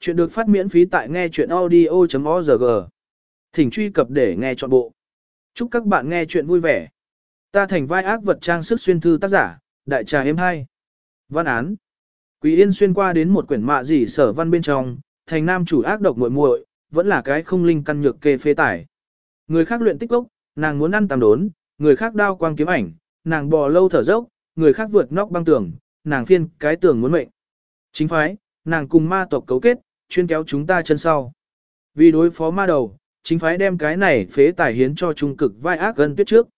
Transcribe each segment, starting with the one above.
Chuyện được phát miễn phí tại nghe chuyện audio.org. Thỉnh truy cập để nghe trọn bộ. Chúc các bạn nghe chuyện vui vẻ. Ta thành vai ác vật trang sức xuyên thư tác giả, đại trà êm hai. Văn án. Quý Yên xuyên qua đến một quyển mạ dỉ sở văn bên trong, thành nam chủ ác độc muội muội, vẫn là cái không linh căn nhược kê phê tải. Người khác luyện tích lốc, nàng muốn ăn tam đốn, người khác đao quang kiếm ảnh, nàng bò lâu thở dốc, người khác vượt nóc băng tường, nàng phiên cái tường muốn mệnh. Chính phái, nàng cùng ma tộc cấu kết, chuyên kéo chúng ta chân sau. Vì đối phó ma đầu, chính phái đem cái này phế tài hiến cho trung cực vai ác gần tuyết trước.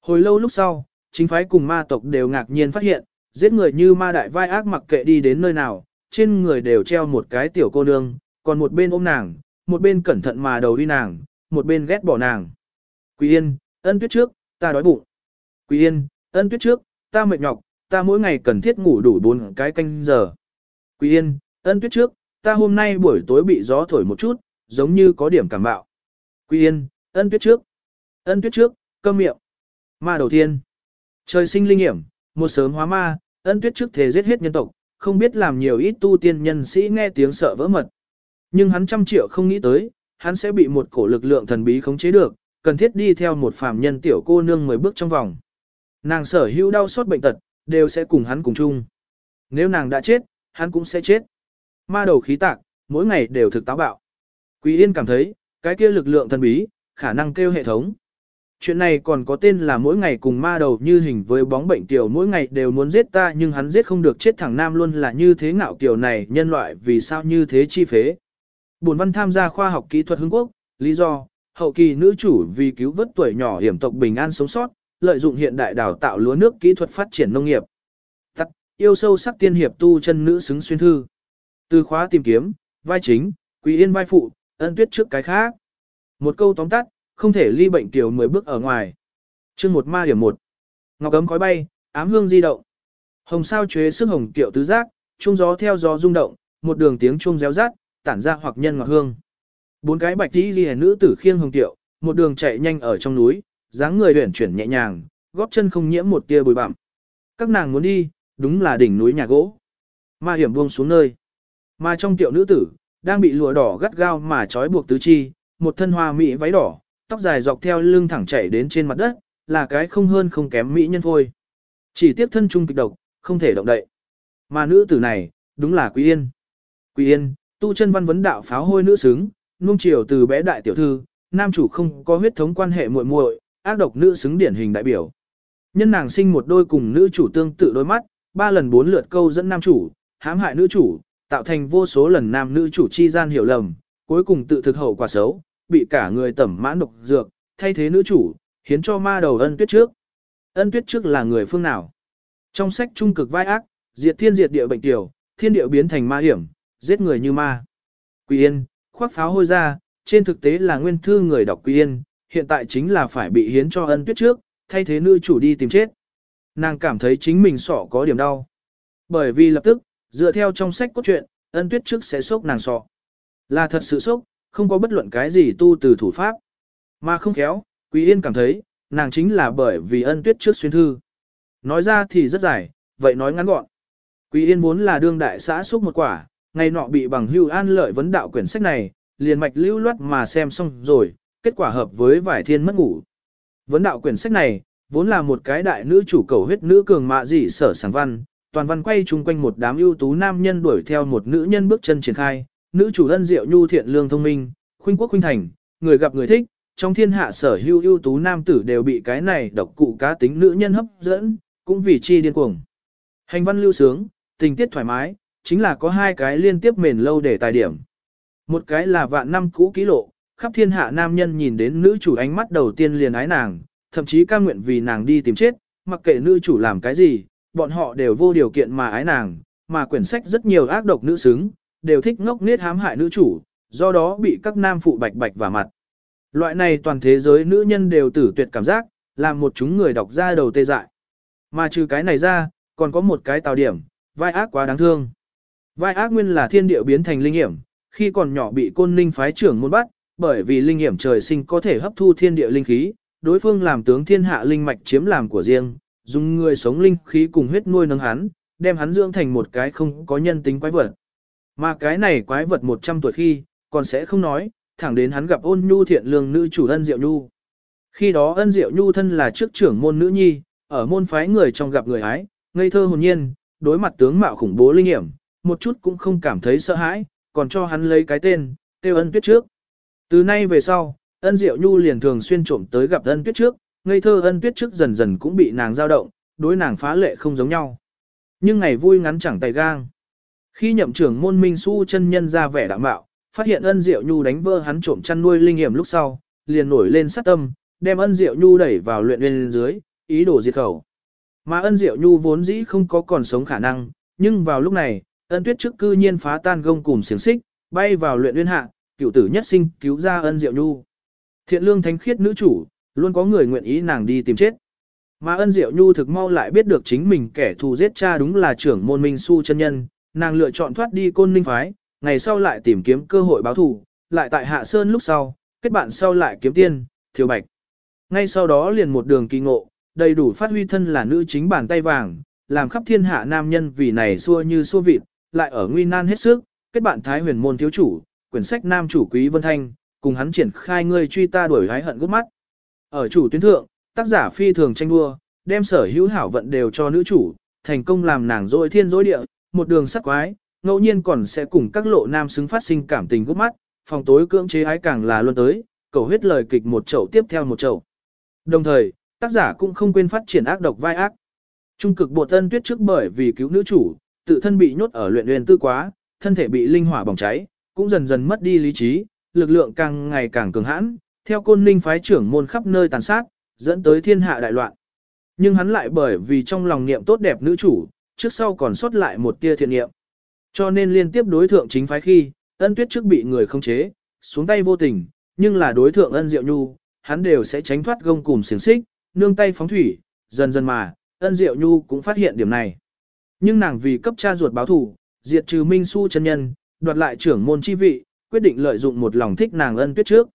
Hồi lâu lúc sau, chính phái cùng ma tộc đều ngạc nhiên phát hiện, giết người như ma đại vai ác mặc kệ đi đến nơi nào, trên người đều treo một cái tiểu cô nương, còn một bên ôm nàng, một bên cẩn thận mà đầu đi nàng, một bên ghét bỏ nàng. Quý Yên, ân tuyết trước, ta đói bụng. Quý Yên, ân tuyết trước, ta mệt nhọc, ta mỗi ngày cần thiết ngủ đủ 4 cái canh giờ. Quý Yên, ân tuyết trước, ta hôm nay buổi tối bị gió thổi một chút, giống như có điểm cảm bạo. Quý Yên, ân tuyết trước, ân tuyết trước, câm miệng. Ma đầu tiên. Trời sinh linh hiểm, một sớm hóa ma, ân tuyết trước thể giết hết nhân tộc, không biết làm nhiều ít tu tiên nhân sĩ nghe tiếng sợ vỡ mật. Nhưng hắn trăm triệu không nghĩ tới, hắn sẽ bị một cổ lực lượng thần bí khống chế được, cần thiết đi theo một phàm nhân tiểu cô nương mười bước trong vòng. Nàng sở hữu đau sốt bệnh tật, đều sẽ cùng hắn cùng chung. Nếu nàng đã chết, hắn cũng sẽ chết. Ma đầu khí tạc, mỗi ngày đều thực táo bạo. Quý Yên cảm thấy, cái kia lực lượng thần bí, khả năng kêu hệ thống. Chuyện này còn có tên là mỗi ngày cùng ma đầu như hình với bóng bệnh tiểu mỗi ngày đều muốn giết ta nhưng hắn giết không được chết thẳng nam luôn là như thế ngạo kiểu này nhân loại vì sao như thế chi phế. Bổn văn tham gia khoa học kỹ thuật Hưng Quốc, lý do, hậu kỳ nữ chủ vì cứu vớt tuổi nhỏ hiểm tộc bình an sống sót, lợi dụng hiện đại đào tạo lúa nước kỹ thuật phát triển nông nghiệp. Tắt, yêu sâu sắc tiên hiệp tu chân nữ xứng xuyên thư. Từ khóa tìm kiếm, vai chính, quý yên vai phụ, ân tuyết trước cái khác. Một câu tóm tắt, không thể ly bệnh tiểu mười bước ở ngoài. chương một ma điểm một. Ngọc ấm khói bay, ám hương di động. Hồng sao chế sức hồng tiểu tứ giác, trung gió theo gió rung động, một đường tiếng chuông réo rát, tản ra hoặc nhân ngọt hương. Bốn cái bạch tí ghi nữ tử khiêng hồng tiểu, một đường chạy nhanh ở trong núi, dáng người huyển chuyển nhẹ nhàng, góp chân không nhiễm một tia bụi bặm. Các nàng muốn đi, đúng là đỉnh núi nhà gỗ. Ma hiểm buông xuống nơi. Mà trong tiểu nữ tử, đang bị lụa đỏ gắt gao mà trói buộc tứ chi, một thân hoa mỹ váy đỏ, tóc dài dọc theo lưng thẳng chảy đến trên mặt đất, là cái không hơn không kém mỹ nhân phôi. Chỉ tiếp thân trung kịch độc, không thể động đậy. Mà nữ tử này, đúng là Quý Yên. Quý Yên, tu chân văn vấn đạo pháo hôi nữ xứng, nung chiều từ bé đại tiểu thư, nam chủ không có huyết thống quan hệ muội muội, ác độc nữ xứng điển hình đại biểu. Nhân nàng sinh một đôi cùng nữ chủ tương tự đôi mắt, ba lần bốn lượt câu dẫn nam chủ, hãm hại nữ chủ, tạo thành vô số lần nam nữ chủ chi gian hiểu lầm, cuối cùng tự thực hậu quả xấu, bị cả người tẩm mãn độc dược, thay thế nữ chủ, hiến cho ma đầu ân tuyết trước. Ân tuyết trước là người phương nào? Trong sách trung cực vai ác, diệt thiên diệt địa bệnh tiểu, thiên địa biến thành ma hiểm, giết người như ma. Quỳ yên, khoác pháo hôi ra, trên thực tế là nguyên thư người đọc Quỳ yên, hiện tại chính là phải bị hiến cho ân tuyết trước, thay thế nữ chủ đi tìm chết. Nàng cảm thấy chính mình sọ có điểm đau. Bởi vì lập tức, dựa theo trong sách cốt truyện, ân tuyết trước sẽ sốc nàng sọ. Là thật sự sốc, không có bất luận cái gì tu từ thủ pháp. Mà không khéo, Quý Yên cảm thấy, nàng chính là bởi vì ân tuyết trước xuyên thư. Nói ra thì rất dài, vậy nói ngắn gọn. Quý Yên vốn là đương đại xã xúc một quả, ngày nọ bị bằng hưu an lợi vấn đạo quyển sách này, liền mạch lưu loát mà xem xong rồi, kết quả hợp với vải thiên mất ngủ. Vấn đạo quyển sách này, vốn là một cái đại nữ chủ cầu huyết nữ cường mạ dị sở sáng văn, toàn văn quay chung quanh một đám ưu tú nam nhân đuổi theo một nữ nhân bước chân triển khai, nữ chủ ân diệu nhu thiện lương thông minh, khuynh quốc khuynh thành, người gặp người thích, trong thiên hạ sở hữu ưu tú nam tử đều bị cái này độc cụ cá tính nữ nhân hấp dẫn, cũng vì chi điên cuồng. Hành văn lưu sướng, tình tiết thoải mái, chính là có hai cái liên tiếp mền lâu để tài điểm. Một cái là vạn năm cũ ký lộ, khắp thiên hạ nam nhân nhìn đến nữ chủ ánh mắt đầu tiên liền ái nàng, thậm chí ca nguyện vì nàng đi tìm chết, mặc kệ nữ chủ làm cái gì, bọn họ đều vô điều kiện mà ái nàng, mà quyển sách rất nhiều ác độc nữ xứng, đều thích ngốc nghiết hãm hại nữ chủ, do đó bị các nam phụ bạch bạch và mặt. Loại này toàn thế giới nữ nhân đều tử tuyệt cảm giác, làm một chúng người đọc ra đầu tê dại. Mà trừ cái này ra, còn có một cái tào điểm, vai ác quá đáng thương. Vai ác nguyên là thiên địa biến thành linh hiểm, khi còn nhỏ bị côn ninh phái trưởng môn bắt, bởi vì linh hiểm trời sinh có thể hấp thu thiên địa linh khí, đối phương làm tướng thiên hạ linh mạch chiếm làm của riêng, dùng người sống linh khí cùng huyết nuôi nâng hắn, đem hắn dưỡng thành một cái không có nhân tính quái vật. Mà cái này quái vật 100 tuổi khi, còn sẽ không nói, thẳng đến hắn gặp ôn nhu thiện lương nữ chủ ân diệu nhu. Khi đó ân diệu nhu thân là trước trưởng môn nữ nhi, ở môn phái người trong gặp người ái, ngây thơ hồn nhiên, đối mặt tướng mạo khủng bố linh hiểm, một chút cũng không cảm thấy sợ hãi, còn cho hắn lấy cái tên, tiêu ân tuyết trước. Từ nay về sau, ân diệu nhu liền thường xuyên trộm tới gặp ân tuyết trước, ngây thơ ân tuyết trước dần dần cũng bị nàng dao động, đối nàng phá lệ không giống nhau. Nhưng ngày vui ngắn chẳng tay gang. Khi nhậm trưởng môn minh su chân nhân ra vẻ đạm mạo, phát hiện ân diệu nhu đánh vỡ hắn trộm chăn nuôi linh hiểm lúc sau, liền nổi lên sát tâm, đem ân diệu nhu đẩy vào luyện lên dưới, ý đồ diệt khẩu. Mà ân diệu nhu vốn dĩ không có còn sống khả năng, nhưng vào lúc này, ân tuyết trước cư nhiên phá tan gông cùng xiềng xích, bay vào luyện uyên hạ, cựu tử nhất sinh cứu ra ân diệu nhu. Thiện lương thánh khiết nữ chủ, luôn có người nguyện ý nàng đi tìm chết. Mà ân diệu nhu thực mau lại biết được chính mình kẻ thù giết cha đúng là trưởng môn minh su chân nhân, nàng lựa chọn thoát đi côn ninh phái, ngày sau lại tìm kiếm cơ hội báo thù, lại tại hạ sơn lúc sau, kết bạn sau lại kiếm tiên, thiếu bạch. Ngay sau đó liền một đường kỳ ngộ, đầy đủ phát huy thân là nữ chính bàn tay vàng, làm khắp thiên hạ nam nhân vì này xua như xua vịt, lại ở nguy nan hết sức, kết bạn thái huyền môn thiếu chủ, quyển sách nam chủ quý vân thanh, cùng hắn triển khai ngươi truy ta đuổi hái hận gút mắt. Ở chủ tuyến thượng, tác giả phi thường tranh đua, đem sở hữu hảo vận đều cho nữ chủ, thành công làm nàng dội thiên dối địa, một đường sắc quái, ngẫu nhiên còn sẽ cùng các lộ nam xứng phát sinh cảm tình gút mắt, phòng tối cưỡng chế ái càng là luôn tới, cầu huyết lời kịch một chậu tiếp theo một chậu. Đồng thời, tác giả cũng không quên phát triển ác độc vai ác. Trung cực bộ tân tuyết trước bởi vì cứu nữ chủ, tự thân bị nhốt ở luyện huyền tư quá, thân thể bị linh hỏa bỏng cháy, cũng dần dần mất đi lý trí, lực lượng càng ngày càng cường hãn, theo côn ninh phái trưởng môn khắp nơi tàn sát, dẫn tới thiên hạ đại loạn. Nhưng hắn lại bởi vì trong lòng niệm tốt đẹp nữ chủ, trước sau còn sót lại một tia thiện niệm. Cho nên liên tiếp đối thượng chính phái khi, ân tuyết trước bị người không chế, xuống tay vô tình, nhưng là đối thượng ân diệu nhu, hắn đều sẽ tránh thoát gông cùm xiềng xích, nương tay phóng thủy, dần dần mà, ân diệu nhu cũng phát hiện điểm này. Nhưng nàng vì cấp cha ruột báo thủ, diệt trừ minh su chân nhân, đoạt lại trưởng môn chi vị, quyết định lợi dụng một lòng thích nàng ân tuyết trước.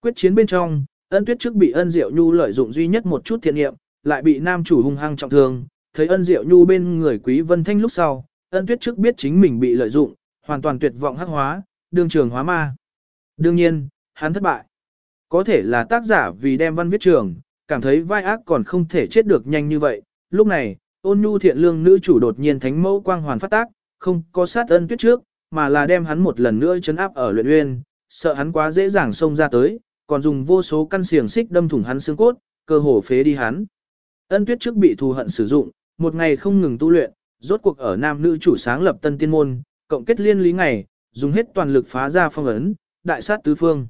Quyết chiến bên trong, ân tuyết trước bị ân diệu nhu lợi dụng duy nhất một chút thiện nghiệm, lại bị nam chủ hung hăng trọng thương, thấy ân diệu nhu bên người quý vân thanh lúc sau, ân tuyết trước biết chính mình bị lợi dụng, hoàn toàn tuyệt vọng hắc hóa, đương trường hóa ma. Đương nhiên, hắn thất bại. Có thể là tác giả vì đem văn viết trường, cảm thấy vai ác còn không thể chết được nhanh như vậy. Lúc này, ôn nhu thiện lương nữ chủ đột nhiên thánh mẫu quang hoàn phát tác, không có sát ân tuyết trước, mà là đem hắn một lần nữa chấn áp ở luyện uyên, sợ hắn quá dễ dàng xông ra tới, còn dùng vô số căn xiềng xích đâm thủng hắn xương cốt, cơ hồ phế đi hắn. Ân tuyết trước bị thù hận sử dụng, một ngày không ngừng tu luyện, rốt cuộc ở nam nữ chủ sáng lập tân tiên môn, cộng kết liên lý ngày, dùng hết toàn lực phá ra phong ấn, đại sát tứ phương.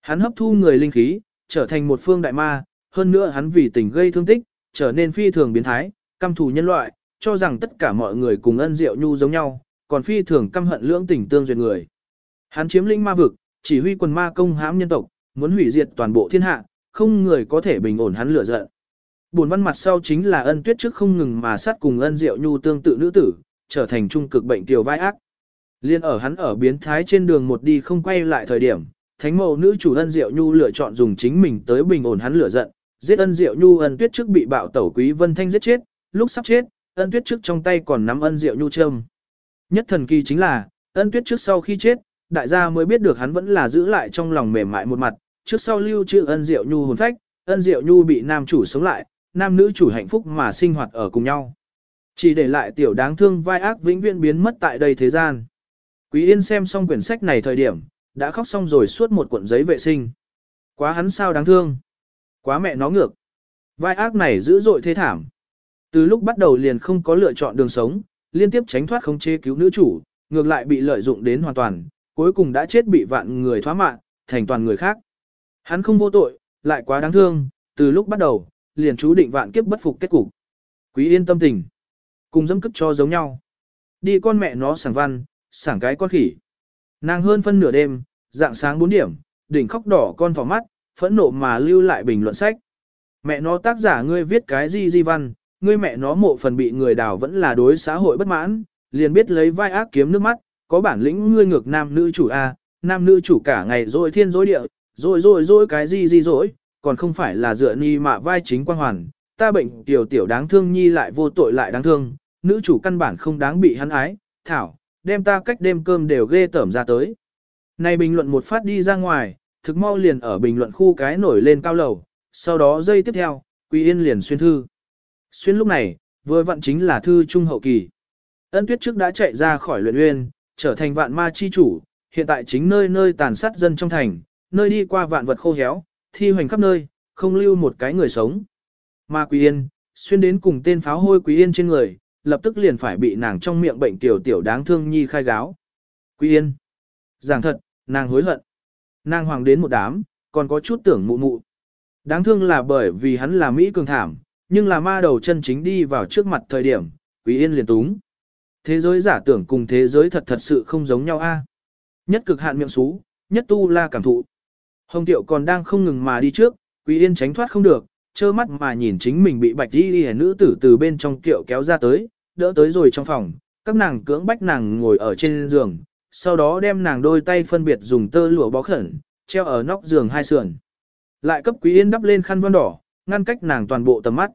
Hắn hấp thu người linh khí, trở thành một phương đại ma, hơn nữa hắn vì tình gây thương tích, trở nên phi thường biến thái, căm thù nhân loại, cho rằng tất cả mọi người cùng ân diệu nhu giống nhau, còn phi thường căm hận lưỡng tình tương duyệt người. Hắn chiếm lĩnh ma vực, chỉ huy quần ma công hãm nhân tộc, muốn hủy diệt toàn bộ thiên hạ, không người có thể bình ổn hắn lửa giận. Buồn văn mặt sau chính là ân tuyết trước không ngừng mà sát cùng ân diệu nhu tương tự nữ tử, trở thành trung cực bệnh tiểu vai ác. Liên ở hắn ở biến thái trên đường một đi không quay lại thời điểm, thánh mẫu nữ chủ ân diệu nhu lựa chọn dùng chính mình tới bình ổn hắn lửa giận, giết ân diệu nhu ân tuyết trước bị bạo tẩu quý vân thanh giết chết, lúc sắp chết, ân tuyết trước trong tay còn nắm ân diệu nhu châm. Nhất thần kỳ chính là, ân tuyết trước sau khi chết, đại gia mới biết được hắn vẫn là giữ lại trong lòng mềm mại một mặt, trước sau lưu trữ ân diệu nhu hồn phách, ân diệu nhu bị nam chủ sống lại, nam nữ chủ hạnh phúc mà sinh hoạt ở cùng nhau. Chỉ để lại tiểu đáng thương vai ác vĩnh viễn biến mất tại đây thế gian. Quý Yên xem xong quyển sách này thời điểm, đã khóc xong rồi suốt một cuộn giấy vệ sinh. Quá hắn sao đáng thương. Quá mẹ nó ngược. Vai ác này dữ dội thế thảm. Từ lúc bắt đầu liền không có lựa chọn đường sống, liên tiếp tránh thoát không chế cứu nữ chủ, ngược lại bị lợi dụng đến hoàn toàn, cuối cùng đã chết bị vạn người thoá mạng, thành toàn người khác. Hắn không vô tội, lại quá đáng thương, từ lúc bắt đầu, liền chú định vạn kiếp bất phục kết cục. Quý yên tâm tình, cùng dâm cức cho giống nhau. Đi con mẹ nó sảng văn, sảng cái con khỉ. Nàng hơn phân nửa đêm, dạng sáng 4 điểm, đỉnh khóc đỏ con vào mắt, phẫn nộ mà lưu lại bình luận sách. Mẹ nó tác giả ngươi viết cái gì di văn, ngươi mẹ nó mộ phần bị người đào vẫn là đối xã hội bất mãn, liền biết lấy vai ác kiếm nước mắt, có bản lĩnh ngươi ngược nam nữ chủ A, nam nữ chủ cả ngày rồi thiên dối địa, rồi rồi rồi cái gì gì rồi, còn không phải là dựa ni mạ vai chính quan hoàn, ta bệnh tiểu tiểu đáng thương nhi lại vô tội lại đáng thương, nữ chủ căn bản không đáng bị hắn ái, thảo, đem ta cách đêm cơm đều ghê tởm ra tới. Này bình luận một phát đi ra ngoài, thực mau liền ở bình luận khu cái nổi lên cao lầu, sau đó giây tiếp theo, Quý Yên liền xuyên thư. Xuyên lúc này, vừa vặn chính là thư trung hậu kỳ. Ân tuyết trước đã chạy ra khỏi luyện uyên, trở thành vạn ma chi chủ, hiện tại chính nơi nơi tàn sát dân trong thành, nơi đi qua vạn vật khô héo, thi hoành khắp nơi, không lưu một cái người sống. Ma Quý Yên, xuyên đến cùng tên pháo hôi Quý Yên trên người, lập tức liền phải bị nàng trong miệng bệnh tiểu tiểu đáng thương nhi khai gáo. Quý Yên. Giảng thật, nàng hối hận. Nàng hoàng đến một đám, còn có chút tưởng mụ mụ. Đáng thương là bởi vì hắn là Mỹ cường thảm, nhưng là ma đầu chân chính đi vào trước mặt thời điểm, Quý Yên liền túng. Thế giới giả tưởng cùng thế giới thật thật sự không giống nhau a. Nhất cực hạn miệng xú, nhất tu la cảm thụ. Hồng Tiệu còn đang không ngừng mà đi trước, Quý Yên tránh thoát không được, trơ mắt mà nhìn chính mình bị bạch đi đi nữ tử từ bên trong kiệu kéo ra tới, đỡ tới rồi trong phòng, các nàng cưỡng bách nàng ngồi ở trên giường, sau đó đem nàng đôi tay phân biệt dùng tơ lụa bó khẩn, treo ở nóc giường hai sườn. Lại cấp Quý Yên đắp lên khăn voan đỏ, ngăn cách nàng toàn bộ tầm mắt.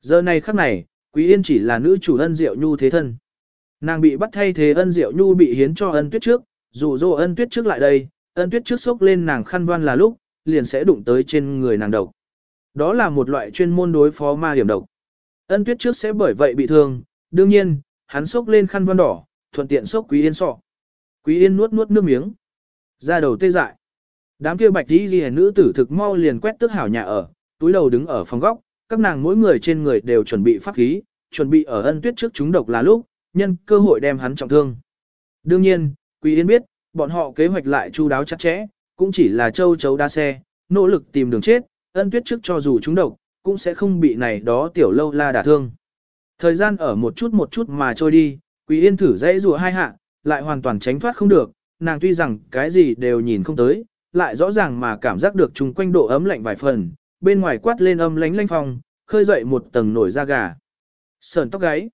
Giờ này khắc này, Quý Yên chỉ là nữ chủ ân diệu nhu thế thân. Nàng bị bắt thay thế ân diệu nhu bị hiến cho ân tuyết trước, dù dô ân tuyết trước lại đây, ân tuyết trước sốc lên nàng khăn văn là lúc, liền sẽ đụng tới trên người nàng độc. Đó là một loại chuyên môn đối phó ma hiểm độc. Ân tuyết trước sẽ bởi vậy bị thương, đương nhiên, hắn sốc lên khăn văn đỏ, thuận tiện sốc Quý Yên sọ. Quý Yên nuốt nuốt nước miếng, ra đầu tê dại. Đám kia bạch đi ghi nữ tử thực mau liền quét tức hảo nhà ở, túi đầu đứng ở phòng góc, các nàng mỗi người trên người đều chuẩn bị pháp khí, chuẩn bị ở ân tuyết trước chúng độc là lúc, nhân cơ hội đem hắn trọng thương. Đương nhiên, Quý Yên biết, bọn họ kế hoạch lại chu đáo chặt chẽ, cũng chỉ là châu chấu đa xe, nỗ lực tìm đường chết, ân tuyết trước cho dù chúng độc, cũng sẽ không bị này đó tiểu lâu la đả thương. Thời gian ở một chút một chút mà trôi đi, Quý Yên thử dãy rùa hai hạ, lại hoàn toàn tránh thoát không được, nàng tuy rằng cái gì đều nhìn không tới, lại rõ ràng mà cảm giác được chung quanh độ ấm lạnh vài phần, bên ngoài quát lên âm lánh lanh phong, khơi dậy một tầng nổi da gà. Sờn tóc gáy.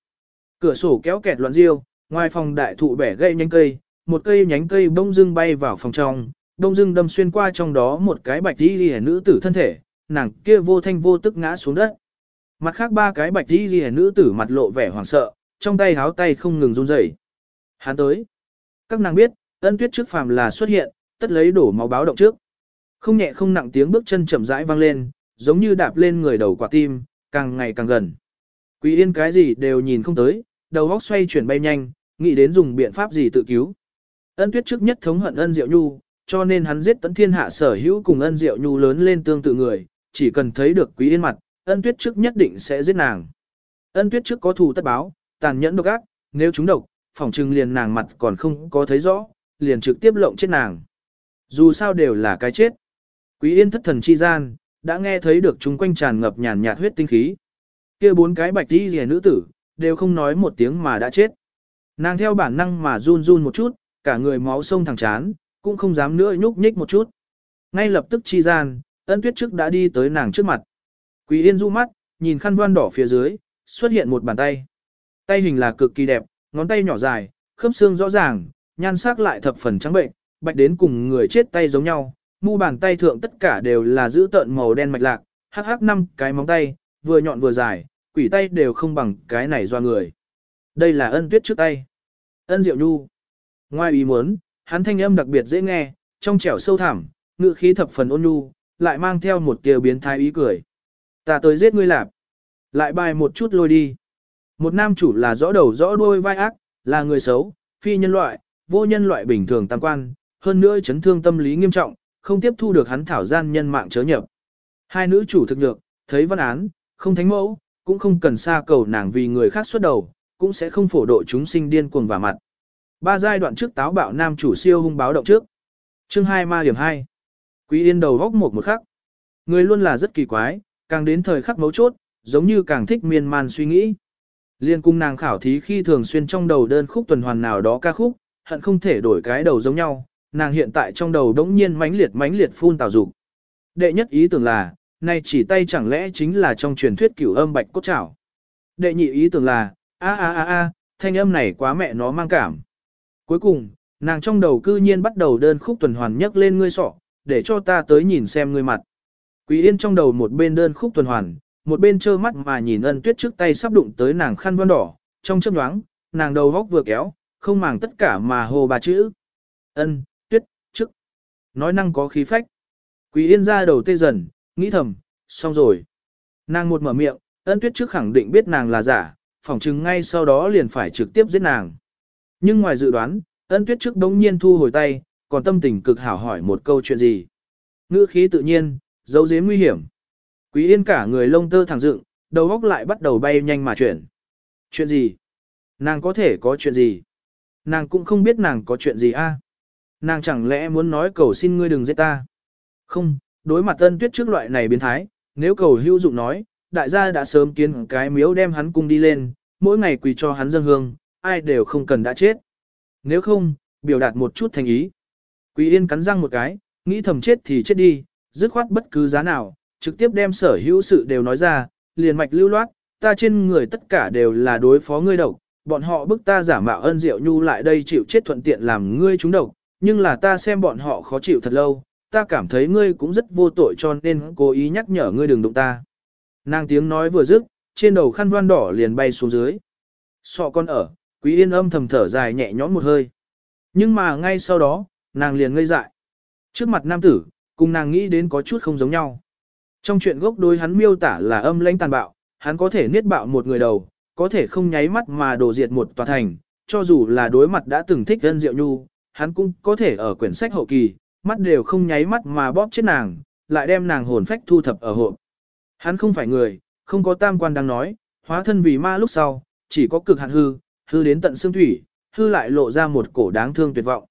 Cửa sổ kéo kẹt loạn riêu, ngoài phòng đại thụ bẻ gây nhánh cây, một cây nhánh cây bông dưng bay vào phòng trong, đông dưng đâm xuyên qua trong đó một cái bạch đi ghi nữ tử thân thể, nàng kia vô thanh vô tức ngã xuống đất. Mặt khác ba cái bạch đi ghi nữ tử mặt lộ vẻ hoảng sợ, trong tay háo tay không ngừng run rẩy. Hắn tới. Các nàng biết, ân tuyết trước phàm là xuất hiện, tất lấy đổ máu báo động trước. Không nhẹ không nặng tiếng bước chân chậm rãi vang lên, giống như đạp lên người đầu quả tim, càng ngày càng gần. Quý yên cái gì đều nhìn không tới, đầu óc xoay chuyển bay nhanh, nghĩ đến dùng biện pháp gì tự cứu. Ân tuyết trước nhất thống hận ân diệu nhu, cho nên hắn giết tấn thiên hạ sở hữu cùng ân diệu nhu lớn lên tương tự người, chỉ cần thấy được quý yên mặt, ân tuyết trước nhất định sẽ giết nàng. Ân tuyết trước có thù tất báo, tàn nhẫn độc ác, nếu chúng độc, phỏng trừng liền nàng mặt còn không có thấy rõ, liền trực tiếp lộng chết nàng. Dù sao đều là cái chết. Quý yên thất thần chi gian, đã nghe thấy được chúng quanh tràn ngập nhàn nhạt huyết tinh khí. kia bốn cái bạch đi rìa nữ tử, đều không nói một tiếng mà đã chết. Nàng theo bản năng mà run run một chút, cả người máu sông thẳng chán, cũng không dám nữa nhúc nhích một chút. Ngay lập tức chi gian, ân tuyết trước đã đi tới nàng trước mặt. Quý yên du mắt, nhìn khăn voan đỏ phía dưới, xuất hiện một bàn tay. Tay hình là cực kỳ đẹp, ngón tay nhỏ dài, khớp xương rõ ràng, nhan sắc lại thập phần trắng bệnh, bạch đến cùng người chết tay giống nhau, mu bàn tay thượng tất cả đều là giữ tợn màu đen mạch lạc, hắc hắc năm cái móng tay, vừa nhọn vừa dài, quỷ tay đều không bằng cái này do người. Đây là ân tuyết trước tay. Ân diệu nhu. Ngoài ý muốn, hắn thanh âm đặc biệt dễ nghe, trong trẻo sâu thẳm, ngữ khí thập phần ôn nhu, lại mang theo một tia biến thái ý cười. Ta tới giết ngươi lạp. Lại bài một chút lôi đi. Một nam chủ là rõ đầu rõ đuôi vai ác, là người xấu, phi nhân loại, vô nhân loại bình thường tam quan, hơn nữa chấn thương tâm lý nghiêm trọng, không tiếp thu được hắn thảo gian nhân mạng chớ nhập. Hai nữ chủ thực được, thấy văn án, không thánh mẫu, cũng không cần xa cầu nàng vì người khác xuất đầu, cũng sẽ không phổ độ chúng sinh điên cuồng và mặt. Ba giai đoạn trước táo bạo nam chủ siêu hung báo động trước. Chương 2 ma điểm 2. Quý yên đầu góc một một khắc. Người luôn là rất kỳ quái, càng đến thời khắc mấu chốt, giống như càng thích miên man suy nghĩ. Liên cung nàng khảo thí khi thường xuyên trong đầu đơn khúc tuần hoàn nào đó ca khúc, hận không thể đổi cái đầu giống nhau, nàng hiện tại trong đầu đống nhiên mãnh liệt mãnh liệt phun tào dục. Đệ nhất ý tưởng là, nay chỉ tay chẳng lẽ chính là trong truyền thuyết cửu âm bạch cốt trảo. Đệ nhị ý tưởng là, a a a a, thanh âm này quá mẹ nó mang cảm. Cuối cùng, nàng trong đầu cư nhiên bắt đầu đơn khúc tuần hoàn nhấc lên ngươi sọ, để cho ta tới nhìn xem ngươi mặt. Quý yên trong đầu một bên đơn khúc tuần hoàn, một bên trơ mắt mà nhìn ân tuyết trước tay sắp đụng tới nàng khăn vân đỏ, trong chớp nhoáng, nàng đầu góc vừa kéo, không màng tất cả mà hồ bà chữ. Ân, tuyết, trước. Nói năng có khí phách. Quý yên ra đầu tê dần, nghĩ thầm, xong rồi. Nàng một mở miệng, ân tuyết trước khẳng định biết nàng là giả, phỏng chừng ngay sau đó liền phải trực tiếp giết nàng. Nhưng ngoài dự đoán, ân tuyết trước đống nhiên thu hồi tay, còn tâm tình cực hảo hỏi một câu chuyện gì. Ngữ khí tự nhiên, dấu dế nguy hiểm. Quý yên cả người lông tơ thẳng dựng, đầu góc lại bắt đầu bay nhanh mà chuyển. Chuyện gì? Nàng có thể có chuyện gì? Nàng cũng không biết nàng có chuyện gì a. À? Nàng chẳng lẽ muốn nói cầu xin ngươi đừng giết ta? Không, đối mặt ân tuyết trước loại này biến thái, nếu cầu hữu dụng nói, đại gia đã sớm kiến cái miếu đem hắn cung đi lên, mỗi ngày quỳ cho hắn dâng hương, ai đều không cần đã chết. Nếu không, biểu đạt một chút thành ý. Quý yên cắn răng một cái, nghĩ thầm chết thì chết đi, dứt khoát bất cứ giá nào, trực tiếp đem sở hữu sự đều nói ra, liền mạch lưu loát, ta trên người tất cả đều là đối phó ngươi độc, bọn họ bức ta giả mạo ân diệu nhu lại đây chịu chết thuận tiện làm ngươi trúng độc, nhưng là ta xem bọn họ khó chịu thật lâu, ta cảm thấy ngươi cũng rất vô tội cho nên cố ý nhắc nhở ngươi đừng đụng ta. Nàng tiếng nói vừa dứt, trên đầu khăn voan đỏ liền bay xuống dưới. Sọ con ở, quý yên âm thầm thở dài nhẹ nhõm một hơi. Nhưng mà ngay sau đó, nàng liền ngây dại. Trước mặt nam tử, cùng nàng nghĩ đến có chút không giống nhau. Trong chuyện gốc đối hắn miêu tả là âm lãnh tàn bạo, hắn có thể niết bạo một người đầu, có thể không nháy mắt mà đổ diệt một tòa thành, cho dù là đối mặt đã từng thích ân diệu nhu, hắn cũng có thể ở quyển sách hậu kỳ, mắt đều không nháy mắt mà bóp chết nàng, lại đem nàng hồn phách thu thập ở hộp. Hắn không phải người, không có tam quan đang nói, hóa thân vì ma lúc sau, chỉ có cực hạn hư, hư đến tận xương thủy, hư lại lộ ra một cổ đáng thương tuyệt vọng.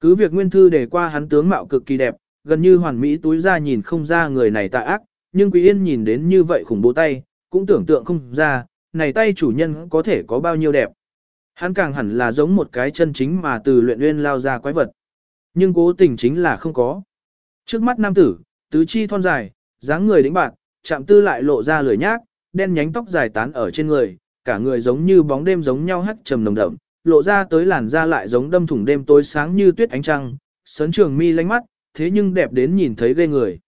Cứ việc nguyên thư để qua hắn tướng mạo cực kỳ đẹp, gần như hoàn mỹ túi ra nhìn không ra người này tà ác, nhưng Quý Yên nhìn đến như vậy khủng bố tay, cũng tưởng tượng không ra, này tay chủ nhân có thể có bao nhiêu đẹp. Hắn càng hẳn là giống một cái chân chính mà từ luyện nguyên lao ra quái vật. Nhưng cố tình chính là không có. Trước mắt nam tử, tứ chi thon dài, dáng người đĩnh bạn, chạm tư lại lộ ra lười nhác, đen nhánh tóc dài tán ở trên người, cả người giống như bóng đêm giống nhau hắt trầm nồng đậm, lộ ra tới làn da lại giống đâm thủng đêm tối sáng như tuyết ánh trăng, sấn trường mi lánh mắt, thế nhưng đẹp đến nhìn thấy ghê người.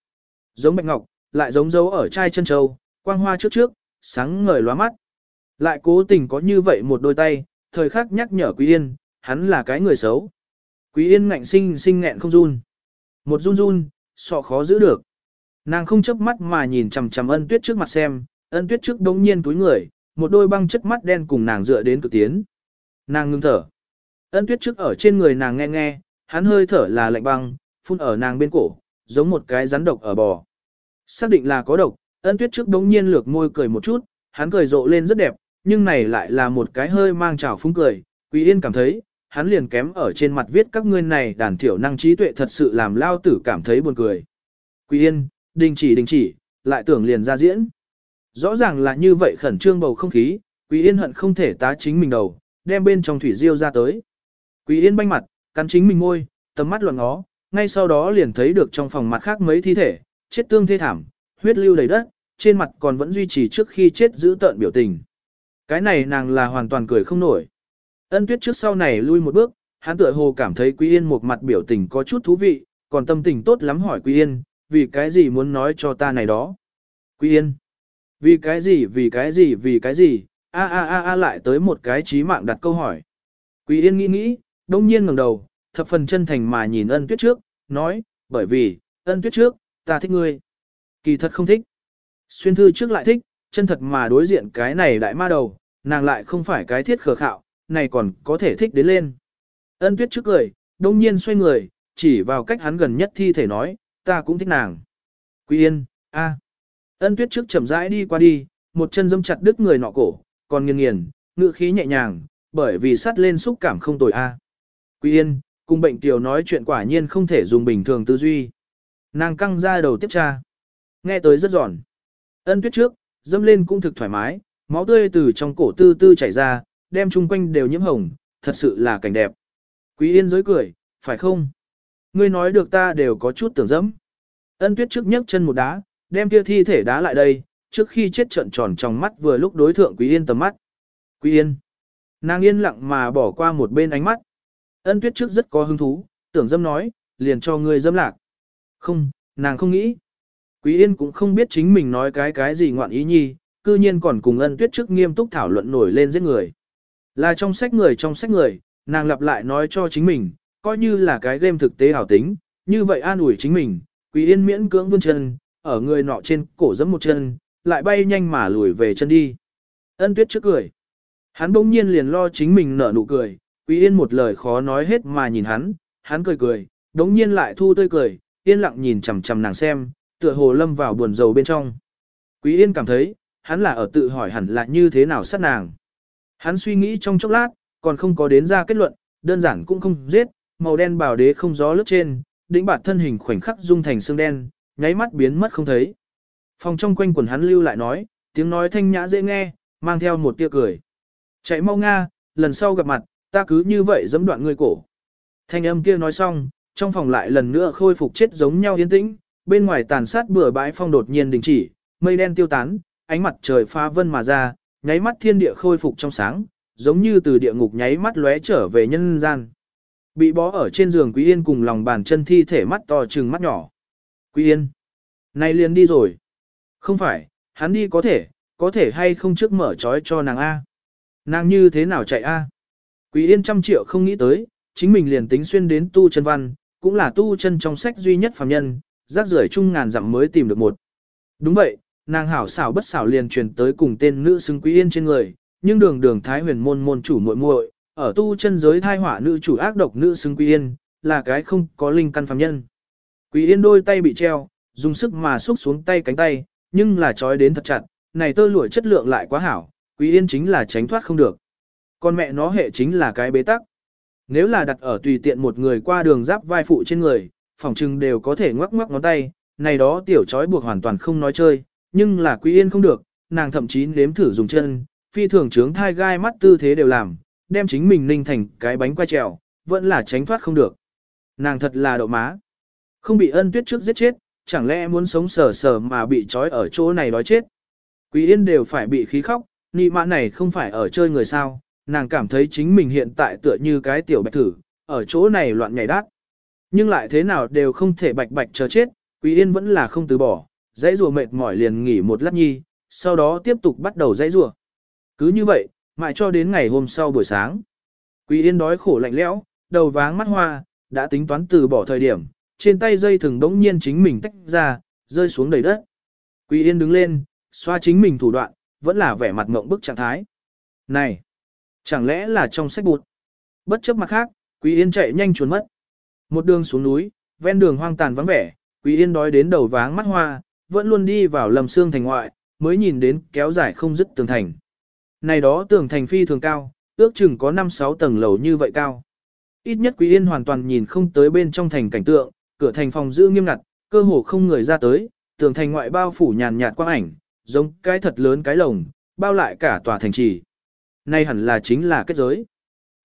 Giống bạch ngọc, lại giống dấu ở chai chân châu, quang hoa trước trước, sáng ngời lóa mắt. Lại cố tình có như vậy một đôi tay, thời khắc nhắc nhở Quý Yên, hắn là cái người xấu. Quý Yên ngạnh sinh sinh nghẹn không run. Một run run, sọ khó giữ được. Nàng không chớp mắt mà nhìn chằm chằm ân tuyết trước mặt xem, ân tuyết trước đống nhiên túi người, một đôi băng chất mắt đen cùng nàng dựa đến cực tiến. Nàng ngưng thở. Ân tuyết trước ở trên người nàng nghe nghe, hắn hơi thở là lạnh băng, phun ở nàng bên cổ, giống một cái rắn độc ở bò. Xác định là có độc, ân tuyết trước đống nhiên lược môi cười một chút, hắn cười rộ lên rất đẹp, nhưng này lại là một cái hơi mang trào phúng cười. Quý yên cảm thấy, hắn liền kém ở trên mặt viết các ngươi này đàn thiểu năng trí tuệ thật sự làm lao tử cảm thấy buồn cười. Quý yên, đình chỉ đình chỉ, lại tưởng liền ra diễn. Rõ ràng là như vậy khẩn trương bầu không khí, Quý Yên hận không thể tá chính mình đầu, đem bên trong thủy diêu ra tới. Quý Yên banh mặt, cắn chính mình môi, tầm mắt loạn ngó, ngay sau đó liền thấy được trong phòng mặt khác mấy thi thể, chết tương thê thảm, huyết lưu đầy đất, trên mặt còn vẫn duy trì trước khi chết giữ tợn biểu tình. Cái này nàng là hoàn toàn cười không nổi. Ân tuyết trước sau này lui một bước, hắn tựa hồ cảm thấy Quý Yên một mặt biểu tình có chút thú vị, còn tâm tình tốt lắm hỏi Quý Yên, vì cái gì muốn nói cho ta này đó. Quý Yên, vì cái gì vì cái gì vì cái gì, a a a a lại tới một cái trí mạng đặt câu hỏi. Quý Yên nghĩ nghĩ, đông nhiên ngẩng đầu, thập phần chân thành mà nhìn ân tuyết trước, nói, bởi vì, ân tuyết trước, ta thích ngươi. Kỳ thật không thích. Xuyên thư trước lại thích, chân thật mà đối diện cái này đại ma đầu, nàng lại không phải cái thiết khờ khạo, này còn có thể thích đến lên. Ân tuyết trước cười, đông nhiên xoay người, chỉ vào cách hắn gần nhất thi thể nói, ta cũng thích nàng. Quý yên, a. Ân tuyết trước chậm rãi đi qua đi, một chân dâm chặt đứt người nọ cổ, còn nghiêng nghiền, ngự khí nhẹ nhàng, bởi vì sắt lên xúc cảm không tồi a. Quý yên, cùng bệnh tiểu nói chuyện quả nhiên không thể dùng bình thường tư duy. Nàng căng ra đầu tiếp tra. Nghe tới rất giòn. Ân tuyết trước, dâm lên cũng thực thoải mái, máu tươi từ trong cổ tư tư chảy ra, đem chung quanh đều nhiễm hồng, thật sự là cảnh đẹp. Quý yên dối cười, phải không? Ngươi nói được ta đều có chút tưởng dẫm. Ân tuyết trước nhấc chân một đá, đem kia thi thể đá lại đây, trước khi chết trận tròn trong mắt vừa lúc đối thượng Quý Yên tầm mắt. Quý Yên. Nàng yên lặng mà bỏ qua một bên ánh mắt. Ân tuyết trước rất có hứng thú, tưởng dâm nói, liền cho ngươi dâm lạc. Không, nàng không nghĩ. Quý Yên cũng không biết chính mình nói cái cái gì ngoạn ý nhi, cư nhiên còn cùng ân tuyết trước nghiêm túc thảo luận nổi lên giết người. Là trong sách người trong sách người, Nàng lặp lại nói cho chính mình, coi như là cái game thực tế hảo tính, như vậy an ủi chính mình, Quý Yên miễn cưỡng vươn chân, ở người nọ trên cổ giẫm một chân, lại bay nhanh mà lùi về chân đi. Ân Tuyết trước cười. Hắn bỗng nhiên liền lo chính mình nở nụ cười, Quý Yên một lời khó nói hết mà nhìn hắn, hắn cười cười, đống nhiên lại thu tươi cười, yên lặng nhìn chằm chằm nàng xem, tựa hồ lâm vào buồn rầu bên trong. Quý Yên cảm thấy, hắn là ở tự hỏi hẳn là như thế nào sát nàng. Hắn suy nghĩ trong chốc lát, còn không có đến ra kết luận, đơn giản cũng không giết, màu đen bảo đế không gió lướt trên, đỉnh bạt thân hình khoảnh khắc dung thành xương đen, nháy mắt biến mất không thấy. Phòng trong quanh quần hắn lưu lại nói, tiếng nói thanh nhã dễ nghe, mang theo một tia cười. Chạy mau Nga, lần sau gặp mặt, ta cứ như vậy giẫm đoạn người cổ. Thanh âm kia nói xong, trong phòng lại lần nữa khôi phục chết giống nhau yên tĩnh, bên ngoài tàn sát bừa bãi phong đột nhiên đình chỉ, mây đen tiêu tán, ánh mặt trời pha vân mà ra, nháy mắt thiên địa khôi phục trong sáng, giống như từ địa ngục nháy mắt lóe trở về nhân gian. Bị bó ở trên giường Quý Yên cùng lòng bàn chân thi thể mắt to trừng mắt nhỏ. Quý Yên, này liền đi rồi. Không phải, hắn đi có thể, có thể hay không trước mở trói cho nàng A. Nàng như thế nào chạy A. Quý Yên trăm triệu không nghĩ tới, chính mình liền tính xuyên đến tu chân văn, cũng là tu chân trong sách duy nhất phàm nhân, rác rưởi chung ngàn dặm mới tìm được một. Đúng vậy, nàng hảo xảo bất xảo liền truyền tới cùng tên nữ xứng quý yên trên người, nhưng đường đường thái huyền môn môn chủ muội muội ở tu chân giới thai hỏa nữ chủ ác độc nữ xứng quý yên, là cái không có linh căn phàm nhân. Quý yên đôi tay bị treo, dùng sức mà xúc xuống tay cánh tay, nhưng là trói đến thật chặt, này tơ lụa chất lượng lại quá hảo, quý yên chính là tránh thoát không được. Con mẹ nó hệ chính là cái bế tắc. Nếu là đặt ở tùy tiện một người qua đường giáp vai phụ trên người, phòng trừng đều có thể ngoắc ngoắc ngón tay, này đó tiểu trói buộc hoàn toàn không nói chơi, nhưng là quý yên không được, nàng thậm chí nếm thử dùng chân, phi thường trướng thai gai mắt tư thế đều làm, đem chính mình ninh thành cái bánh quay trèo, vẫn là tránh thoát không được. Nàng thật là đậu má. Không bị ân tuyết trước giết chết, chẳng lẽ muốn sống sờ sờ mà bị trói ở chỗ này đói chết. Quý yên đều phải bị khí khóc, nị mã này không phải ở chơi người sao, nàng cảm thấy chính mình hiện tại tựa như cái tiểu bạch thử, ở chỗ này loạn nhảy đát. Nhưng lại thế nào đều không thể bạch bạch chờ chết, Quý Yên vẫn là không từ bỏ, dãy rùa mệt mỏi liền nghỉ một lát nhi, sau đó tiếp tục bắt đầu dãy rùa. Cứ như vậy, mãi cho đến ngày hôm sau buổi sáng. Quý Yên đói khổ lạnh lẽo, đầu váng mắt hoa, đã tính toán từ bỏ thời điểm, trên tay dây thừng đống nhiên chính mình tách ra, rơi xuống đầy đất. Quý Yên đứng lên, xoa chính mình thủ đoạn, vẫn là vẻ mặt ngộng bức trạng thái. Này! Chẳng lẽ là trong sách bụt? Bất chấp mặt khác, Quý Yên chạy nhanh trốn mất. Một đường xuống núi, ven đường hoang tàn vắng vẻ, Quý Yên đói đến đầu váng mắt hoa, vẫn luôn đi vào lầm xương thành ngoại, mới nhìn đến kéo dài không dứt tường thành. Này đó tường thành phi thường cao, ước chừng có 5-6 tầng lầu như vậy cao. Ít nhất Quý Yên hoàn toàn nhìn không tới bên trong thành cảnh tượng, cửa thành phòng giữ nghiêm ngặt, cơ hồ không người ra tới, tường thành ngoại bao phủ nhàn nhạt quang ảnh, giống cái thật lớn cái lồng, bao lại cả tòa thành trì. Nay hẳn là chính là kết giới.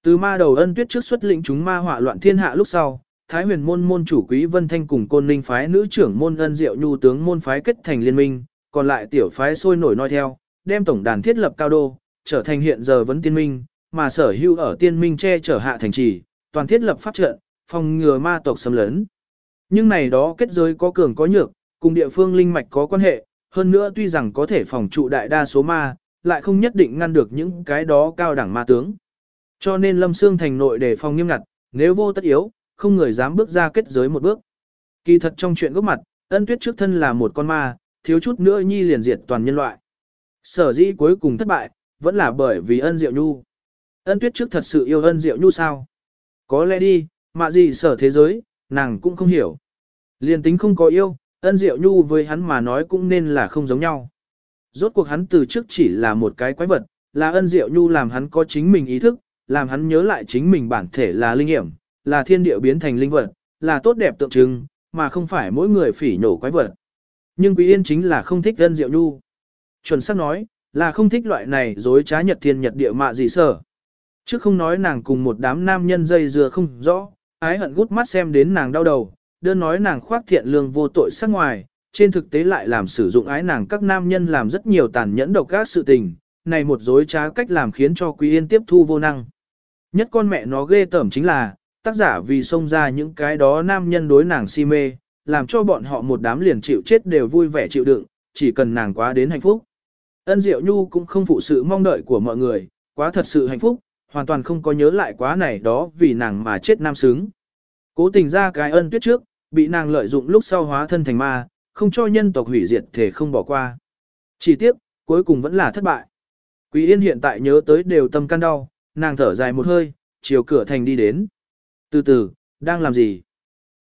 Từ ma đầu ân tuyết trước xuất lĩnh chúng ma họa loạn thiên hạ lúc sau, Thái huyền môn môn chủ quý vân thanh cùng côn ninh phái nữ trưởng môn ân diệu nhu tướng môn phái kết thành liên minh, còn lại tiểu phái sôi nổi noi theo, đem tổng đàn thiết lập cao đô, trở thành hiện giờ vẫn tiên minh, mà sở hữu ở tiên minh che chở hạ thành trì, toàn thiết lập pháp trận, phòng ngừa ma tộc xâm lấn. Nhưng này đó kết giới có cường có nhược, cùng địa phương linh mạch có quan hệ, hơn nữa tuy rằng có thể phòng trụ đại đa số ma, lại không nhất định ngăn được những cái đó cao đẳng ma tướng. Cho nên Lâm Sương thành nội đề phòng nghiêm ngặt, nếu vô tất yếu, không người dám bước ra kết giới một bước. Kỳ thật trong chuyện gốc mặt, ân tuyết trước thân là một con ma, thiếu chút nữa nhi liền diệt toàn nhân loại. Sở dĩ cuối cùng thất bại, vẫn là bởi vì ân diệu nhu. Ân tuyết trước thật sự yêu ân diệu nhu sao? Có lẽ đi, mà gì sở thế giới, nàng cũng không hiểu. Liền tính không có yêu, ân diệu nhu với hắn mà nói cũng nên là không giống nhau. Rốt cuộc hắn từ trước chỉ là một cái quái vật, là ân diệu nhu làm hắn có chính mình ý thức, làm hắn nhớ lại chính mình bản thể là linh hiểm, là thiên địa biến thành linh vật, là tốt đẹp tượng trưng, mà không phải mỗi người phỉ nhổ quái vật. Nhưng Quý Yên chính là không thích ân diệu nhu. Chuẩn xác nói, là không thích loại này dối trá nhật thiên nhật địa mạ gì sở. Trước không nói nàng cùng một đám nam nhân dây dừa không rõ, ái hận gút mắt xem đến nàng đau đầu, đơn nói nàng khoác thiện lương vô tội sắc ngoài, trên thực tế lại làm sử dụng ái nàng các nam nhân làm rất nhiều tàn nhẫn độc các sự tình, này một dối trá cách làm khiến cho Quý Yên tiếp thu vô năng. Nhất con mẹ nó ghê tởm chính là, tác giả vì xông ra những cái đó nam nhân đối nàng si mê, làm cho bọn họ một đám liền chịu chết đều vui vẻ chịu đựng, chỉ cần nàng quá đến hạnh phúc. Ân Diệu Nhu cũng không phụ sự mong đợi của mọi người, quá thật sự hạnh phúc, hoàn toàn không có nhớ lại quá này đó vì nàng mà chết nam sướng Cố tình ra cái ân tuyết trước, bị nàng lợi dụng lúc sau hóa thân thành ma, không cho nhân tộc hủy diệt thể không bỏ qua. Chỉ tiếc, cuối cùng vẫn là thất bại. Quý Yên hiện tại nhớ tới đều tâm can đau, nàng thở dài một hơi, chiều cửa thành đi đến. Từ từ, đang làm gì?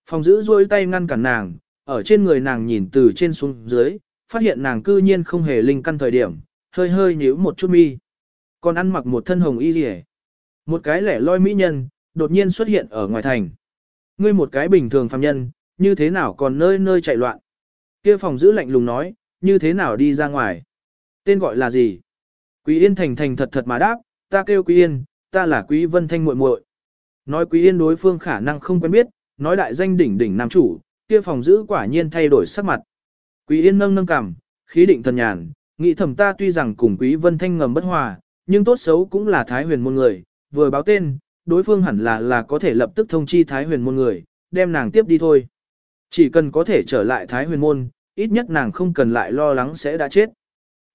Phòng giữ duỗi tay ngăn cản nàng, ở trên người nàng nhìn từ trên xuống dưới, phát hiện nàng cư nhiên không hề linh căn thời điểm, hơi hơi nhíu một chút mi. Còn ăn mặc một thân hồng y rỉ. Một cái lẻ loi mỹ nhân, đột nhiên xuất hiện ở ngoài thành. Ngươi một cái bình thường phàm nhân, như thế nào còn nơi nơi chạy loạn. Kia phòng giữ lạnh lùng nói, như thế nào đi ra ngoài. Tên gọi là gì? Quý Yên thành thành thật thật mà đáp, ta kêu Quý Yên, ta là Quý Vân Thanh muội muội. Nói Quý Yên đối phương khả năng không quen biết, nói đại danh đỉnh đỉnh nam chủ, kia phòng giữ quả nhiên thay đổi sắc mặt. Quý Yên nâng nâng cằm, khí định thần nhàn, nghĩ thầm ta tuy rằng cùng Quý Vân Thanh ngầm bất hòa, nhưng tốt xấu cũng là Thái Huyền môn người, vừa báo tên, đối phương hẳn là là có thể lập tức thông chi Thái Huyền môn người, đem nàng tiếp đi thôi. Chỉ cần có thể trở lại Thái Huyền môn, ít nhất nàng không cần lại lo lắng sẽ đã chết.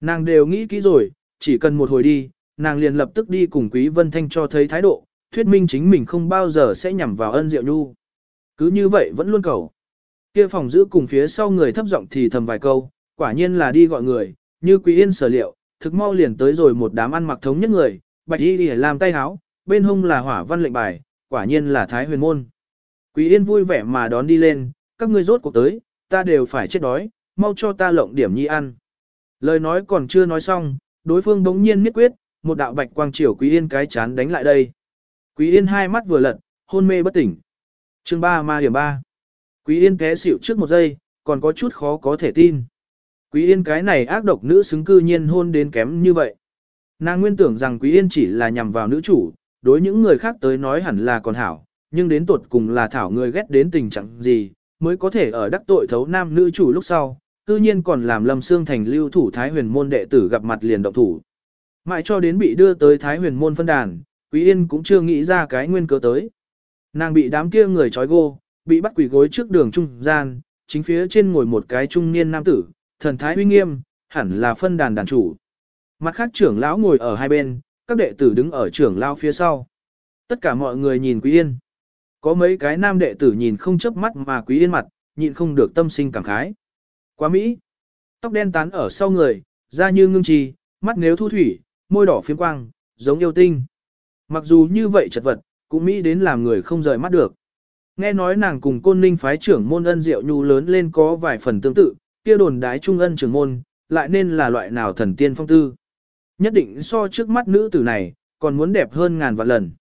Nàng đều nghĩ kỹ rồi, chỉ cần một hồi đi, nàng liền lập tức đi cùng Quý Vân Thanh cho thấy thái độ, thuyết minh chính mình không bao giờ sẽ nhằm vào ân diệu nhu. Cứ như vậy vẫn luôn cầu. Kia phòng giữ cùng phía sau người thấp giọng thì thầm vài câu, quả nhiên là đi gọi người, như Quý Yên sở liệu, thực mau liền tới rồi một đám ăn mặc thống nhất người, bạch y đi làm tay háo, bên hông là hỏa văn lệnh bài, quả nhiên là Thái huyền môn. Quý Yên vui vẻ mà đón đi lên, các ngươi rốt cuộc tới, ta đều phải chết đói, mau cho ta lộng điểm nhi ăn. Lời nói còn chưa nói xong, đối phương đống nhiên miết quyết, một đạo bạch quang chiều Quý Yên cái chán đánh lại đây. Quý Yên hai mắt vừa lật, hôn mê bất tỉnh. Chương 3 ma hiểm 3. Quý Yên té xỉu trước một giây, còn có chút khó có thể tin. Quý Yên cái này ác độc nữ xứng cư nhiên hôn đến kém như vậy. Nàng nguyên tưởng rằng Quý Yên chỉ là nhằm vào nữ chủ, đối những người khác tới nói hẳn là còn hảo, nhưng đến tuột cùng là thảo người ghét đến tình trạng gì, mới có thể ở đắc tội thấu nam nữ chủ lúc sau, tự nhiên còn làm Lâm Sương Thành lưu thủ Thái huyền môn đệ tử gặp mặt liền động thủ. Mãi cho đến bị đưa tới Thái huyền môn phân đàn, Quý Yên cũng chưa nghĩ ra cái nguyên cớ tới. Nàng bị đám kia người trói gô, bị bắt quỳ gối trước đường trung gian, chính phía trên ngồi một cái trung niên nam tử, thần thái uy nghiêm, hẳn là phân đàn đàn chủ. Mặt khác trưởng lão ngồi ở hai bên, các đệ tử đứng ở trưởng lão phía sau. Tất cả mọi người nhìn Quý Yên. Có mấy cái nam đệ tử nhìn không chớp mắt mà Quý Yên mặt, nhịn không được tâm sinh cảm khái. Quá Mỹ. Tóc đen tán ở sau người, da như ngưng trì, mắt nếu thu thủy, môi đỏ phiếm quang, giống yêu tinh. Mặc dù như vậy chật vật, cũng Mỹ đến làm người không rời mắt được. Nghe nói nàng cùng côn ninh phái trưởng môn ân diệu nhu lớn lên có vài phần tương tự, kia đồn đái trung ân trưởng môn, lại nên là loại nào thần tiên phong tư. Nhất định so trước mắt nữ tử này, còn muốn đẹp hơn ngàn vạn lần.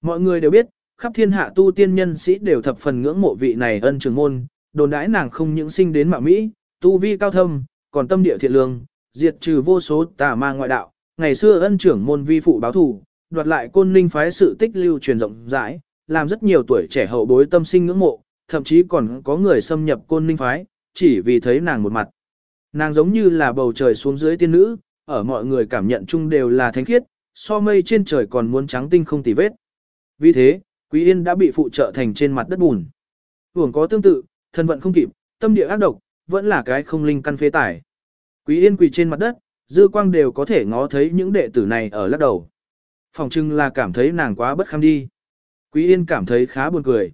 Mọi người đều biết, khắp thiên hạ tu tiên nhân sĩ đều thập phần ngưỡng mộ vị này ân trưởng môn, đồn đãi nàng không những sinh đến mạo Mỹ, tu vi cao thâm, còn tâm địa thiện lương, diệt trừ vô số tà ma ngoại đạo. Ngày xưa ân trưởng môn vi phụ báo thù, đoạt lại côn linh phái sự tích lưu truyền rộng rãi, làm rất nhiều tuổi trẻ hậu bối tâm sinh ngưỡng mộ, thậm chí còn có người xâm nhập côn linh phái, chỉ vì thấy nàng một mặt. Nàng giống như là bầu trời xuống dưới tiên nữ, ở mọi người cảm nhận chung đều là thánh khiết, so mây trên trời còn muốn trắng tinh không tì vết. Vì thế, Quý Yên đã bị phụ trợ thành trên mặt đất bùn. Hưởng có tương tự, thân vận không kịp, tâm địa ác độc, vẫn là cái không linh căn phế tải. Quý Yên quỳ trên mặt đất, dư quang đều có thể ngó thấy những đệ tử này ở lắc đầu. Phòng trưng là cảm thấy nàng quá bất kham đi. Quý Yên cảm thấy khá buồn cười.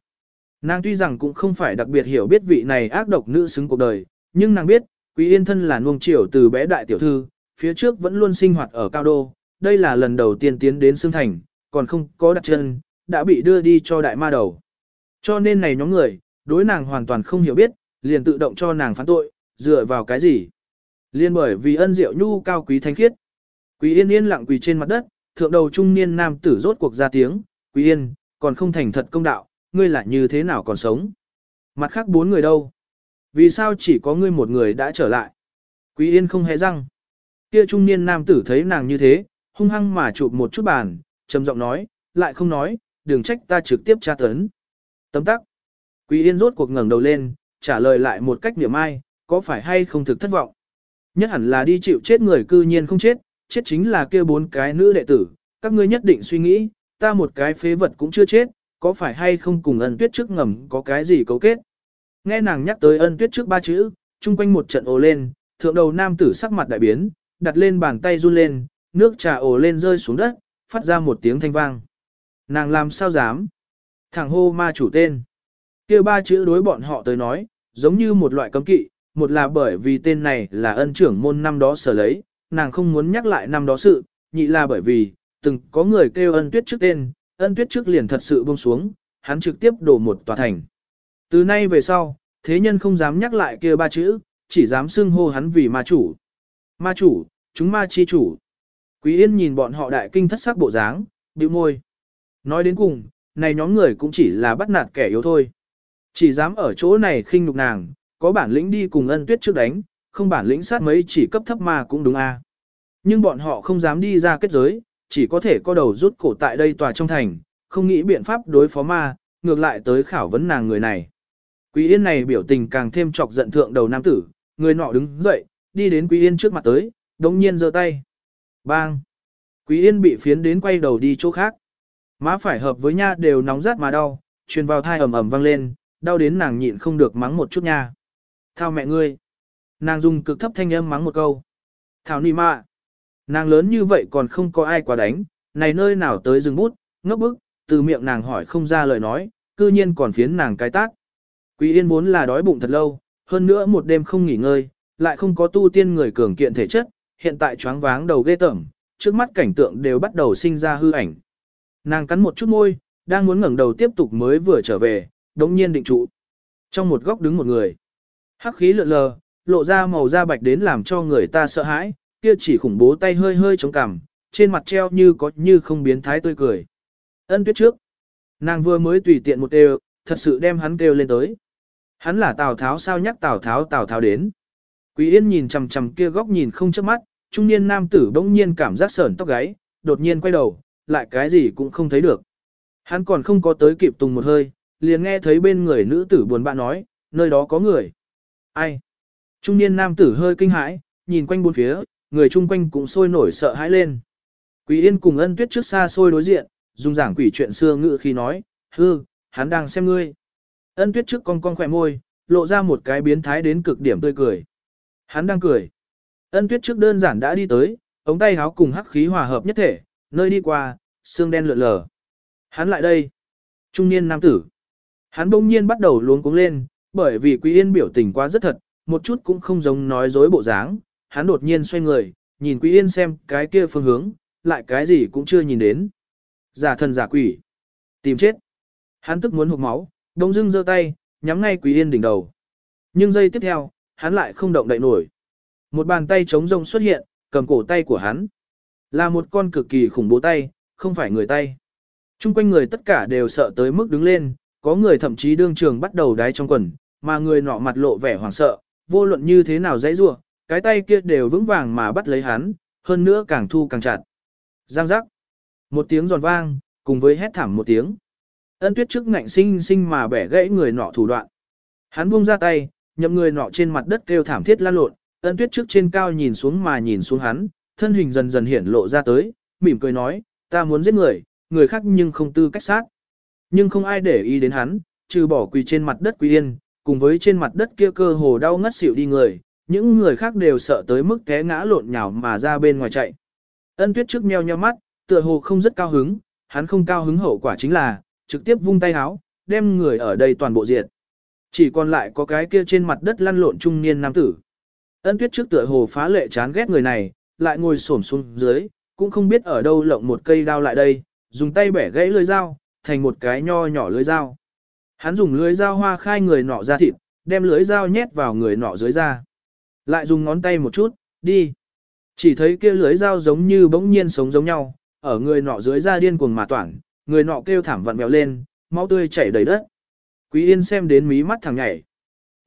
Nàng tuy rằng cũng không phải đặc biệt hiểu biết vị này ác độc nữ xứng cuộc đời, nhưng nàng biết, Quý Yên thân là nuông chiều từ bé đại tiểu thư, phía trước vẫn luôn sinh hoạt ở cao đô, đây là lần đầu tiên tiến đến Sương Thành, còn không có đặt chân, đã bị đưa đi cho đại ma đầu. Cho nên này nhóm người, đối nàng hoàn toàn không hiểu biết, liền tự động cho nàng phán tội, dựa vào cái gì? Liên bởi vì ân diệu nhu cao quý thánh khiết. Quý Yên yên lặng quỳ trên mặt đất, thượng đầu trung niên nam tử rốt cuộc ra tiếng, "Quý Yên, còn không thành thật công đạo, ngươi là như thế nào còn sống?" Mặt khác bốn người đâu? Vì sao chỉ có ngươi một người đã trở lại? Quý Yên không hề răng. Kia trung niên nam tử thấy nàng như thế, hung hăng mà chụp một chút bàn, trầm giọng nói, lại không nói, đừng trách ta trực tiếp tra tấn. Tấm tắc. Quý Yên rốt cuộc ngẩng đầu lên, trả lời lại một cách niệm ai, có phải hay không thực thất vọng. Nhất hẳn là đi chịu chết người cư nhiên không chết, chết chính là kia bốn cái nữ đệ tử, các ngươi nhất định suy nghĩ, ta một cái phế vật cũng chưa chết, có phải hay không cùng ân tuyết trước ngầm có cái gì cấu kết. Nghe nàng nhắc tới ân tuyết trước ba chữ, chung quanh một trận ồ lên, thượng đầu nam tử sắc mặt đại biến, đặt lên bàn tay run lên, nước trà ồ lên rơi xuống đất, phát ra một tiếng thanh vang. Nàng làm sao dám? Thằng hô ma chủ tên. kia ba chữ đối bọn họ tới nói, giống như một loại cấm kỵ, một là bởi vì tên này là ân trưởng môn năm đó sở lấy, nàng không muốn nhắc lại năm đó sự, nhị là bởi vì, từng có người kêu ân tuyết trước tên, ân tuyết trước liền thật sự buông xuống, hắn trực tiếp đổ một tòa thành. Từ nay về sau, thế nhân không dám nhắc lại kia ba chữ, chỉ dám xưng hô hắn vì ma chủ. Ma chủ, chúng ma chi chủ. Quý Yên nhìn bọn họ đại kinh thất sắc bộ dáng, bĩu môi. Nói đến cùng, này nhóm người cũng chỉ là bắt nạt kẻ yếu thôi. Chỉ dám ở chỗ này khinh nhục nàng, có bản lĩnh đi cùng ân tuyết trước đánh, không bản lĩnh sát mấy chỉ cấp thấp mà cũng đúng a. À. Nhưng bọn họ không dám đi ra kết giới, chỉ có thể co đầu rút cổ tại đây tòa trong thành, không nghĩ biện pháp đối phó ma, ngược lại tới khảo vấn nàng người này. Quý Yên này biểu tình càng thêm chọc giận thượng đầu nam tử, người nọ đứng dậy, đi đến Quý Yên trước mặt tới, đống nhiên giơ tay. Bang! Quý Yên bị phiến đến quay đầu đi chỗ khác. Má phải hợp với nha đều nóng rát mà đau, truyền vào thai ầm ầm vang lên, đau đến nàng nhịn không được mắng một chút nha. Thao mẹ ngươi! Nàng dùng cực thấp thanh âm mắng một câu. Thảo nì mạ! Nàng lớn như vậy còn không có ai quá đánh, này nơi nào tới rừng bút, ngốc bức, từ miệng nàng hỏi không ra lời nói, cư nhiên còn phiến nàng cái tác. Quý Yên vốn là đói bụng thật lâu, hơn nữa một đêm không nghỉ ngơi, lại không có tu tiên người cường kiện thể chất, hiện tại choáng váng đầu ghê tởm, trước mắt cảnh tượng đều bắt đầu sinh ra hư ảnh. Nàng cắn một chút môi, đang muốn ngẩng đầu tiếp tục mới vừa trở về, đống nhiên định trụ. Trong một góc đứng một người. Hắc khí lượn lờ, lộ ra màu da bạch đến làm cho người ta sợ hãi, kia chỉ khủng bố tay hơi hơi chống cằm, trên mặt treo như có như không biến thái tươi cười. Ân tuyết trước. Nàng vừa mới tùy tiện một đều, thật sự đem hắn kêu lên tới. Hắn là Tào Tháo sao nhắc Tào Tháo Tào Tháo đến. Quý Yên nhìn chằm chằm kia góc nhìn không chớp mắt, trung niên nam tử bỗng nhiên cảm giác sởn tóc gáy, đột nhiên quay đầu, lại cái gì cũng không thấy được. Hắn còn không có tới kịp tùng một hơi, liền nghe thấy bên người nữ tử buồn bã nói, nơi đó có người. Ai? Trung niên nam tử hơi kinh hãi, nhìn quanh bốn phía, người chung quanh cũng sôi nổi sợ hãi lên. Quý Yên cùng ân tuyết trước xa xôi đối diện, dùng giảng quỷ chuyện xưa ngự khi nói, hư, hắn đang xem ngươi. Ân tuyết trước con con khỏe môi, lộ ra một cái biến thái đến cực điểm tươi cười. Hắn đang cười. Ân tuyết trước đơn giản đã đi tới, ống tay háo cùng hắc khí hòa hợp nhất thể, nơi đi qua, xương đen lượn lờ. Hắn lại đây. Trung niên nam tử. Hắn bỗng nhiên bắt đầu luống cuống lên, bởi vì Quý Yên biểu tình quá rất thật, một chút cũng không giống nói dối bộ dáng. Hắn đột nhiên xoay người, nhìn Quý Yên xem cái kia phương hướng, lại cái gì cũng chưa nhìn đến. Giả thần giả quỷ. Tìm chết. Hắn tức muốn hụt máu, đông dưng giơ tay, nhắm ngay Quý Yên đỉnh đầu. Nhưng giây tiếp theo, hắn lại không động đậy nổi. Một bàn tay trống rông xuất hiện, cầm cổ tay của hắn. Là một con cực kỳ khủng bố tay, không phải người tay. Trung quanh người tất cả đều sợ tới mức đứng lên, có người thậm chí đương trường bắt đầu đái trong quần, mà người nọ mặt lộ vẻ hoảng sợ, vô luận như thế nào dãy rua, cái tay kia đều vững vàng mà bắt lấy hắn, hơn nữa càng thu càng chặt. Giang giác. Một tiếng giòn vang, cùng với hét thảm một tiếng. Ân tuyết trước ngạnh sinh sinh mà bẻ gãy người nọ thủ đoạn. Hắn buông ra tay, nhậm người nọ trên mặt đất kêu thảm thiết lan lộn, ân tuyết trước trên cao nhìn xuống mà nhìn xuống hắn, thân hình dần dần hiển lộ ra tới, mỉm cười nói, ta muốn giết người, người khác nhưng không tư cách sát. Nhưng không ai để ý đến hắn, trừ bỏ quỳ trên mặt đất quỳ yên, cùng với trên mặt đất kia cơ hồ đau ngất xỉu đi người, những người khác đều sợ tới mức té ngã lộn nhào mà ra bên ngoài chạy. Ân tuyết trước meo nheo mắt, tựa hồ không rất cao hứng, hắn không cao hứng hậu quả chính là, trực tiếp vung tay háo, đem người ở đây toàn bộ diệt. Chỉ còn lại có cái kia trên mặt đất lăn lộn trung niên nam tử. Ân tuyết trước tựa hồ phá lệ chán ghét người này, lại ngồi xổm xuống dưới, cũng không biết ở đâu lộng một cây đao lại đây, dùng tay bẻ gãy lưỡi dao, thành một cái nho nhỏ lưỡi dao. Hắn dùng lưỡi dao hoa khai người nọ ra thịt, đem lưỡi dao nhét vào người nọ dưới da. Lại dùng ngón tay một chút, đi. Chỉ thấy kia lưỡi dao giống như bỗng nhiên sống giống nhau, ở người nọ dưới da điên cuồng mà toản, người nọ kêu thảm vặn vẹo lên, máu tươi chảy đầy đất. Quý Yên xem đến mí mắt thằng nhảy.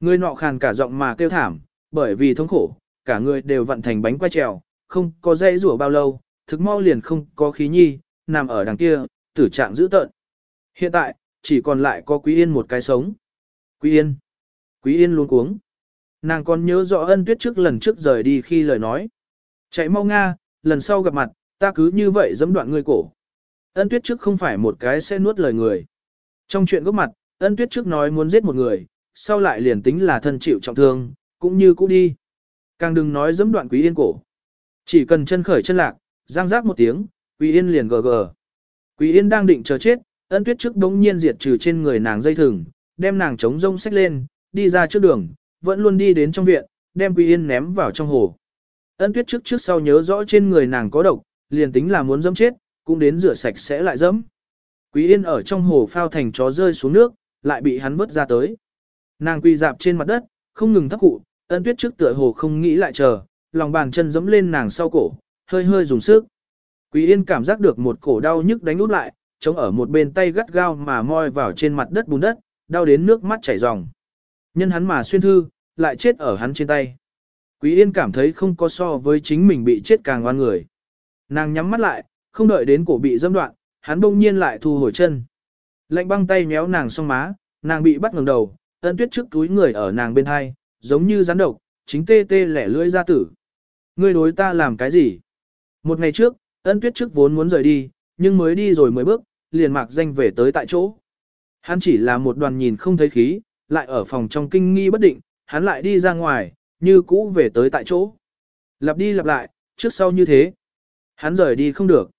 Người nọ khàn cả giọng mà kêu thảm, bởi vì thống khổ, cả người đều vặn thành bánh quay trèo, không có dây rủa bao lâu, thực mau liền không có khí nhi, nằm ở đằng kia, tử trạng dữ tợn. Hiện tại, chỉ còn lại có Quý Yên một cái sống. Quý Yên. Quý Yên luôn cuống. Nàng còn nhớ rõ ân tuyết trước lần trước rời đi khi lời nói. Chạy mau Nga, lần sau gặp mặt, ta cứ như vậy giẫm đoạn ngươi cổ. Ân tuyết trước không phải một cái sẽ nuốt lời người. Trong chuyện gốc mặt, ân tuyết trước nói muốn giết một người, sau lại liền tính là thân chịu trọng thương, cũng như cũ đi. Càng đừng nói giẫm đoạn quý yên cổ. Chỉ cần chân khởi chân lạc, giang giác một tiếng, Quý Yên liền gờ gờ. Quý Yên đang định chờ chết, ân tuyết trước đống nhiên diệt trừ trên người nàng dây thừng, đem nàng chống rông xách lên, đi ra trước đường, vẫn luôn đi đến trong viện, đem Quý Yên ném vào trong hồ. Ân tuyết trước trước sau nhớ rõ trên người nàng có độc, liền tính là muốn dẫm chết, cũng đến rửa sạch sẽ lại dẫm. Quý Yên ở trong hồ phao thành chó rơi xuống nước, lại bị hắn vớt ra tới. Nàng quỳ dạp trên mặt đất, không ngừng thắc cụ, ân tuyết trước tựa hồ không nghĩ lại chờ, lòng bàn chân dẫm lên nàng sau cổ, hơi hơi dùng sức. Quý Yên cảm giác được một cổ đau nhức đánh út lại, chống ở một bên tay gắt gao mà moi vào trên mặt đất bùn đất, đau đến nước mắt chảy ròng. Nhân hắn mà xuyên thư, lại chết ở hắn trên tay. Quý Yên cảm thấy không có so với chính mình bị chết càng oan người. Nàng nhắm mắt lại, không đợi đến cổ bị dâm đoạn, hắn bỗng nhiên lại thu hồi chân. Lạnh băng tay méo nàng song má, nàng bị bắt ngẩng đầu, ân tuyết trước túi người ở nàng bên hai, giống như rắn độc, chính tê tê lẻ lưỡi ra tử. Ngươi đối ta làm cái gì? Một ngày trước, ân tuyết trước vốn muốn rời đi, nhưng mới đi rồi mới bước, liền mạc danh về tới tại chỗ. Hắn chỉ là một đoàn nhìn không thấy khí, lại ở phòng trong kinh nghi bất định, hắn lại đi ra ngoài, như cũ về tới tại chỗ. Lặp đi lặp lại, trước sau như thế. Hắn rời đi không được.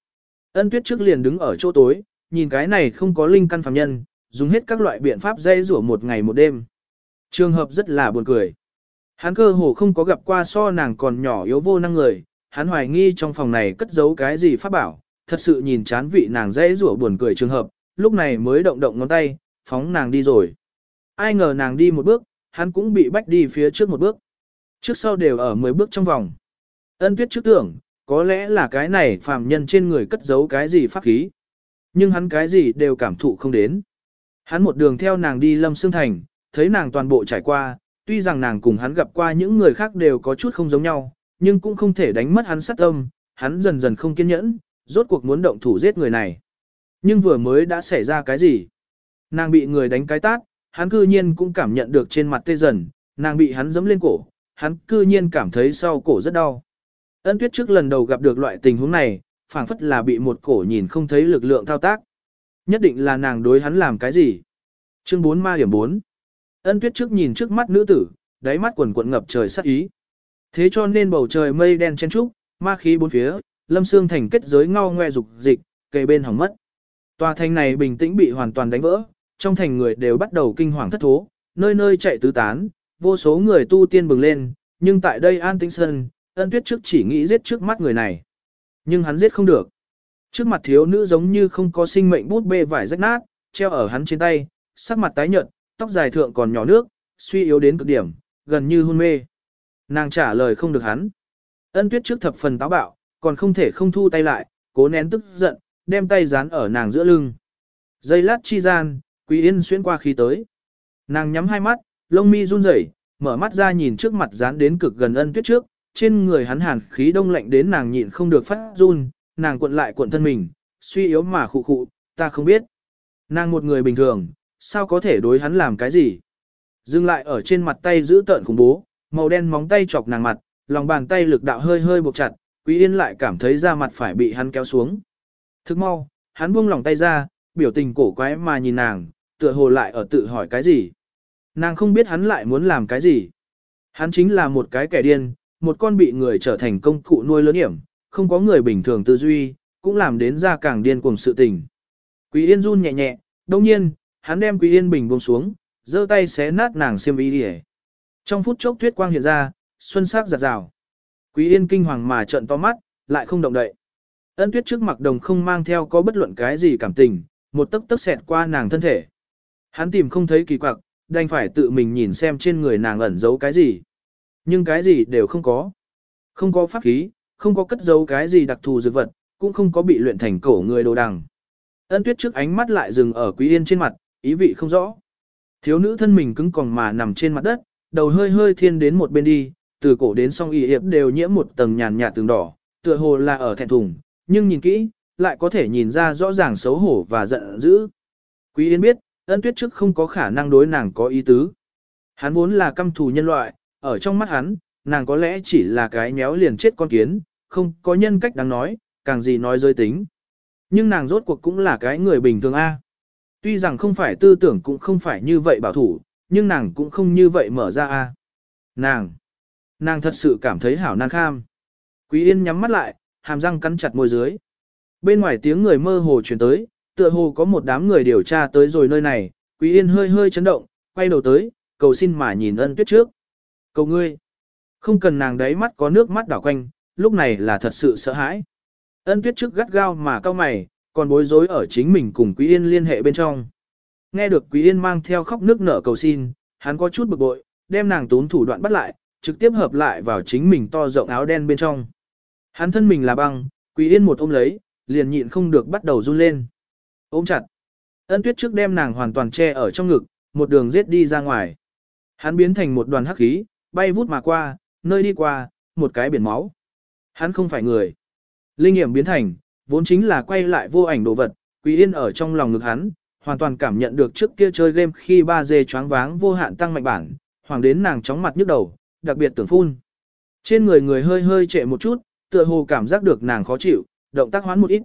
Ân tuyết trước liền đứng ở chỗ tối, nhìn cái này không có linh căn phàm nhân, dùng hết các loại biện pháp dây rủa một ngày một đêm. Trường hợp rất là buồn cười. Hắn cơ hồ không có gặp qua so nàng còn nhỏ yếu vô năng người, hắn hoài nghi trong phòng này cất giấu cái gì pháp bảo, thật sự nhìn chán vị nàng dễ rủa buồn cười trường hợp, lúc này mới động động ngón tay, phóng nàng đi rồi. Ai ngờ nàng đi một bước, hắn cũng bị bách đi phía trước một bước. Trước sau đều ở 10 bước trong vòng. Ân tuyết trước tưởng, có lẽ là cái này phàm nhân trên người cất giấu cái gì pháp khí. Nhưng hắn cái gì đều cảm thụ không đến. Hắn một đường theo nàng đi lâm xương thành, thấy nàng toàn bộ trải qua, tuy rằng nàng cùng hắn gặp qua những người khác đều có chút không giống nhau, nhưng cũng không thể đánh mất hắn sát tâm, hắn dần dần không kiên nhẫn, rốt cuộc muốn động thủ giết người này. Nhưng vừa mới đã xảy ra cái gì? Nàng bị người đánh cái tát, hắn cư nhiên cũng cảm nhận được trên mặt tê dần, nàng bị hắn giẫm lên cổ, hắn cư nhiên cảm thấy sau cổ rất đau. Ân tuyết trước lần đầu gặp được loại tình huống này, phảng phất là bị một cổ nhìn không thấy lực lượng thao tác. Nhất định là nàng đối hắn làm cái gì? Chương 4 ma điểm 4 Ân tuyết trước nhìn trước mắt nữ tử, đáy mắt quần quận ngập trời sắc ý. Thế cho nên bầu trời mây đen chen trúc, ma khí bốn phía, lâm xương thành kết giới ngao ngoe dục dịch, kề bên hỏng mất. Tòa thành này bình tĩnh bị hoàn toàn đánh vỡ, trong thành người đều bắt đầu kinh hoàng thất thố, nơi nơi chạy tứ tán, vô số người tu tiên bừng lên, nhưng tại đây an tĩnh sân, ân tuyết trước chỉ nghĩ giết trước mắt người này. Nhưng hắn giết không được. Trước mặt thiếu nữ giống như không có sinh mệnh bút bê vải rách nát, treo ở hắn trên tay, sắc mặt tái nhợt, tóc dài thượng còn nhỏ nước, suy yếu đến cực điểm, gần như hôn mê. Nàng trả lời không được hắn. Ân tuyết trước thập phần táo bạo, còn không thể không thu tay lại, cố nén tức giận, đem tay dán ở nàng giữa lưng. Dây lát chi gian, Quý Yên xuyên qua khí tới. Nàng nhắm hai mắt, lông mi run rẩy, mở mắt ra nhìn trước mặt dán đến cực gần ân tuyết trước, trên người hắn hàn khí đông lạnh đến nàng nhịn không được phát run, nàng cuộn lại cuộn thân mình, suy yếu mà khụ khụ, ta không biết. Nàng một người bình thường, sao có thể đối hắn làm cái gì? Dừng lại ở trên mặt tay giữ tợn khủng bố, màu đen móng tay chọc nàng mặt, lòng bàn tay lực đạo hơi hơi buộc chặt, Quý Yên lại cảm thấy da mặt phải bị hắn kéo xuống. Thức mau, hắn buông lòng tay ra, biểu tình cổ quái mà nhìn nàng, tựa hồ lại ở tự hỏi cái gì. Nàng không biết hắn lại muốn làm cái gì. Hắn chính là một cái kẻ điên, một con bị người trở thành công cụ nuôi lớn hiểm, không có người bình thường tư duy, cũng làm đến ra càng điên cuồng sự tình. Quý Yên run nhẹ nhẹ, đồng nhiên, hắn đem Quý Yên bình buông xuống, giơ tay xé nát nàng xiêm y đi Trong phút chốc tuyết quang hiện ra, xuân sắc giạt rào. Quý Yên kinh hoàng mà trợn to mắt, lại không động đậy. Ân tuyết trước mặt đồng không mang theo có bất luận cái gì cảm tình, một tấc tấc xẹt qua nàng thân thể. Hắn tìm không thấy kỳ quặc, đành phải tự mình nhìn xem trên người nàng ẩn giấu cái gì. Nhưng cái gì đều không có. Không có pháp khí, không có cất giấu cái gì đặc thù dược vật, cũng không có bị luyện thành cổ người đồ đằng. Ân tuyết trước ánh mắt lại dừng ở quý yên trên mặt, ý vị không rõ. Thiếu nữ thân mình cứng còng mà nằm trên mặt đất, đầu hơi hơi thiên đến một bên đi, từ cổ đến song y hiệp đều nhiễm một tầng nhàn nhạt tường đỏ, tựa hồ là ở thẹn thùng, nhưng nhìn kỹ, lại có thể nhìn ra rõ ràng xấu hổ và giận dữ. Quý Yên biết, ân tuyết trước không có khả năng đối nàng có ý tứ. Hắn vốn là căm thù nhân loại, ở trong mắt hắn, nàng có lẽ chỉ là cái nhéo liền chết con kiến, không có nhân cách đáng nói, càng gì nói rơi tính. Nhưng nàng rốt cuộc cũng là cái người bình thường A. Tuy rằng không phải tư tưởng cũng không phải như vậy bảo thủ, nhưng nàng cũng không như vậy mở ra A. Nàng, nàng thật sự cảm thấy hảo nan kham. Quý Yên nhắm mắt lại, hàm răng cắn chặt môi dưới. bên ngoài tiếng người mơ hồ truyền tới, tựa hồ có một đám người điều tra tới rồi nơi này, Quý Yên hơi hơi chấn động, quay đầu tới, cầu xin mà nhìn ân tuyết trước. Cầu ngươi, không cần nàng đấy mắt có nước mắt đảo quanh, lúc này là thật sự sợ hãi. Ân tuyết trước gắt gao mà cao mày, còn bối rối ở chính mình cùng Quý Yên liên hệ bên trong. Nghe được Quý Yên mang theo khóc nước nở cầu xin, hắn có chút bực bội, đem nàng tốn thủ đoạn bắt lại, trực tiếp hợp lại vào chính mình to rộng áo đen bên trong. Hắn thân mình là băng, Quý Yên một ôm lấy, liền nhịn không được bắt đầu run lên. Ôm chặt. Ân tuyết trước đem nàng hoàn toàn che ở trong ngực, một đường giết đi ra ngoài. Hắn biến thành một đoàn hắc khí, bay vút mà qua, nơi đi qua, một cái biển máu. Hắn không phải người. Linh nghiệm biến thành, vốn chính là quay lại vô ảnh đồ vật, Quý Yên ở trong lòng ngực hắn, hoàn toàn cảm nhận được trước kia chơi game khi ba dê choáng váng vô hạn tăng mạnh bản, hoàng đến nàng chóng mặt nhức đầu, đặc biệt tưởng phun. Trên người người hơi hơi trệ một chút, tựa hồ cảm giác được nàng khó chịu, động tác hoán một ít.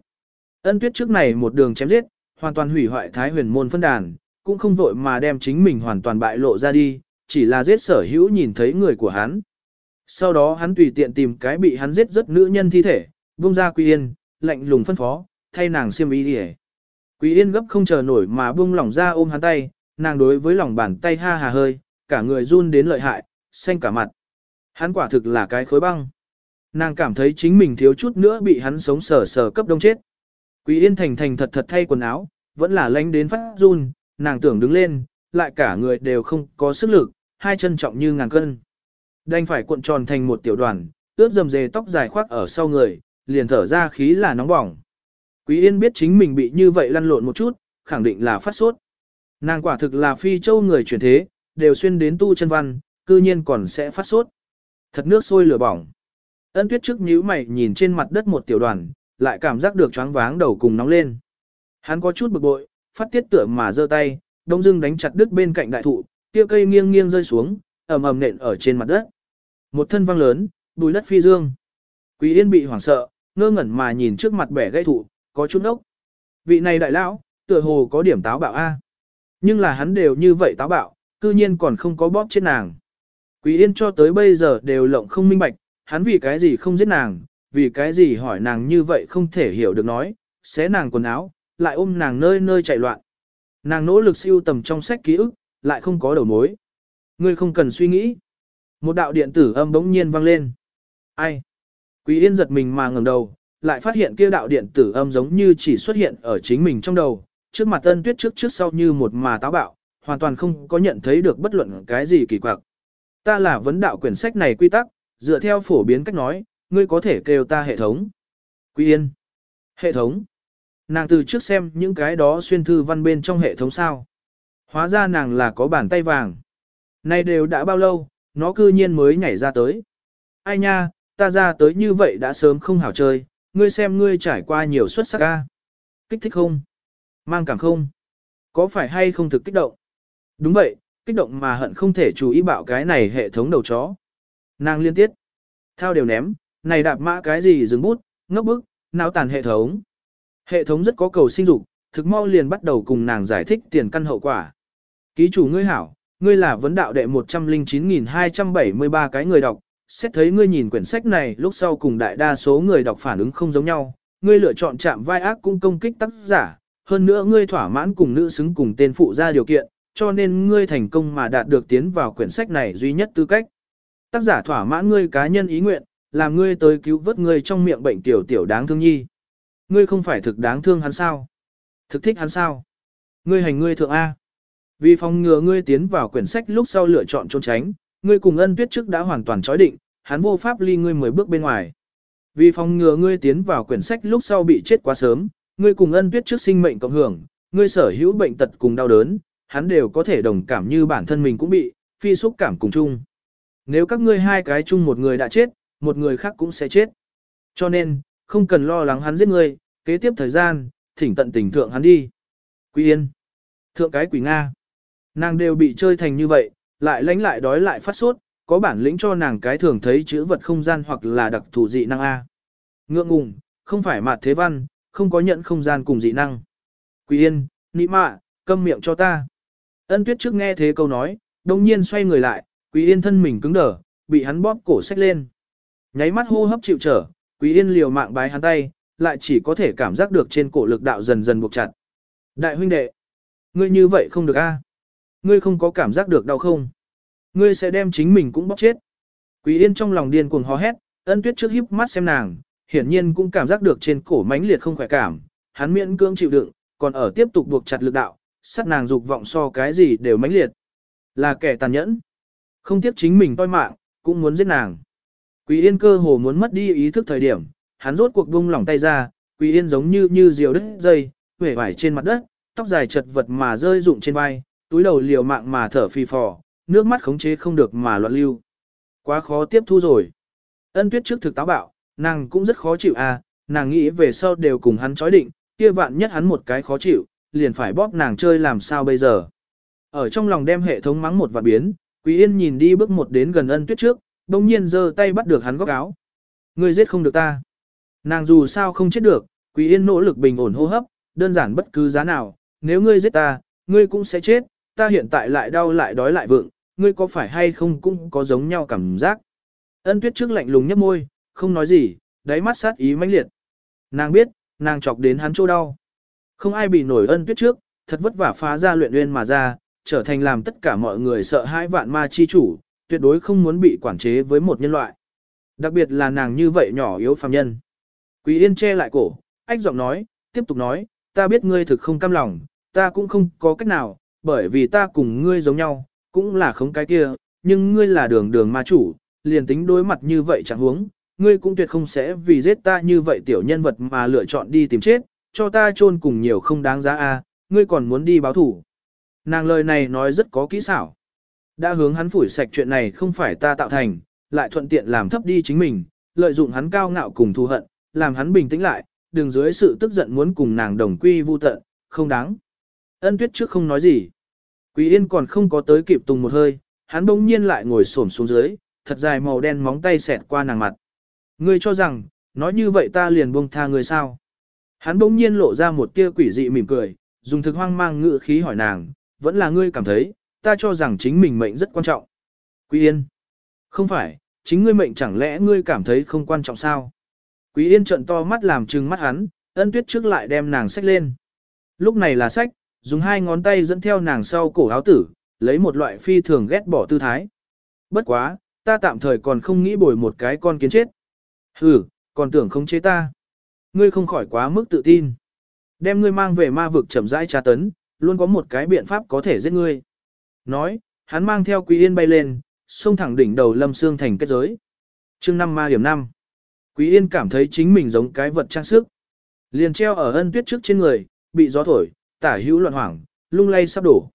Ân tuyết trước này một đường chém giết, hoàn toàn hủy hoại thái huyền môn phân đàn, cũng không vội mà đem chính mình hoàn toàn bại lộ ra đi, chỉ là giết sở hữu nhìn thấy người của hắn. Sau đó hắn tùy tiện tìm cái bị hắn giết rất nữ nhân thi thể, buông ra Quý Yên, lạnh lùng phân phó, thay nàng xiêm y đi Quý Yên gấp không chờ nổi mà buông lỏng ra ôm hắn tay, nàng đối với lòng bàn tay ha hà hơi, cả người run đến lợi hại, xanh cả mặt. Hắn quả thực là cái khối băng. Nàng cảm thấy chính mình thiếu chút nữa bị hắn sống sờ sờ cấp đông chết. Quý Yên thành thành thật thật thay quần áo, vẫn là lánh đến phát run, nàng tưởng đứng lên, lại cả người đều không có sức lực, hai chân trọng như ngàn cân. Đành phải cuộn tròn thành một tiểu đoàn, ướt dầm dề tóc dài khoác ở sau người, liền thở ra khí là nóng bỏng. Quý Yên biết chính mình bị như vậy lăn lộn một chút, khẳng định là phát sốt. Nàng quả thực là phi châu người chuyển thế, đều xuyên đến tu chân văn, cư nhiên còn sẽ phát sốt. Thật nước sôi lửa bỏng. Ân tuyết trước nhíu mày nhìn trên mặt đất một tiểu đoàn, lại cảm giác được choáng váng đầu cùng nóng lên. Hắn có chút bực bội, phát tiết tựa mà giơ tay, đông dưng đánh chặt đứt bên cạnh đại thụ, tiêu cây nghiêng nghiêng rơi xuống, ầm ầm nện ở trên mặt đất. Một thân vang lớn, bùi đất phi dương. Quý Yên bị hoảng sợ, ngơ ngẩn mà nhìn trước mặt bẻ gãy thụ, có chút ốc. Vị này đại lão, tựa hồ có điểm táo bạo a. Nhưng là hắn đều như vậy táo bạo, cư nhiên còn không có bóp chết nàng. Quý Yên cho tới bây giờ đều lộng không minh bạch, hắn vì cái gì không giết nàng, vì cái gì hỏi nàng như vậy không thể hiểu được nói, xé nàng quần áo, lại ôm nàng nơi nơi chạy loạn. Nàng nỗ lực siêu tầm trong sách ký ức, lại không có đầu mối. Ngươi không cần suy nghĩ. Một đạo điện tử âm bỗng nhiên vang lên. Ai? Quý Yên giật mình mà ngẩng đầu, lại phát hiện kia đạo điện tử âm giống như chỉ xuất hiện ở chính mình trong đầu, trước mặt Tân Tuyết trước trước sau như một mà táo bạo, hoàn toàn không có nhận thấy được bất luận cái gì kỳ quặc. Ta là vấn đạo quyển sách này quy tắc, dựa theo phổ biến cách nói, ngươi có thể kêu ta hệ thống. Quý Yên. Hệ thống. Nàng từ trước xem những cái đó xuyên thư văn bên trong hệ thống sao. Hóa ra nàng là có bàn tay vàng. Này đều đã bao lâu, nó cư nhiên mới nhảy ra tới. Ai nha, ta ra tới như vậy đã sớm không hảo chơi, ngươi xem ngươi trải qua nhiều xuất sắc ca. Kích thích không? Mang cảm không? Có phải hay không thực kích động? Đúng vậy, kích động mà hận không thể chú ý bạo cái này hệ thống đầu chó. Nàng liên tiếp. Thao đều ném, này đạp mã cái gì dừng bút, ngốc bức, não tàn hệ thống. Hệ thống rất có cầu sinh dục, thực mau liền bắt đầu cùng nàng giải thích tiền căn hậu quả. Ký chủ ngươi hảo, ngươi là vấn đạo đệ 109.273 cái người đọc, xét thấy ngươi nhìn quyển sách này lúc sau cùng đại đa số người đọc phản ứng không giống nhau, ngươi lựa chọn chạm vai ác cũng công kích tác giả, hơn nữa ngươi thỏa mãn cùng nữ xứng cùng tên phụ ra điều kiện, cho nên ngươi thành công mà đạt được tiến vào quyển sách này duy nhất tư cách. Tác giả thỏa mãn ngươi cá nhân ý nguyện, làm ngươi tới cứu vớt ngươi trong miệng bệnh tiểu tiểu đáng thương nhi. Ngươi không phải thực đáng thương hắn sao? Thực thích hắn sao? Ngươi hành ngươi thượng A. Vì phòng ngừa ngươi tiến vào quyển sách lúc sau lựa chọn trốn tránh, ngươi cùng ân tuyết trước đã hoàn toàn chói định, hắn vô pháp ly ngươi 10 bước bên ngoài. Vì phòng ngừa ngươi tiến vào quyển sách lúc sau bị chết quá sớm, ngươi cùng ân tuyết trước sinh mệnh cộng hưởng, ngươi sở hữu bệnh tật cùng đau đớn, hắn đều có thể đồng cảm như bản thân mình cũng bị, phi xúc cảm cùng chung. Nếu các ngươi hai cái chung một người đã chết, một người khác cũng sẽ chết. Cho nên, không cần lo lắng hắn giết ngươi, kế tiếp thời gian, thỉnh tận tình thượng hắn đi. Quý Yên. Thượng cái quỷ Nga. Nàng đều bị chơi thành như vậy, lại lánh lại đói lại phát sốt, có bản lĩnh cho nàng cái thường thấy chữ vật không gian hoặc là đặc thù dị năng A. Ngượng ngùng, không phải mặt thế văn, không có nhận không gian cùng dị năng. Quý Yên, nị mạ, câm miệng cho ta. Ân tuyết trước nghe thế câu nói, đồng nhiên xoay người lại, Quý Yên thân mình cứng đờ, bị hắn bóp cổ xách lên. Nháy mắt hô hấp chịu trở, Quý Yên liều mạng bái hắn tay, lại chỉ có thể cảm giác được trên cổ lực đạo dần dần buộc chặt. Đại huynh đệ, ngươi như vậy không được a? Ngươi không có cảm giác được đau không? Ngươi sẽ đem chính mình cũng bóc chết. Quý Yên trong lòng điên cuồng hò hét, ân tuyết trước híp mắt xem nàng, hiển nhiên cũng cảm giác được trên cổ mãnh liệt không khỏe cảm, hắn miễn cưỡng chịu đựng, còn ở tiếp tục buộc chặt lực đạo, sát nàng dục vọng so cái gì đều mãnh liệt. Là kẻ tàn nhẫn. Không tiếc chính mình toi mạng, cũng muốn giết nàng. Quý Yên cơ hồ muốn mất đi ý thức thời điểm, hắn rốt cuộc buông lỏng tay ra, Quý Yên giống như như diều đứt dây, huệ vải trên mặt đất, tóc dài chật vật mà rơi rụng trên vai, túi đầu liều mạng mà thở phì phò, nước mắt khống chế không được mà loạn lưu. Quá khó tiếp thu rồi. Ân tuyết trước thực táo bạo, nàng cũng rất khó chịu à, nàng nghĩ về sau đều cùng hắn chói định, kia vạn nhất hắn một cái khó chịu, liền phải bóp nàng chơi làm sao bây giờ. Ở trong lòng đem hệ thống mắng một vạn biến, Quý Yên nhìn đi bước một đến gần ân tuyết trước, đồng nhiên giơ tay bắt được hắn góc áo. Ngươi giết không được ta. Nàng dù sao không chết được, Quý Yên nỗ lực bình ổn hô hấp, đơn giản bất cứ giá nào, nếu ngươi giết ta, ngươi cũng sẽ chết, ta hiện tại lại đau lại đói lại vượng, ngươi có phải hay không cũng có giống nhau cảm giác. Ân tuyết trước lạnh lùng nhấp môi, không nói gì, đáy mắt sát ý mãnh liệt. Nàng biết, nàng chọc đến hắn chỗ đau. Không ai bị nổi ân tuyết trước, thật vất vả phá ra luyện uyên mà ra, trở thành làm tất cả mọi người sợ hãi vạn ma chi chủ, tuyệt đối không muốn bị quản chế với một nhân loại. Đặc biệt là nàng như vậy nhỏ yếu phàm nhân. Quý Yên che lại cổ, ách giọng nói, tiếp tục nói, ta biết ngươi thực không cam lòng, ta cũng không có cách nào, bởi vì ta cùng ngươi giống nhau, cũng là không cái kia, nhưng ngươi là đường đường ma chủ, liền tính đối mặt như vậy chẳng huống, ngươi cũng tuyệt không sẽ vì giết ta như vậy tiểu nhân vật mà lựa chọn đi tìm chết, cho ta chôn cùng nhiều không đáng giá a, ngươi còn muốn đi báo thủ. Nàng lời này nói rất có kỹ xảo. Đã hướng hắn phủi sạch chuyện này không phải ta tạo thành, lại thuận tiện làm thấp đi chính mình, lợi dụng hắn cao ngạo cùng thù hận, làm hắn bình tĩnh lại, đừng dưới sự tức giận muốn cùng nàng đồng quy vu tận, không đáng. Ân tuyết trước không nói gì. Quý yên còn không có tới kịp tùng một hơi, hắn bỗng nhiên lại ngồi xổm xuống dưới, thật dài màu đen móng tay xẹt qua nàng mặt. Ngươi cho rằng, nói như vậy ta liền buông tha ngươi sao? Hắn bỗng nhiên lộ ra một tia quỷ dị mỉm cười, dùng thực hoang mang ngữ khí hỏi nàng, vẫn là ngươi cảm thấy, ta cho rằng chính mình mệnh rất quan trọng. Quý Yên. Không phải, chính ngươi mệnh chẳng lẽ ngươi cảm thấy không quan trọng sao? Quý Yên trợn to mắt làm trừng mắt hắn, ân tuyết trước lại đem nàng sách lên. Lúc này là sách, dùng hai ngón tay dẫn theo nàng sau cổ áo tử, lấy một loại phi thường ghét bỏ tư thái. Bất quá, ta tạm thời còn không nghĩ bồi một cái con kiến chết. Hừ, còn tưởng không chế ta. Ngươi không khỏi quá mức tự tin. Đem ngươi mang về ma vực chậm rãi tra tấn, luôn có một cái biện pháp có thể giết ngươi. Nói, hắn mang theo Quý Yên bay lên, xông thẳng đỉnh đầu Lâm Sương thành kết giới. Chương năm ma điểm năm. Quý Yên cảm thấy chính mình giống cái vật trang sức. Liền treo ở ân tuyết trước trên người, bị gió thổi, tả hữu loạn hoảng, lung lay sắp đổ.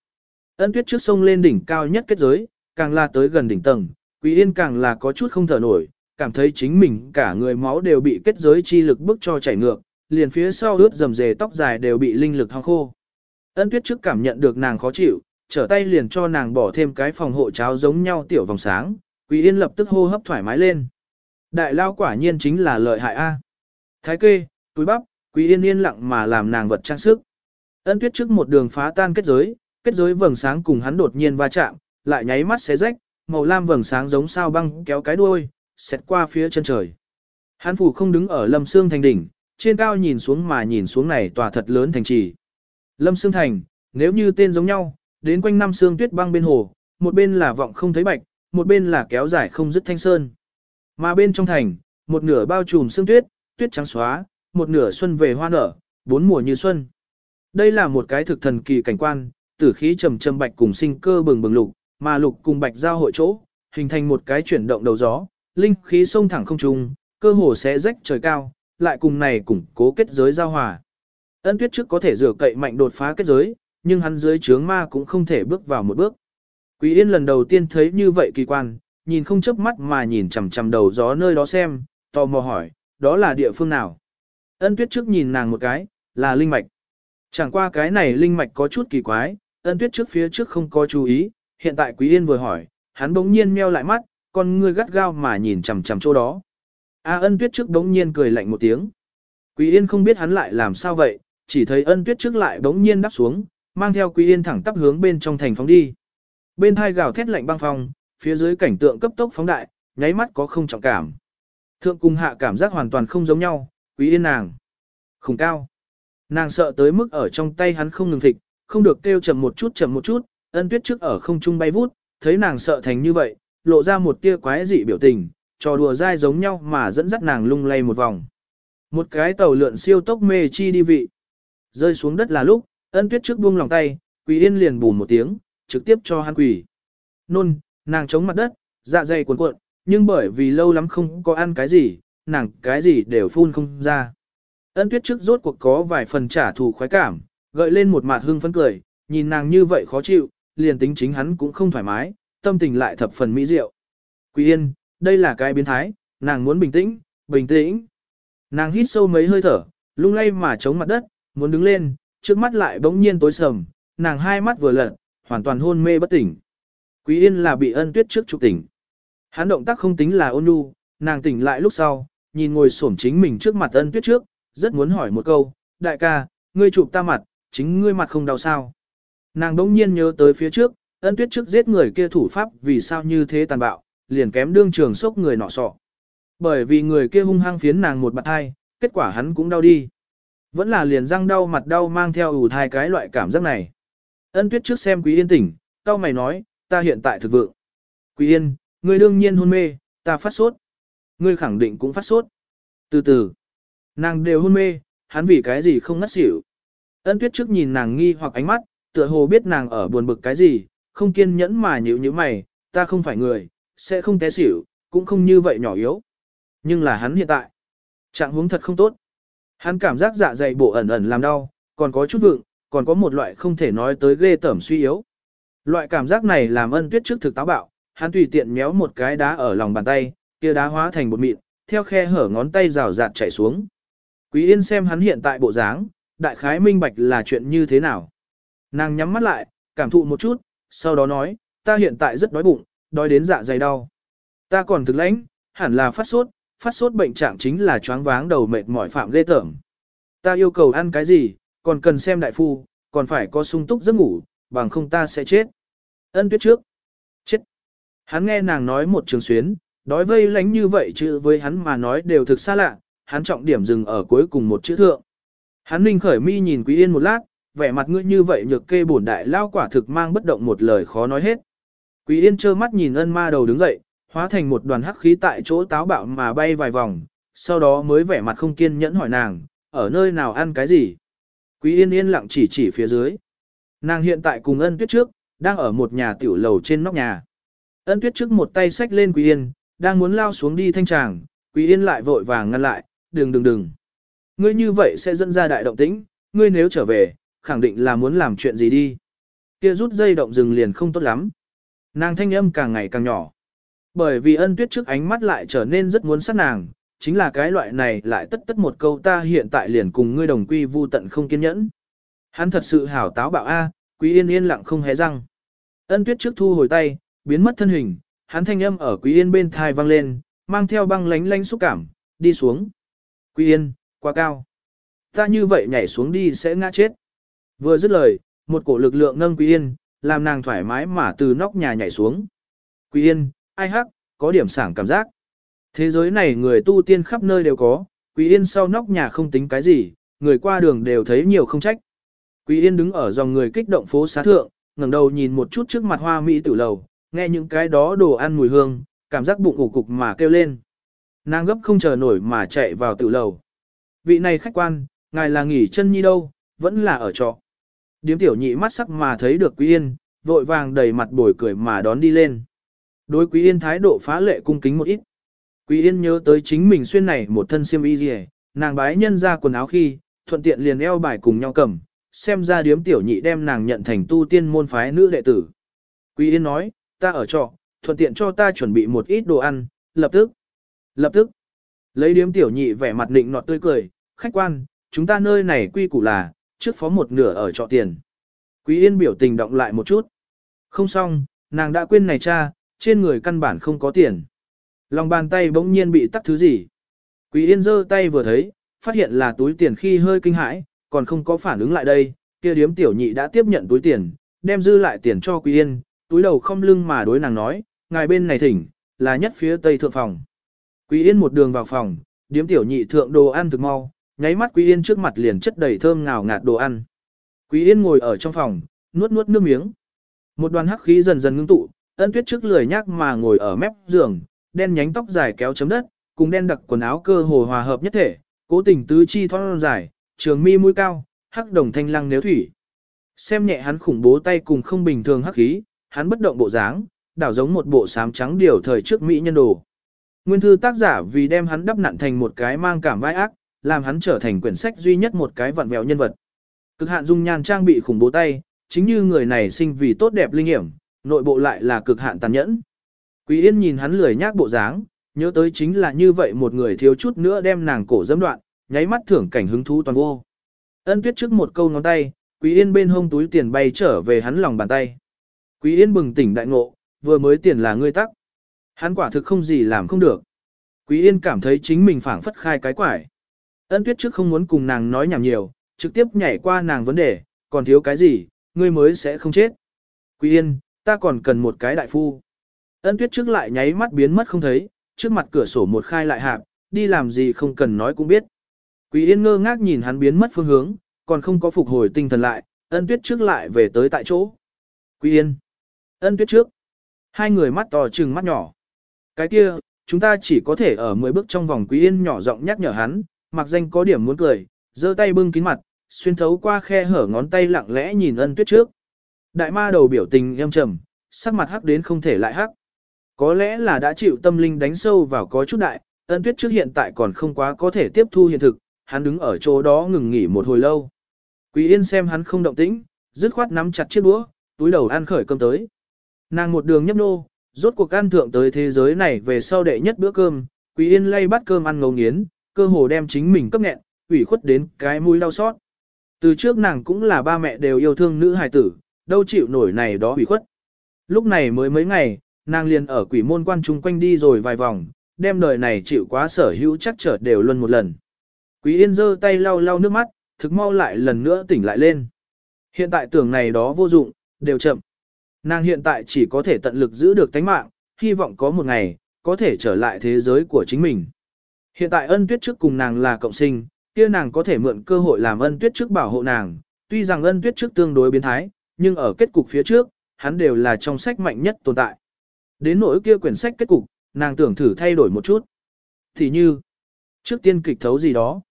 Ân tuyết trước sông lên đỉnh cao nhất kết giới, càng là tới gần đỉnh tầng, Quý Yên càng là có chút không thở nổi, cảm thấy chính mình cả người máu đều bị kết giới chi lực bức cho chảy ngược, liền phía sau ướt dầm dề tóc dài đều bị linh lực hong khô. Ân tuyết trước cảm nhận được nàng khó chịu, trở tay liền cho nàng bỏ thêm cái phòng hộ cháo giống nhau tiểu vòng sáng, Quý Yên lập tức hô hấp thoải mái lên. Đại lao quả nhiên chính là lợi hại a. Thái kê, túi bắp, Quý Yên yên lặng mà làm nàng vật trang sức. Ân tuyết trước một đường phá tan kết giới, kết giới vầng sáng cùng hắn đột nhiên va chạm, lại nháy mắt xé rách, màu lam vầng sáng giống sao băng kéo cái đuôi, xẹt qua phía chân trời. Hắn phủ không đứng ở Lâm Sương thành đỉnh, trên cao nhìn xuống mà nhìn xuống này tòa thật lớn thành trì. Lâm Sương thành, nếu như tên giống nhau, đến quanh năm sương tuyết băng bên hồ, một bên là vọng không thấy bạch, một bên là kéo dài không dứt thanh sơn. Mà bên trong thành, một nửa bao trùm sương tuyết, tuyết trắng xóa, một nửa xuân về hoa nở, bốn mùa như xuân. Đây là một cái thực thần kỳ cảnh quan, tử khí trầm trầm bạch cùng sinh cơ bừng bừng lục, mà lục cùng bạch giao hội chỗ, hình thành một cái chuyển động đầu gió, linh khí sông thẳng không trung, cơ hồ sẽ rách trời cao, lại cùng này củng cố kết giới giao hòa. Ân tuyết trước có thể rửa cậy mạnh đột phá kết giới, nhưng hắn dưới trướng ma cũng không thể bước vào một bước. Quý Yên lần đầu tiên thấy như vậy kỳ quan, nhìn không chớp mắt mà nhìn chằm chằm đầu gió nơi đó xem, tò mò hỏi, đó là địa phương nào? Ân tuyết trước nhìn nàng một cái, là linh mạch. Chẳng qua cái này linh mạch có chút kỳ quái, ân tuyết trước phía trước không có chú ý, hiện tại Quý Yên vừa hỏi, hắn bỗng nhiên meo lại mắt, con ngươi gắt gao mà nhìn chằm chằm chỗ đó. A ân tuyết trước bỗng nhiên cười lạnh một tiếng. Quý Yên không biết hắn lại làm sao vậy, chỉ thấy ân tuyết trước lại bỗng nhiên đáp xuống, mang theo Quý Yên thẳng tắp hướng bên trong thành phóng đi. Bên hai gào thét lạnh băng phong, phía dưới cảnh tượng cấp tốc phóng đại, nháy mắt có không trọng cảm. Thượng cùng hạ cảm giác hoàn toàn không giống nhau, Quý Yên nàng. Khủng cao. Nàng sợ tới mức ở trong tay hắn không ngừng thịt, không được kêu chậm một chút chậm một chút, ân tuyết trước ở không trung bay vút, thấy nàng sợ thành như vậy, lộ ra một tia quái dị biểu tình, trò đùa dai giống nhau mà dẫn dắt nàng lung lay một vòng. Một cái tàu lượn siêu tốc mê chi đi vị. Rơi xuống đất là lúc, ân tuyết trước buông lòng tay, quỳ yên liền bùn một tiếng, trực tiếp cho hắn quỳ. Nôn, nàng chống mặt đất, dạ dày cuộn cuộn, nhưng bởi vì lâu lắm không có ăn cái gì, nàng cái gì đều phun không ra. Ân tuyết trước rốt cuộc có vài phần trả thù khoái cảm, gợi lên một mặt hưng phấn cười, nhìn nàng như vậy khó chịu, liền tính chính hắn cũng không thoải mái, tâm tình lại thập phần mỹ diệu. Quý yên, đây là cái biến thái, nàng muốn bình tĩnh, bình tĩnh. Nàng hít sâu mấy hơi thở, lung lay mà chống mặt đất, muốn đứng lên, trước mắt lại bỗng nhiên tối sầm, nàng hai mắt vừa lật, hoàn toàn hôn mê bất tỉnh. Quý yên là bị ân tuyết trước trục tỉnh. Hắn động tác không tính là ôn nhu, nàng tỉnh lại lúc sau, nhìn ngồi xổm chính mình trước mặt ân tuyết trước, rất muốn hỏi một câu, đại ca, ngươi chụp ta mặt, chính ngươi mặt không đau sao. Nàng đống nhiên nhớ tới phía trước, ân tuyết trước giết người kia thủ pháp vì sao như thế tàn bạo, liền kém đương trường sốc người nọ sọ. Bởi vì người kia hung hăng phiến nàng một bạt hai, kết quả hắn cũng đau đi. Vẫn là liền răng đau mặt đau mang theo ủ thai cái loại cảm giác này. Ân tuyết trước xem quý yên tỉnh, tao mày nói, ta hiện tại thực vượng. Quý yên, ngươi đương nhiên hôn mê, ta phát sốt. Ngươi khẳng định cũng phát sốt. Từ từ, nàng đều hôn mê, hắn vì cái gì không ngất xỉu. Ân tuyết trước nhìn nàng nghi hoặc ánh mắt, tựa hồ biết nàng ở buồn bực cái gì, không kiên nhẫn mà nhíu như mày, ta không phải người, sẽ không té xỉu, cũng không như vậy nhỏ yếu. Nhưng là hắn hiện tại, trạng huống thật không tốt. Hắn cảm giác dạ dày bộ ẩn ẩn làm đau, còn có chút vượng, còn có một loại không thể nói tới ghê tởm suy yếu. Loại cảm giác này làm ân tuyết trước thực táo bạo, hắn tùy tiện méo một cái đá ở lòng bàn tay, kia đá hóa thành bột mịn, theo khe hở ngón tay rào rạt chảy xuống. Quý Yên xem hắn hiện tại bộ dáng, đại khái minh bạch là chuyện như thế nào. Nàng nhắm mắt lại, cảm thụ một chút, sau đó nói, ta hiện tại rất đói bụng, đói đến dạ dày đau. Ta còn thực lãnh, hẳn là phát sốt, phát sốt bệnh trạng chính là choáng váng đầu mệt mỏi phạm ghê tởm. Ta yêu cầu ăn cái gì, còn cần xem đại phu, còn phải có sung túc giấc ngủ, bằng không ta sẽ chết. Ân tuyết trước. Chết. Hắn nghe nàng nói một trường xuyến, đói vây lánh như vậy chứ với hắn mà nói đều thực xa lạ, hắn trọng điểm dừng ở cuối cùng một chữ thượng. Hắn ninh khởi mi nhìn Quý Yên một lát, vẻ mặt ngươi như vậy nhược kê bổn đại lao quả thực mang bất động một lời khó nói hết. Quý Yên trơ mắt nhìn ân ma đầu đứng dậy, hóa thành một đoàn hắc khí tại chỗ táo bạo mà bay vài vòng, sau đó mới vẻ mặt không kiên nhẫn hỏi nàng, ở nơi nào ăn cái gì. Quý Yên yên lặng chỉ chỉ phía dưới. Nàng hiện tại cùng ân tuyết trước, đang ở một nhà tiểu lầu trên nóc nhà. Ân tuyết trước một tay xách lên Quý Yên, đang muốn lao xuống đi thanh tràng, Quý Yên lại vội vàng ngăn lại, đừng đừng đừng. Ngươi như vậy sẽ dẫn ra đại động tĩnh, ngươi nếu trở về, khẳng định là muốn làm chuyện gì đi. Kia rút dây động rừng liền không tốt lắm. Nàng thanh âm càng ngày càng nhỏ. Bởi vì ân tuyết trước ánh mắt lại trở nên rất muốn sát nàng, chính là cái loại này lại tất tất một câu ta hiện tại liền cùng ngươi đồng quy vu tận không kiên nhẫn. Hắn thật sự hảo táo bạo a, quý yên yên lặng không hé răng. Ân tuyết trước thu hồi tay, biến mất thân hình, hắn thanh âm ở quý yên bên thai vang lên, mang theo băng lánh lánh xúc cảm, đi xuống. Quy yên, quá cao. Ta như vậy nhảy xuống đi sẽ ngã chết. Vừa dứt lời, một cổ lực lượng nâng quý yên, làm nàng thoải mái mà từ nóc nhà nhảy xuống. Quý yên, ai hắc, có điểm sảng cảm giác. Thế giới này người tu tiên khắp nơi đều có, Quý Yên sau nóc nhà không tính cái gì, người qua đường đều thấy nhiều không trách. Quý Yên đứng ở dòng người kích động phố xá thượng, ngẩng đầu nhìn một chút trước mặt hoa mỹ tử lầu, nghe những cái đó đồ ăn mùi hương, cảm giác bụng ủ cục mà kêu lên. Nàng gấp không chờ nổi mà chạy vào tử lầu. Vị này khách quan, ngài là nghỉ chân nhi đâu, vẫn là ở trọ. Điếm tiểu nhị mắt sắc mà thấy được Quý Yên, vội vàng đầy mặt bồi cười mà đón đi lên. Đối Quý Yên thái độ phá lệ cung kính một ít. Quý Yên nhớ tới chính mình xuyên này một thân xiêm y gì, nàng bái nhân ra quần áo khi, thuận tiện liền eo bài cùng nhau cầm, xem ra điếm tiểu nhị đem nàng nhận thành tu tiên môn phái nữ đệ tử. Quý Yên nói, ta ở trọ, thuận tiện cho ta chuẩn bị một ít đồ ăn, lập tức. Lập tức. Lấy điếm tiểu nhị vẻ mặt định nọt tươi cười, khách quan, chúng ta nơi này quy củ là, trước phó một nửa ở trọ tiền. Quý Yên biểu tình động lại một chút. Không xong, nàng đã quên này cha, trên người căn bản không có tiền. Lòng bàn tay bỗng nhiên bị tắc thứ gì. Quý Yên giơ tay vừa thấy, phát hiện là túi tiền khi hơi kinh hãi, còn không có phản ứng lại đây, kia điếm tiểu nhị đã tiếp nhận túi tiền, đem dư lại tiền cho Quý Yên, túi đầu không lưng mà đối nàng nói, ngài bên này thỉnh, là nhất phía tây thượng phòng. Quý Yên một đường vào phòng, điếm tiểu nhị thượng đồ ăn thực mau, nháy mắt Quý Yên trước mặt liền chất đầy thơm ngào ngạt đồ ăn. Quý Yên ngồi ở trong phòng, nuốt nuốt nước miếng. Một đoàn hắc khí dần dần ngưng tụ, ân tuyết trước lười nhác mà ngồi ở mép giường, đen nhánh tóc dài kéo chấm đất, cùng đen đặc quần áo cơ hồ hòa hợp nhất thể, cố tình tứ chi thon dài, trường mi mũi cao, hắc đồng thanh lăng nếu thủy. Xem nhẹ hắn khủng bố tay cùng không bình thường hắc khí, hắn bất động bộ dáng, đảo giống một bộ sám trắng điều thời trước mỹ nhân đồ. Nguyên thư tác giả vì đem hắn đắp nặn thành một cái mang cảm vai ác, làm hắn trở thành quyển sách duy nhất một cái vặn vẹo nhân vật. Cực hạn dung nhan trang bị khủng bố tay, chính như người này sinh vì tốt đẹp linh hiểm, nội bộ lại là cực hạn tàn nhẫn. Quý Yên nhìn hắn lười nhác bộ dáng, nhớ tới chính là như vậy một người thiếu chút nữa đem nàng cổ dẫm đoạn, nháy mắt thưởng cảnh hứng thú toàn vô. Ân Tuyết trước một câu ngón tay, Quý Yên bên hông túi tiền bay trở về hắn lòng bàn tay. Quý Yên bừng tỉnh đại ngộ, vừa mới tiền là ngươi tắc. Hắn quả thực không gì làm không được. Quý Yên cảm thấy chính mình phảng phất khai cái quải. Ân Tuyết trước không muốn cùng nàng nói nhảm nhiều, trực tiếp nhảy qua nàng vấn đề, còn thiếu cái gì, ngươi mới sẽ không chết. Quý Yên, ta còn cần một cái đại phu. Ân Tuyết trước lại nháy mắt biến mất không thấy, trước mặt cửa sổ một khai lại hạp, đi làm gì không cần nói cũng biết. Quý Yên ngơ ngác nhìn hắn biến mất phương hướng, còn không có phục hồi tinh thần lại, ân tuyết trước lại về tới tại chỗ. Quý Yên, ân tuyết trước, hai người mắt to trừng mắt nhỏ. Cái kia, chúng ta chỉ có thể ở 10 bước trong vòng Quý Yên nhỏ giọng nhắc nhở hắn, mặc danh có điểm muốn cười, giơ tay bưng kín mặt, xuyên thấu qua khe hở ngón tay lặng lẽ nhìn ân tuyết trước. Đại ma đầu biểu tình nghiêm trầm, sắc mặt hắc đến không thể lại hắc. Có lẽ là đã chịu tâm linh đánh sâu vào có chút đại, ân tuyết trước hiện tại còn không quá có thể tiếp thu hiện thực, hắn đứng ở chỗ đó ngừng nghỉ một hồi lâu. Quý Yên xem hắn không động tĩnh, dứt khoát nắm chặt chiếc đũa, túi đầu ăn khởi cơm tới. Nàng một đường nhấp nô, rốt cuộc ăn thượng tới thế giới này về sau đệ nhất bữa cơm, Quý Yên lay bắt cơm ăn ngấu nghiến, cơ hồ đem chính mình cấp nghẹn, ủy khuất đến cái mũi đau xót. Từ trước nàng cũng là ba mẹ đều yêu thương nữ hài tử, đâu chịu nổi này đó ủy khuất. Lúc này mới mấy ngày, nàng liền ở quỷ môn quan trung quanh đi rồi vài vòng, đem đời này chịu quá sở hữu chắc trở đều luân một lần. Quý Yên giơ tay lau lau nước mắt, thực mau lại lần nữa tỉnh lại lên. Hiện tại tưởng này đó vô dụng, đều chậm. Nàng hiện tại chỉ có thể tận lực giữ được tánh mạng, hy vọng có một ngày, có thể trở lại thế giới của chính mình. Hiện tại ân tuyết trước cùng nàng là cộng sinh, kia nàng có thể mượn cơ hội làm ân tuyết trước bảo hộ nàng, tuy rằng ân tuyết trước tương đối biến thái, nhưng ở kết cục phía trước, hắn đều là trong sách mạnh nhất tồn tại. Đến nỗi kia quyển sách kết cục, nàng tưởng thử thay đổi một chút. Thì như, trước tiên kịch thấu gì đó.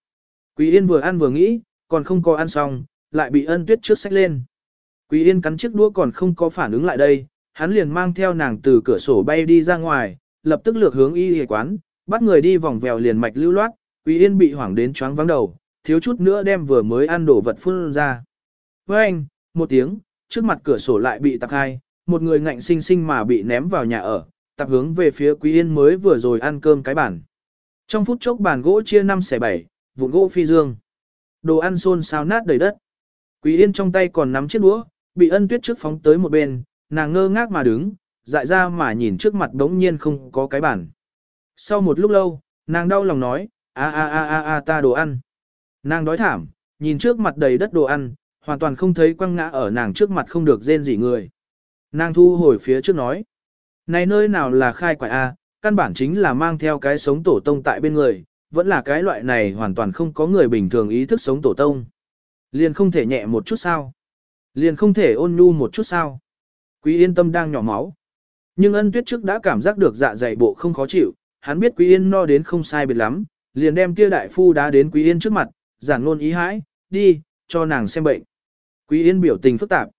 Quý Yên vừa ăn vừa nghĩ, còn không có ăn xong, lại bị ân tuyết trước sách lên. Quý Yên cắn chiếc đũa còn không có phản ứng lại đây, hắn liền mang theo nàng từ cửa sổ bay đi ra ngoài, lập tức lược hướng y y quán, bắt người đi vòng vèo liền mạch lưu loát, Quý Yên bị hoảng đến choáng vắng đầu, thiếu chút nữa đem vừa mới ăn đổ vật phun ra. Với anh, một tiếng, trước mặt cửa sổ lại bị tạc hai, một người ngạnh sinh sinh mà bị ném vào nhà ở, tạp hướng về phía Quý Yên mới vừa rồi ăn cơm cái bàn. Trong phút chốc bàn gỗ chia 5 xẻ 7, vụn gỗ phi dương. Đồ ăn xôn xao nát đầy đất. Quý Yên trong tay còn nắm chiếc đũa, bị ân tuyết trước phóng tới một bên, nàng ngơ ngác mà đứng, dại ra mà nhìn trước mặt đống nhiên không có cái bản. Sau một lúc lâu, nàng đau lòng nói, a a a a a ta đồ ăn. Nàng đói thảm, nhìn trước mặt đầy đất đồ ăn, hoàn toàn không thấy quăng ngã ở nàng trước mặt không được rên gì người. Nàng thu hồi phía trước nói, này nơi nào là khai quả a, căn bản chính là mang theo cái sống tổ tông tại bên người, vẫn là cái loại này hoàn toàn không có người bình thường ý thức sống tổ tông. Liền không thể nhẹ một chút sao? Liền không thể ôn nhu một chút sao? Quý yên tâm đang nhỏ máu. Nhưng ân tuyết trước đã cảm giác được dạ dày bộ không khó chịu, hắn biết quý yên no đến không sai biệt lắm, liền đem kia đại phu đá đến quý yên trước mặt, giản ngôn ý hãi, đi, cho nàng xem bệnh. Quý yên biểu tình phức tạp.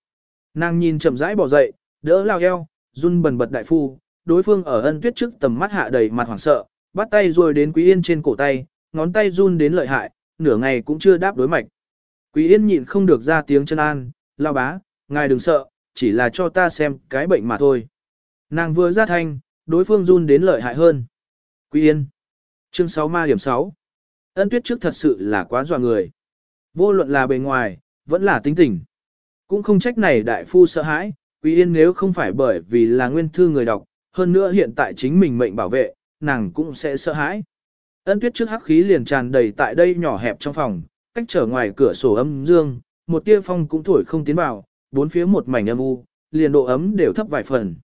Nàng nhìn chậm rãi bỏ dậy, đỡ lao eo, run bần bật đại phu, đối phương ở ân tuyết trước tầm mắt hạ đầy mặt hoảng sợ, bắt tay rồi đến Quý Yên trên cổ tay, ngón tay run đến lợi hại, nửa ngày cũng chưa đáp đối mạch. Quý Yên nhịn không được ra tiếng chân an, lao bá, ngài đừng sợ, chỉ là cho ta xem cái bệnh mà thôi. Nàng vừa ra thanh, đối phương run đến lợi hại hơn. Quý Yên. Chương 6 ma điểm 6. Ân tuyết trước thật sự là quá dọa người. Vô luận là bề ngoài, vẫn là tính tình. Cũng không trách này đại phu sợ hãi, Quý Yên nếu không phải bởi vì là nguyên thư người đọc, hơn nữa hiện tại chính mình mệnh bảo vệ, nàng cũng sẽ sợ hãi. Ân tuyết trước hắc khí liền tràn đầy tại đây nhỏ hẹp trong phòng, cách trở ngoài cửa sổ âm dương, một tia phong cũng thổi không tiến vào, bốn phía một mảnh âm u, liền độ ấm đều thấp vài phần.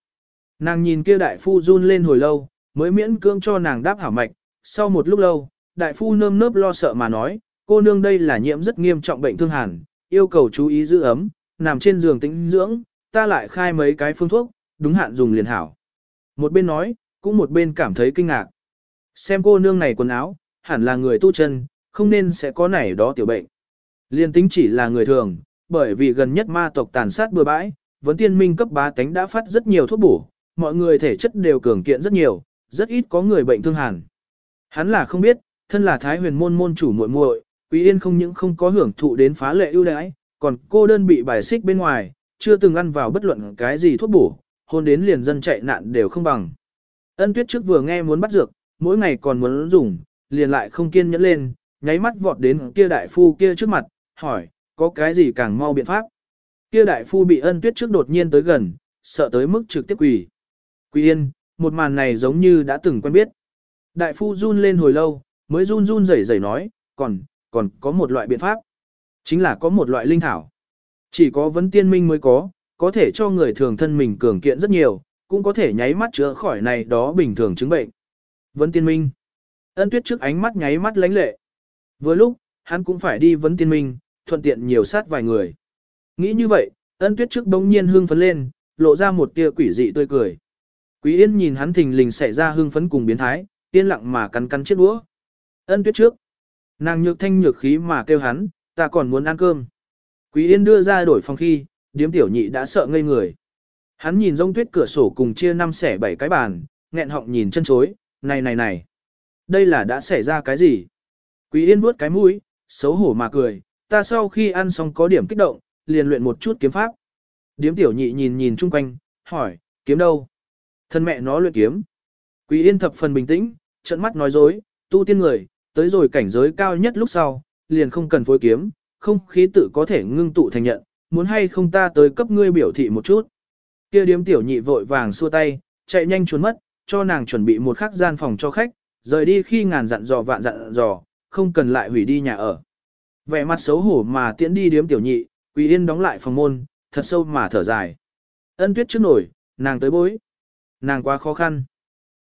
Nàng nhìn kia đại phu run lên hồi lâu, mới miễn cưỡng cho nàng đáp hảo mạch, sau một lúc lâu, đại phu nơm nớp lo sợ mà nói, cô nương đây là nhiễm rất nghiêm trọng bệnh thương hàn, yêu cầu chú ý giữ ấm, nằm trên giường tĩnh dưỡng, ta lại khai mấy cái phương thuốc, đúng hạn dùng liền hảo. Một bên nói, cũng một bên cảm thấy kinh ngạc. Xem cô nương này quần áo, hẳn là người tu chân, không nên sẽ có này đó tiểu bệnh. Liên tính chỉ là người thường, bởi vì gần nhất ma tộc tàn sát bừa bãi, vấn tiên minh cấp bá tánh đã phát rất nhiều thuốc bổ, mọi người thể chất đều cường kiện rất nhiều, rất ít có người bệnh thương hàn. Hắn là không biết, thân là Thái huyền môn môn chủ muội muội, Quý Yên không những không có hưởng thụ đến phá lệ ưu đãi, còn cô đơn bị bài xích bên ngoài, chưa từng ăn vào bất luận cái gì thuốc bổ, hôn đến liền dân chạy nạn đều không bằng. Ân tuyết trước vừa nghe muốn bắt dược, mỗi ngày còn muốn dùng, liền lại không kiên nhẫn lên, nháy mắt vọt đến kia đại phu kia trước mặt, hỏi, có cái gì càng mau biện pháp. Kia đại phu bị ân tuyết trước đột nhiên tới gần, sợ tới mức trực tiếp quỳ. Quỳ yên, một màn này giống như đã từng quen biết. Đại phu run lên hồi lâu, mới run run rẩy rẩy nói, còn, còn có một loại biện pháp. Chính là có một loại linh thảo. Chỉ có vấn tiên minh mới có, có thể cho người thường thân mình cường kiện rất nhiều, cũng có thể nháy mắt chữa khỏi này đó bình thường chứng bệnh. Vấn tiên minh. Ân tuyết trước ánh mắt nháy mắt lánh lệ. Vừa lúc, hắn cũng phải đi vấn tiên minh, thuận tiện nhiều sát vài người. Nghĩ như vậy, ân tuyết trước bỗng nhiên hưng phấn lên, lộ ra một tia quỷ dị tươi cười. Quý yên nhìn hắn thình lình xảy ra hưng phấn cùng biến thái, yên lặng mà cắn cắn chiếc đũa. Ân tuyết trước. Nàng nhược thanh nhược khí mà kêu hắn, ta còn muốn ăn cơm. Quý yên đưa ra đổi phòng khi, điếm tiểu nhị đã sợ ngây người. Hắn nhìn rông tuyết cửa sổ cùng chia năm xẻ bảy cái bàn, nghẹn họng nhìn chân chối, này này này. Đây là đã xảy ra cái gì? Quý yên vuốt cái mũi, xấu hổ mà cười, ta sau khi ăn xong có điểm kích động, liền luyện một chút kiếm pháp. Điếm tiểu nhị nhìn nhìn chung quanh, hỏi, kiếm đâu? Thân mẹ nó luyện kiếm. Quý yên thập phần bình tĩnh, trận mắt nói dối, tu tiên người, tới rồi cảnh giới cao nhất lúc sau, liền không cần phối kiếm, không khí tự có thể ngưng tụ thành nhận, muốn hay không ta tới cấp ngươi biểu thị một chút. Kia điếm tiểu nhị vội vàng xua tay, chạy nhanh trốn mất, cho nàng chuẩn bị một khắc gian phòng cho khách, rời đi khi ngàn dặn dò vạn dặn dò, không cần lại hủy đi nhà ở. Vẻ mặt xấu hổ mà tiễn đi điếm tiểu nhị, Quý Yên đóng lại phòng môn, thật sâu mà thở dài. Ân tuyết trước nổi, nàng tới bối. Nàng quá khó khăn.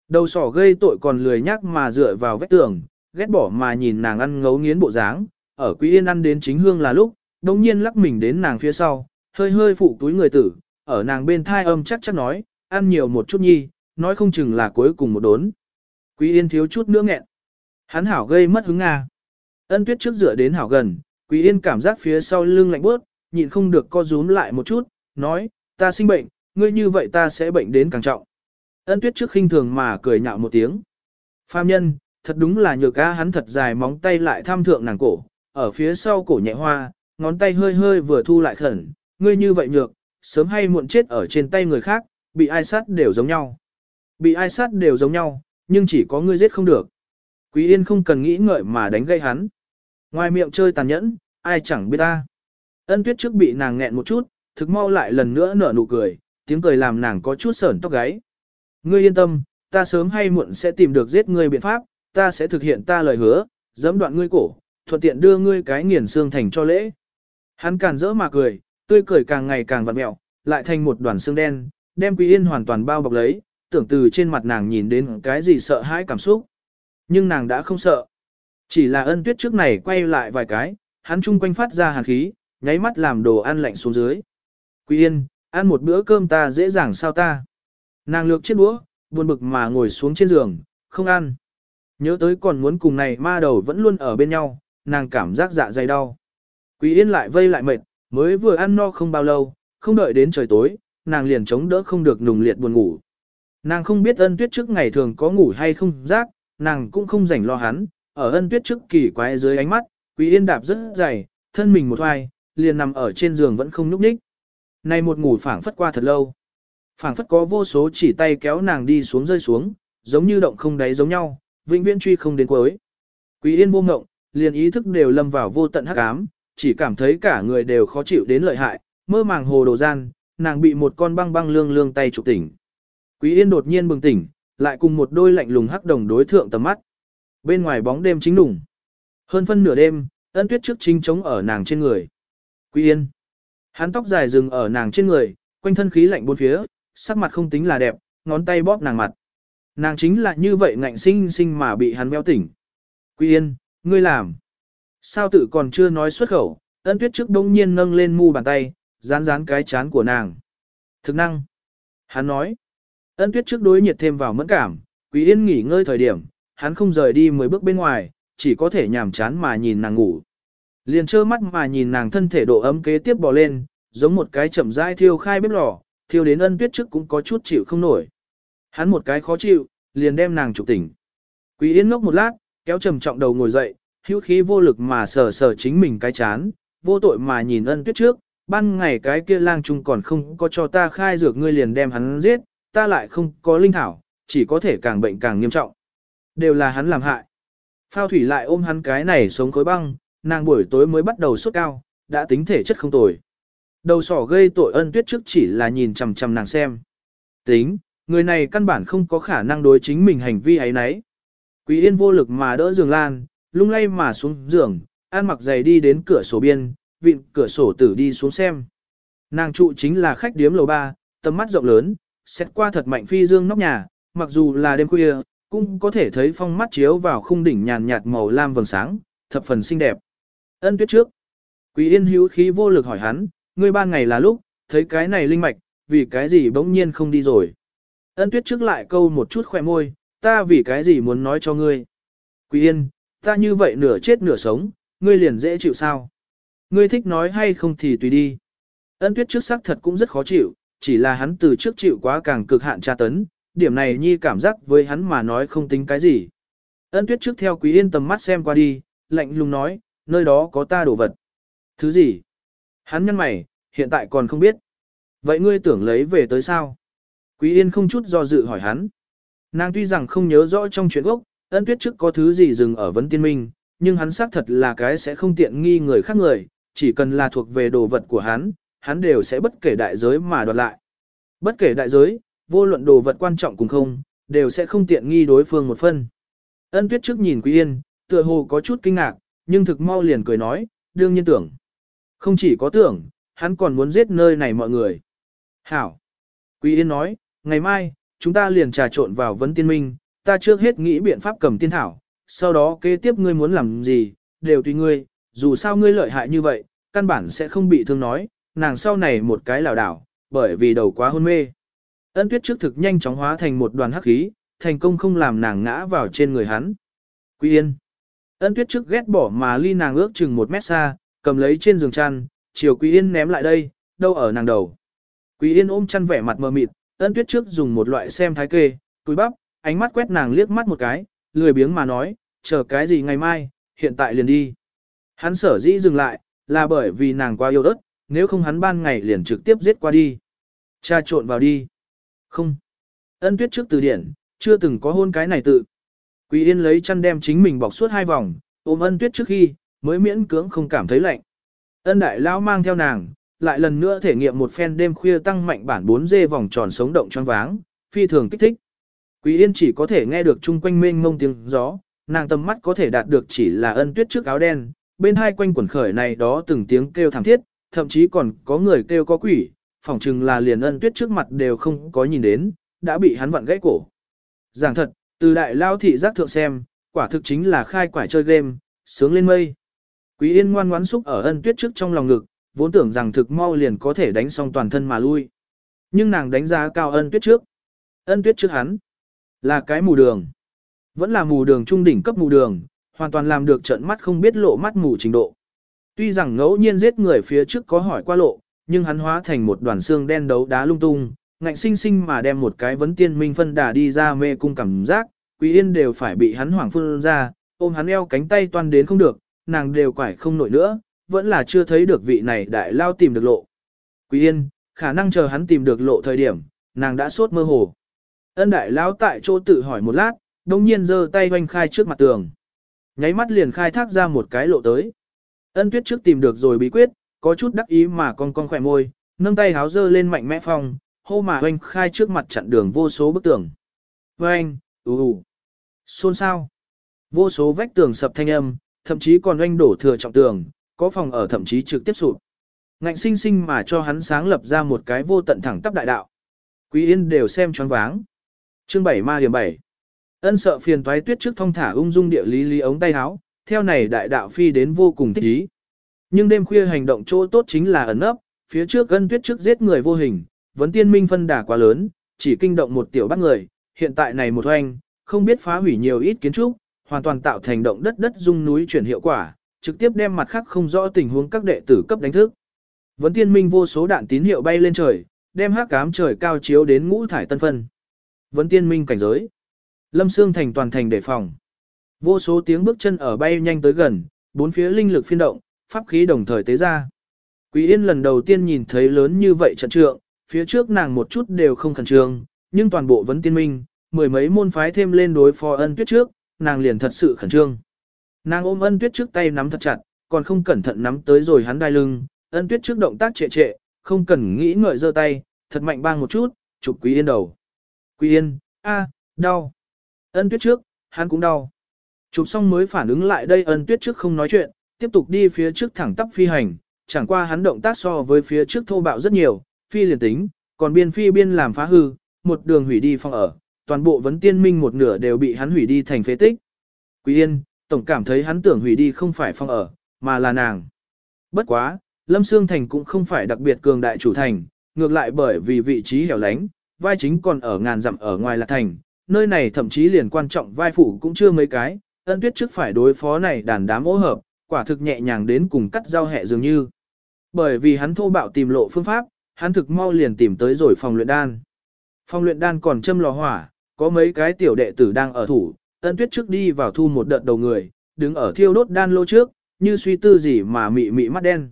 Đầu sỏ gây tội còn lười nhắc mà dựa vào vách tường, ghét bỏ mà nhìn nàng ăn ngấu nghiến bộ dáng. Ở Quý Yên ăn đến chính hương là lúc, đồng nhiên lắc mình đến nàng phía sau, hơi hơi phụ túi người tử, ở nàng bên thai âm chắc chắc nói, ăn nhiều một chút nhi, nói không chừng là cuối cùng một đốn. Quý Yên thiếu chút nữa nghẹn. Hắn hảo gây mất hứng Nga. Ân tuyết trước dựa đến hảo gần, Quý Yên cảm giác phía sau lưng lạnh bớt, nhịn không được co rúm lại một chút, nói, ta sinh bệnh, ngươi như vậy ta sẽ bệnh đến càng trọng. Ân tuyết trước khinh thường mà cười nhạo một tiếng. Phàm nhân, thật đúng là nhược ca hắn thật dài móng tay lại tham thượng nàng cổ, ở phía sau cổ nhẹ hoa, ngón tay hơi hơi vừa thu lại khẩn, ngươi như vậy nhược, sớm hay muộn chết ở trên tay người khác, bị ai sát đều giống nhau. Bị ai sát đều giống nhau, nhưng chỉ có ngươi giết không được. Quý Yên không cần nghĩ ngợi mà đánh gây hắn. Ngoài miệng chơi tàn nhẫn, ai chẳng biết ta. Ân tuyết trước bị nàng nghẹn một chút, thực mau lại lần nữa nở nụ cười, tiếng cười làm nàng có chút sởn tóc gáy. Ngươi yên tâm, ta sớm hay muộn sẽ tìm được giết ngươi biện pháp, ta sẽ thực hiện ta lời hứa, giẫm đoạn ngươi cổ, thuận tiện đưa ngươi cái nghiền xương thành cho lễ. Hắn càn rỡ mà cười, tươi cười càng ngày càng vặn mẹo, lại thành một đoàn xương đen, đem Quý Yên hoàn toàn bao bọc lấy, tưởng từ trên mặt nàng nhìn đến cái gì sợ hãi cảm xúc. Nhưng nàng đã không sợ. Chỉ là ân tuyết trước này quay lại vài cái, hắn chung quanh phát ra hàn khí, nháy mắt làm đồ ăn lạnh xuống dưới. Quý Yên, ăn một bữa cơm ta dễ dàng sao ta. Nàng lược chiếc đũa, buồn bực mà ngồi xuống trên giường, không ăn. Nhớ tới còn muốn cùng này ma đầu vẫn luôn ở bên nhau, nàng cảm giác dạ dày đau. Quý Yên lại vây lại mệt, mới vừa ăn no không bao lâu, không đợi đến trời tối, nàng liền chống đỡ không được nùng liệt buồn ngủ. Nàng không biết ân tuyết trước ngày thường có ngủ hay không giác, nàng cũng không rảnh lo hắn, ở ân tuyết trước kỳ quái dưới ánh mắt, Quý Yên đạp rất dày, thân mình một hoài, liền nằm ở trên giường vẫn không nhúc nhích. Này một ngủ phảng phất qua thật lâu. Phảng phất có vô số chỉ tay kéo nàng đi xuống rơi xuống, giống như động không đáy giống nhau, vĩnh viễn truy không đến cuối. Quý Yên vô ngộng, liền ý thức đều lâm vào vô tận hắc ám, chỉ cảm thấy cả người đều khó chịu đến lợi hại, mơ màng hồ đồ gian, nàng bị một con băng băng lương lương tay chụp tỉnh. Quý Yên đột nhiên bừng tỉnh, lại cùng một đôi lạnh lùng hắc đồng đối thượng tầm mắt. Bên ngoài bóng đêm chính đủng. Hơn phân nửa đêm, ân tuyết trước chính chống ở nàng trên người. Quý Yên. Hắn tóc dài dừng ở nàng trên người, quanh thân khí lạnh bốn phía, sắc mặt không tính là đẹp, ngón tay bóp nàng mặt. Nàng chính là như vậy ngạnh sinh sinh mà bị hắn béo tỉnh. Quý Yên, ngươi làm. Sao tự còn chưa nói xuất khẩu, ân tuyết trước đông nhiên nâng lên mu bàn tay, dán dán cái chán của nàng. Thực năng. Hắn nói. Ân tuyết trước đối nhiệt thêm vào mẫn cảm, Quý Yên nghỉ ngơi thời điểm, hắn không rời đi 10 bước bên ngoài, chỉ có thể nhàm chán mà nhìn nàng ngủ. Liền trơ mắt mà nhìn nàng thân thể độ ấm kế tiếp bò lên, giống một cái chậm rãi thiêu khai bếp lò, thiêu đến ân tuyết trước cũng có chút chịu không nổi. Hắn một cái khó chịu, liền đem nàng trục tỉnh. Quý Yên ngốc một lát, kéo trầm trọng đầu ngồi dậy, hữu khí vô lực mà sờ sờ chính mình cái chán, vô tội mà nhìn ân tuyết trước, ban ngày cái kia lang trung còn không có cho ta khai dược ngươi liền đem hắn giết, ta lại không có linh thảo, chỉ có thể càng bệnh càng nghiêm trọng. Đều là hắn làm hại. Phao thủy lại ôm hắn cái này sống khối băng, nàng buổi tối mới bắt đầu sốt cao, đã tính thể chất không tồi. Đầu sỏ gây tội ân tuyết trước chỉ là nhìn chằm chằm nàng xem. Tính, người này căn bản không có khả năng đối chính mình hành vi ấy nấy. Quý yên vô lực mà đỡ giường lan, lung lay mà xuống giường, an mặc giày đi đến cửa sổ biên, vịn cửa sổ tử đi xuống xem. Nàng trụ chính là khách điếm lầu ba, tầm mắt rộng lớn, xét qua thật mạnh phi dương nóc nhà, mặc dù là đêm khuya, cũng có thể thấy phong mắt chiếu vào khung đỉnh nhàn nhạt màu lam vầng sáng, thập phần xinh đẹp. Ân tuyết trước. Quý yên hữu khí vô lực hỏi hắn, ngươi ban ngày là lúc, thấy cái này linh mạch, vì cái gì bỗng nhiên không đi rồi. Ân tuyết trước lại câu một chút khỏe môi, ta vì cái gì muốn nói cho ngươi. Quý yên, ta như vậy nửa chết nửa sống, ngươi liền dễ chịu sao. Ngươi thích nói hay không thì tùy đi. Ân tuyết trước xác thật cũng rất khó chịu, chỉ là hắn từ trước chịu quá càng cực hạn tra tấn, điểm này nhi cảm giác với hắn mà nói không tính cái gì. Ân tuyết trước theo quý yên tầm mắt xem qua đi, lạnh lùng nói, nơi đó có ta đồ vật. Thứ gì? Hắn nhăn mày, hiện tại còn không biết. Vậy ngươi tưởng lấy về tới sao? Quý yên không chút do dự hỏi hắn. Nàng tuy rằng không nhớ rõ trong chuyện gốc, ân tuyết trước có thứ gì dừng ở vấn tiên minh, nhưng hắn xác thật là cái sẽ không tiện nghi người khác người, chỉ cần là thuộc về đồ vật của hắn, hắn đều sẽ bất kể đại giới mà đoạt lại. Bất kể đại giới, vô luận đồ vật quan trọng cùng không, đều sẽ không tiện nghi đối phương một phân. Ân tuyết trước nhìn Quý Yên, tựa hồ có chút kinh ngạc, nhưng thực mau liền cười nói, đương nhiên tưởng. Không chỉ có tưởng, hắn còn muốn giết nơi này mọi người. Hảo. Quý Yên nói, ngày mai, chúng ta liền trà trộn vào vấn tiên minh, ta trước hết nghĩ biện pháp cầm tiên thảo, sau đó kế tiếp ngươi muốn làm gì, đều tùy ngươi, dù sao ngươi lợi hại như vậy, căn bản sẽ không bị thương nói, nàng sau này một cái lảo đảo, bởi vì đầu quá hôn mê. Ân tuyết trước thực nhanh chóng hóa thành một đoàn hắc khí, thành công không làm nàng ngã vào trên người hắn. Quý yên. Ân tuyết trước ghét bỏ mà ly nàng ước chừng một mét xa, cầm lấy trên giường chăn, chiều quý yên ném lại đây, đâu ở nàng đầu. Quý yên ôm chăn vẻ mặt mờ mịt, ân tuyết trước dùng một loại xem thái kê, túi bắp, ánh mắt quét nàng liếc mắt một cái, lười biếng mà nói, chờ cái gì ngày mai, hiện tại liền đi. Hắn sở dĩ dừng lại, là bởi vì nàng quá yêu đất, nếu không hắn ban ngày liền trực tiếp giết qua đi. Cha trộn vào đi. Không. Ân tuyết trước từ điển, chưa từng có hôn cái này tự. Quý yên lấy chăn đem chính mình bọc suốt hai vòng, ôm ân tuyết trước khi, mới miễn cưỡng không cảm thấy lạnh. Ân đại lão mang theo nàng, lại lần nữa thể nghiệm một phen đêm khuya tăng mạnh bản 4D vòng tròn sống động tròn váng, phi thường kích thích. Quý yên chỉ có thể nghe được chung quanh mênh mông tiếng gió, nàng tầm mắt có thể đạt được chỉ là ân tuyết trước áo đen, bên hai quanh quần khởi này đó từng tiếng kêu thảm thiết, thậm chí còn có người kêu có quỷ, phỏng chừng là liền ân tuyết trước mặt đều không có nhìn đến, đã bị hắn vặn gãy cổ. Giảng thật, từ đại lao thị giác thượng xem, quả thực chính là khai quải chơi game, sướng lên mây. Quý yên ngoan ngoãn xúc ở ân tuyết trước trong lòng ngực, vốn tưởng rằng thực mau liền có thể đánh xong toàn thân mà lui. Nhưng nàng đánh giá cao ân tuyết trước. Ân tuyết trước hắn, là cái mù đường. Vẫn là mù đường trung đỉnh cấp mù đường, hoàn toàn làm được trận mắt không biết lộ mắt mù trình độ. Tuy rằng ngẫu nhiên giết người phía trước có hỏi qua lộ, nhưng hắn hóa thành một đoàn xương đen đấu đá lung tung, ngạnh sinh sinh mà đem một cái vấn tiên minh phân đà đi ra mê cung cảm giác, Quý Yên đều phải bị hắn hoảng phun ra, ôm hắn eo cánh tay toan đến không được, nàng đều quải không nổi nữa, vẫn là chưa thấy được vị này đại lao tìm được lộ. Quý Yên, khả năng chờ hắn tìm được lộ thời điểm, nàng đã suốt mơ hồ. Ân đại lao tại chỗ tự hỏi một lát, đồng nhiên giơ tay hoanh khai trước mặt tường. Nháy mắt liền khai thác ra một cái lộ tới. Ân tuyết trước tìm được rồi bí quyết, có chút đắc ý mà con con khỏe môi, nâng tay háo dơ lên mạnh mẽ phong, hô mà hoanh khai trước mặt chặn đường vô số bức tường. Hoanh, ù ù, xôn sao. Vô số vách tường sập thanh âm, thậm chí còn oanh đổ thừa trọng tường, có phòng ở thậm chí trực tiếp sụp. Ngạnh sinh sinh mà cho hắn sáng lập ra một cái vô tận thẳng tắp đại đạo. Quý yên đều xem choáng váng. Chương 7 ma điểm 7. Ân sợ phiền toái tuyết trước thông thả ung dung địa lý lý ống tay áo, theo này đại đạo phi đến vô cùng thích ý. Nhưng đêm khuya hành động chỗ tốt chính là ẩn ấp, phía trước gân tuyết trước giết người vô hình, vấn tiên minh phân đà quá lớn, chỉ kinh động một tiểu bắt người, hiện tại này một hoành, không biết phá hủy nhiều ít kiến trúc, hoàn toàn tạo thành động đất đất rung núi chuyển hiệu quả, trực tiếp đem mặt khác không rõ tình huống các đệ tử cấp đánh thức. Vấn tiên minh vô số đạn tín hiệu bay lên trời, đem hắc cám trời cao chiếu đến ngũ thải tân phân. Vấn tiên minh cảnh giới. Lâm Sương thành toàn thành đề phòng. Vô số tiếng bước chân ở bay nhanh tới gần, bốn phía linh lực phiên động, pháp khí đồng thời tế ra. Quý Yên lần đầu tiên nhìn thấy lớn như vậy trận trượng, phía trước nàng một chút đều không khẩn trương, nhưng toàn bộ vấn tiên minh, mười mấy môn phái thêm lên đối phó ân tuyết trước, nàng liền thật sự khẩn trương. Nàng ôm ân tuyết trước tay nắm thật chặt, còn không cẩn thận nắm tới rồi hắn đai lưng, ân tuyết trước động tác trệ trệ, không cần nghĩ ngợi giơ tay, thật mạnh bang một chút, chụp Quý Yên đầu. Quý Yên, a, đau. Ân tuyết trước, hắn cũng đau. Chụp xong mới phản ứng lại đây ân tuyết trước không nói chuyện, tiếp tục đi phía trước thẳng tắp phi hành, chẳng qua hắn động tác so với phía trước thô bạo rất nhiều, phi liền tính, còn biên phi biên làm phá hư, một đường hủy đi phong ở, toàn bộ vấn tiên minh một nửa đều bị hắn hủy đi thành phế tích. Quý Yên, tổng cảm thấy hắn tưởng hủy đi không phải phong ở, mà là nàng. Bất quá, Lâm Sương Thành cũng không phải đặc biệt cường đại chủ thành, ngược lại bởi vì vị trí hẻo lánh, vai chính còn ở ngàn dặm ở ngoài là thành, nơi này thậm chí liền quan trọng vai phụ cũng chưa mấy cái, ân tuyết trước phải đối phó này đàn đám ố hợp, quả thực nhẹ nhàng đến cùng cắt rau hẹ dường như. Bởi vì hắn thô bạo tìm lộ phương pháp, hắn thực mau liền tìm tới rồi phòng luyện đan. Phòng luyện đan còn châm lò hỏa, có mấy cái tiểu đệ tử đang ở thủ, ân tuyết trước đi vào thu một đợt đầu người, đứng ở thiêu đốt đan lô trước, như suy tư gì mà mị mị mắt đen.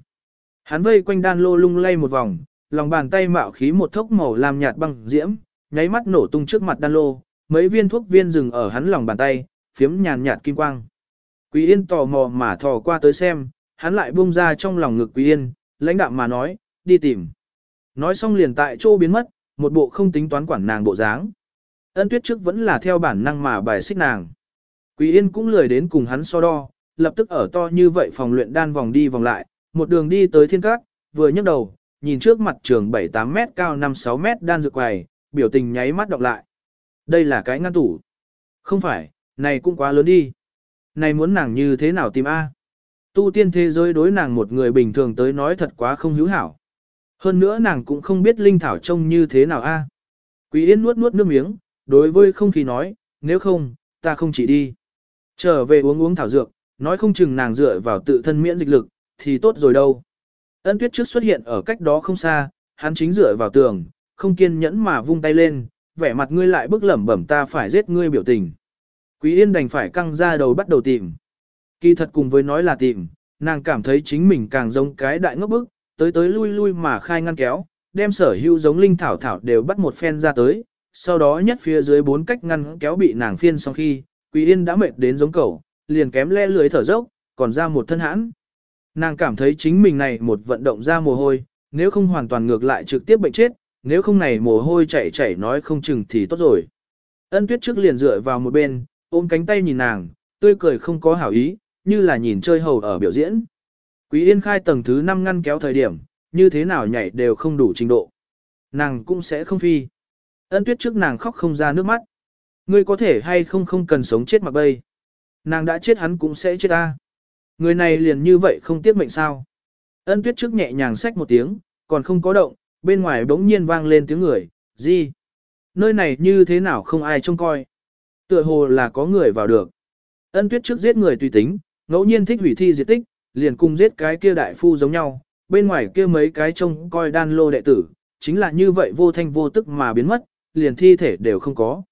Hắn vây quanh đan lô lung lay một vòng, lòng bàn tay mạo khí một thốc màu làm nhạt băng diễm, nháy mắt nổ tung trước mặt đan lô, mấy viên thuốc viên dừng ở hắn lòng bàn tay, phiếm nhàn nhạt kim quang. Quý Yên tò mò mà thò qua tới xem, hắn lại buông ra trong lòng ngực Quý Yên, lãnh đạm mà nói, đi tìm. Nói xong liền tại chỗ biến mất, một bộ không tính toán quản nàng bộ dáng. Ân tuyết trước vẫn là theo bản năng mà bài xích nàng. Quý Yên cũng lười đến cùng hắn so đo, lập tức ở to như vậy phòng luyện đan vòng đi vòng lại, một đường đi tới thiên các, vừa nhấc đầu, nhìn trước mặt trường 7-8 mét cao 5-6 mét đan dược quầy, biểu tình nháy mắt đọc lại. Đây là cái ngăn tủ. Không phải, này cũng quá lớn đi. Này muốn nàng như thế nào tìm A? Tu tiên thế giới đối nàng một người bình thường tới nói thật quá không hữu hảo. Hơn nữa nàng cũng không biết linh thảo trông như thế nào A. Quý Yên nuốt nuốt nước miếng, đối với không khí nói, nếu không, ta không chỉ đi. Trở về uống uống thảo dược, nói không chừng nàng dựa vào tự thân miễn dịch lực, thì tốt rồi đâu. Ân tuyết trước xuất hiện ở cách đó không xa, hắn chính dựa vào tường, không kiên nhẫn mà vung tay lên, vẻ mặt ngươi lại bức lẩm bẩm ta phải giết ngươi biểu tình. Quý Yên đành phải căng ra đầu bắt đầu tìm. Kỳ thật cùng với nói là tìm, nàng cảm thấy chính mình càng giống cái đại ngốc bức, tới tới lui lui mà khai ngăn kéo, đem sở hữu giống linh thảo thảo đều bắt một phen ra tới, sau đó nhất phía dưới bốn cách ngăn kéo bị nàng phiên xong khi, Quý Yên đã mệt đến giống cẩu, liền kém le lưới thở dốc, còn ra một thân hãn. Nàng cảm thấy chính mình này một vận động ra mồ hôi, nếu không hoàn toàn ngược lại trực tiếp bệnh chết, nếu không này mồ hôi chảy chảy nói không chừng thì tốt rồi. Ân tuyết trước liền dựa vào một bên, ôm cánh tay nhìn nàng, tươi cười không có hảo ý, như là nhìn chơi hầu ở biểu diễn. Quý Yên khai tầng thứ 5 ngăn kéo thời điểm, như thế nào nhảy đều không đủ trình độ. Nàng cũng sẽ không phi. Ân tuyết trước nàng khóc không ra nước mắt. Ngươi có thể hay không không cần sống chết mặc bây. Nàng đã chết hắn cũng sẽ chết ta. Người này liền như vậy không tiếc mệnh sao. Ân tuyết trước nhẹ nhàng xách một tiếng, còn không có động, bên ngoài bỗng nhiên vang lên tiếng người, gì? Nơi này như thế nào không ai trông coi? Tựa hồ là có người vào được. Ân tuyết trước giết người tùy tính, ngẫu nhiên thích hủy thi diệt tích, liền cùng giết cái kia đại phu giống nhau, bên ngoài kia mấy cái trông coi đan lô đệ tử, chính là như vậy vô thanh vô tức mà biến mất, liền thi thể đều không có.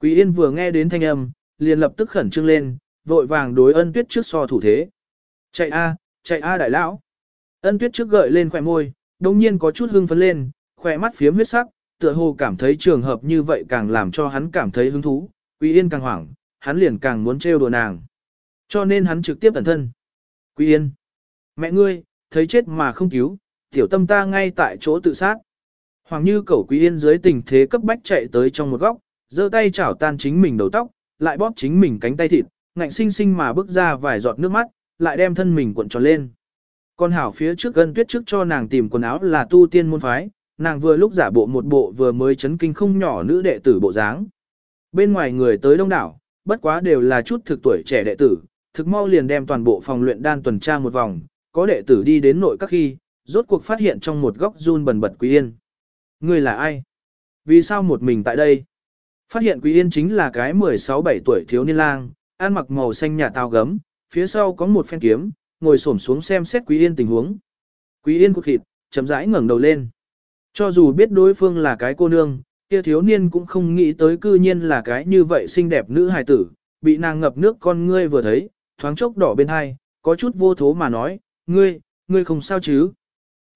Quý Yên vừa nghe đến thanh âm, liền lập tức khẩn trương lên, vội vàng đối ân tuyết trước so thủ thế. Chạy a, chạy a đại lão. Ân tuyết trước gợi lên khỏe môi, đồng nhiên có chút hưng phấn lên, khỏe mắt phiếm huyết sắc, tựa hồ cảm thấy trường hợp như vậy càng làm cho hắn cảm thấy hứng thú, Quý Yên càng hoảng, hắn liền càng muốn trêu đùa nàng. Cho nên hắn trực tiếp ẩn thân. Quý Yên, mẹ ngươi, thấy chết mà không cứu, tiểu tâm ta ngay tại chỗ tự sát. Hoàng như cẩu Quý Yên dưới tình thế cấp bách chạy tới trong một góc, giơ tay chảo tan chính mình đầu tóc, lại bóp chính mình cánh tay thịt, ngạnh sinh sinh mà bước ra vài giọt nước mắt, lại đem thân mình cuộn tròn lên. Con hảo phía trước gần tuyết trước cho nàng tìm quần áo là tu tiên môn phái, nàng vừa lúc giả bộ một bộ vừa mới chấn kinh không nhỏ nữ đệ tử bộ dáng. Bên ngoài người tới đông đảo, bất quá đều là chút thực tuổi trẻ đệ tử, thực mau liền đem toàn bộ phòng luyện đan tuần tra một vòng, có đệ tử đi đến nội các khi, rốt cuộc phát hiện trong một góc run bần bật Quý Yên. Ngươi là ai? Vì sao một mình tại đây? Phát hiện Quý Yên chính là cái 16-17 tuổi thiếu niên lang, ăn mặc màu xanh nhà tao gấm, phía sau có một phen kiếm, ngồi xổm xuống xem xét Quý Yên tình huống. Quý Yên cụt thịt, chậm rãi ngẩng đầu lên. Cho dù biết đối phương là cái cô nương, kia thiếu niên cũng không nghĩ tới cư nhiên là cái như vậy xinh đẹp nữ hài tử, bị nàng ngập nước con ngươi vừa thấy, thoáng chốc đỏ bên hai, có chút vô thố mà nói, ngươi, ngươi không sao chứ?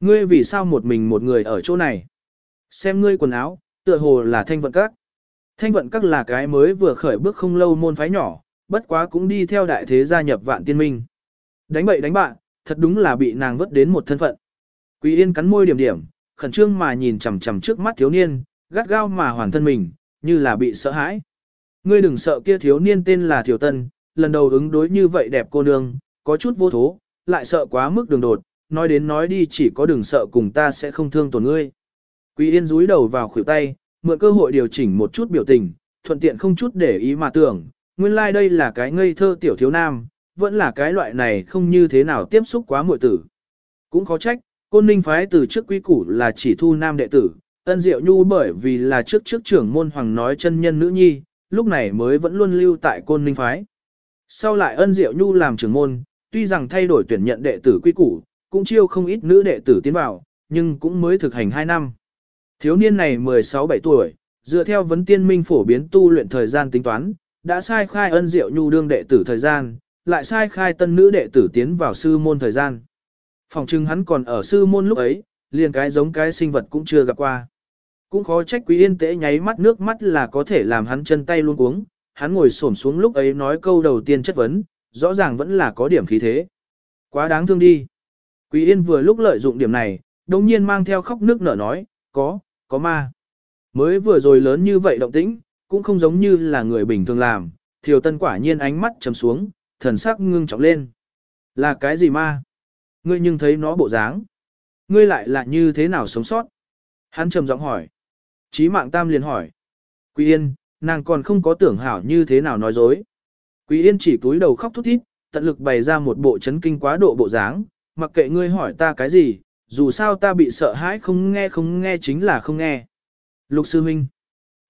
Ngươi vì sao một mình một người ở chỗ này? Xem ngươi quần áo, tựa hồ là thanh vận các. Thanh vận các là cái mới vừa khởi bước không lâu môn phái nhỏ, bất quá cũng đi theo đại thế gia nhập vạn tiên minh. Đánh bậy đánh bạn, thật đúng là bị nàng vất đến một thân phận. Quý Yên cắn môi điểm điểm, khẩn trương mà nhìn chằm chằm trước mắt thiếu niên, gắt gao mà hoàn thân mình, như là bị sợ hãi. Ngươi đừng sợ kia thiếu niên tên là Thiểu Tân, lần đầu ứng đối như vậy đẹp cô nương, có chút vô thố, lại sợ quá mức đường đột, nói đến nói đi chỉ có đừng sợ cùng ta sẽ không thương tổn ngươi. Quý Yên rúi đầu vào khuỷu tay, mượn cơ hội điều chỉnh một chút biểu tình, thuận tiện không chút để ý mà tưởng, nguyên lai like đây là cái ngây thơ tiểu thiếu nam, vẫn là cái loại này không như thế nào tiếp xúc quá muội tử. Cũng khó trách, côn ninh phái từ trước quy củ là chỉ thu nam đệ tử, ân diệu nhu bởi vì là trước trước trưởng môn hoàng nói chân nhân nữ nhi, lúc này mới vẫn luôn lưu tại côn ninh phái. Sau lại ân diệu nhu làm trưởng môn, tuy rằng thay đổi tuyển nhận đệ tử quy củ, cũng chiêu không ít nữ đệ tử tiến vào, nhưng cũng mới thực hành 2 năm. Thiếu niên này 16-17 tuổi, dựa theo vấn tiên minh phổ biến tu luyện thời gian tính toán, đã sai khai ân diệu nhu đương đệ tử thời gian, lại sai khai tân nữ đệ tử tiến vào sư môn thời gian. Phòng trưng hắn còn ở sư môn lúc ấy, liền cái giống cái sinh vật cũng chưa gặp qua. Cũng khó trách quý yên tế nháy mắt nước mắt là có thể làm hắn chân tay luôn cuống, hắn ngồi xổm xuống lúc ấy nói câu đầu tiên chất vấn, rõ ràng vẫn là có điểm khí thế. Quá đáng thương đi. Quý yên vừa lúc lợi dụng điểm này, đồng nhiên mang theo khóc nước nở nói, có, có ma. Mới vừa rồi lớn như vậy động tĩnh, cũng không giống như là người bình thường làm, thiều tân quả nhiên ánh mắt trầm xuống, thần sắc ngưng trọng lên. Là cái gì ma? Ngươi nhưng thấy nó bộ dáng. Ngươi lại là như thế nào sống sót? Hắn trầm giọng hỏi. Chí mạng tam liền hỏi. Quý yên, nàng còn không có tưởng hảo như thế nào nói dối. Quý yên chỉ cúi đầu khóc thút thít, tận lực bày ra một bộ chấn kinh quá độ bộ dáng, mặc kệ ngươi hỏi ta cái gì, dù sao ta bị sợ hãi không nghe không nghe chính là không nghe. Lục sư huynh.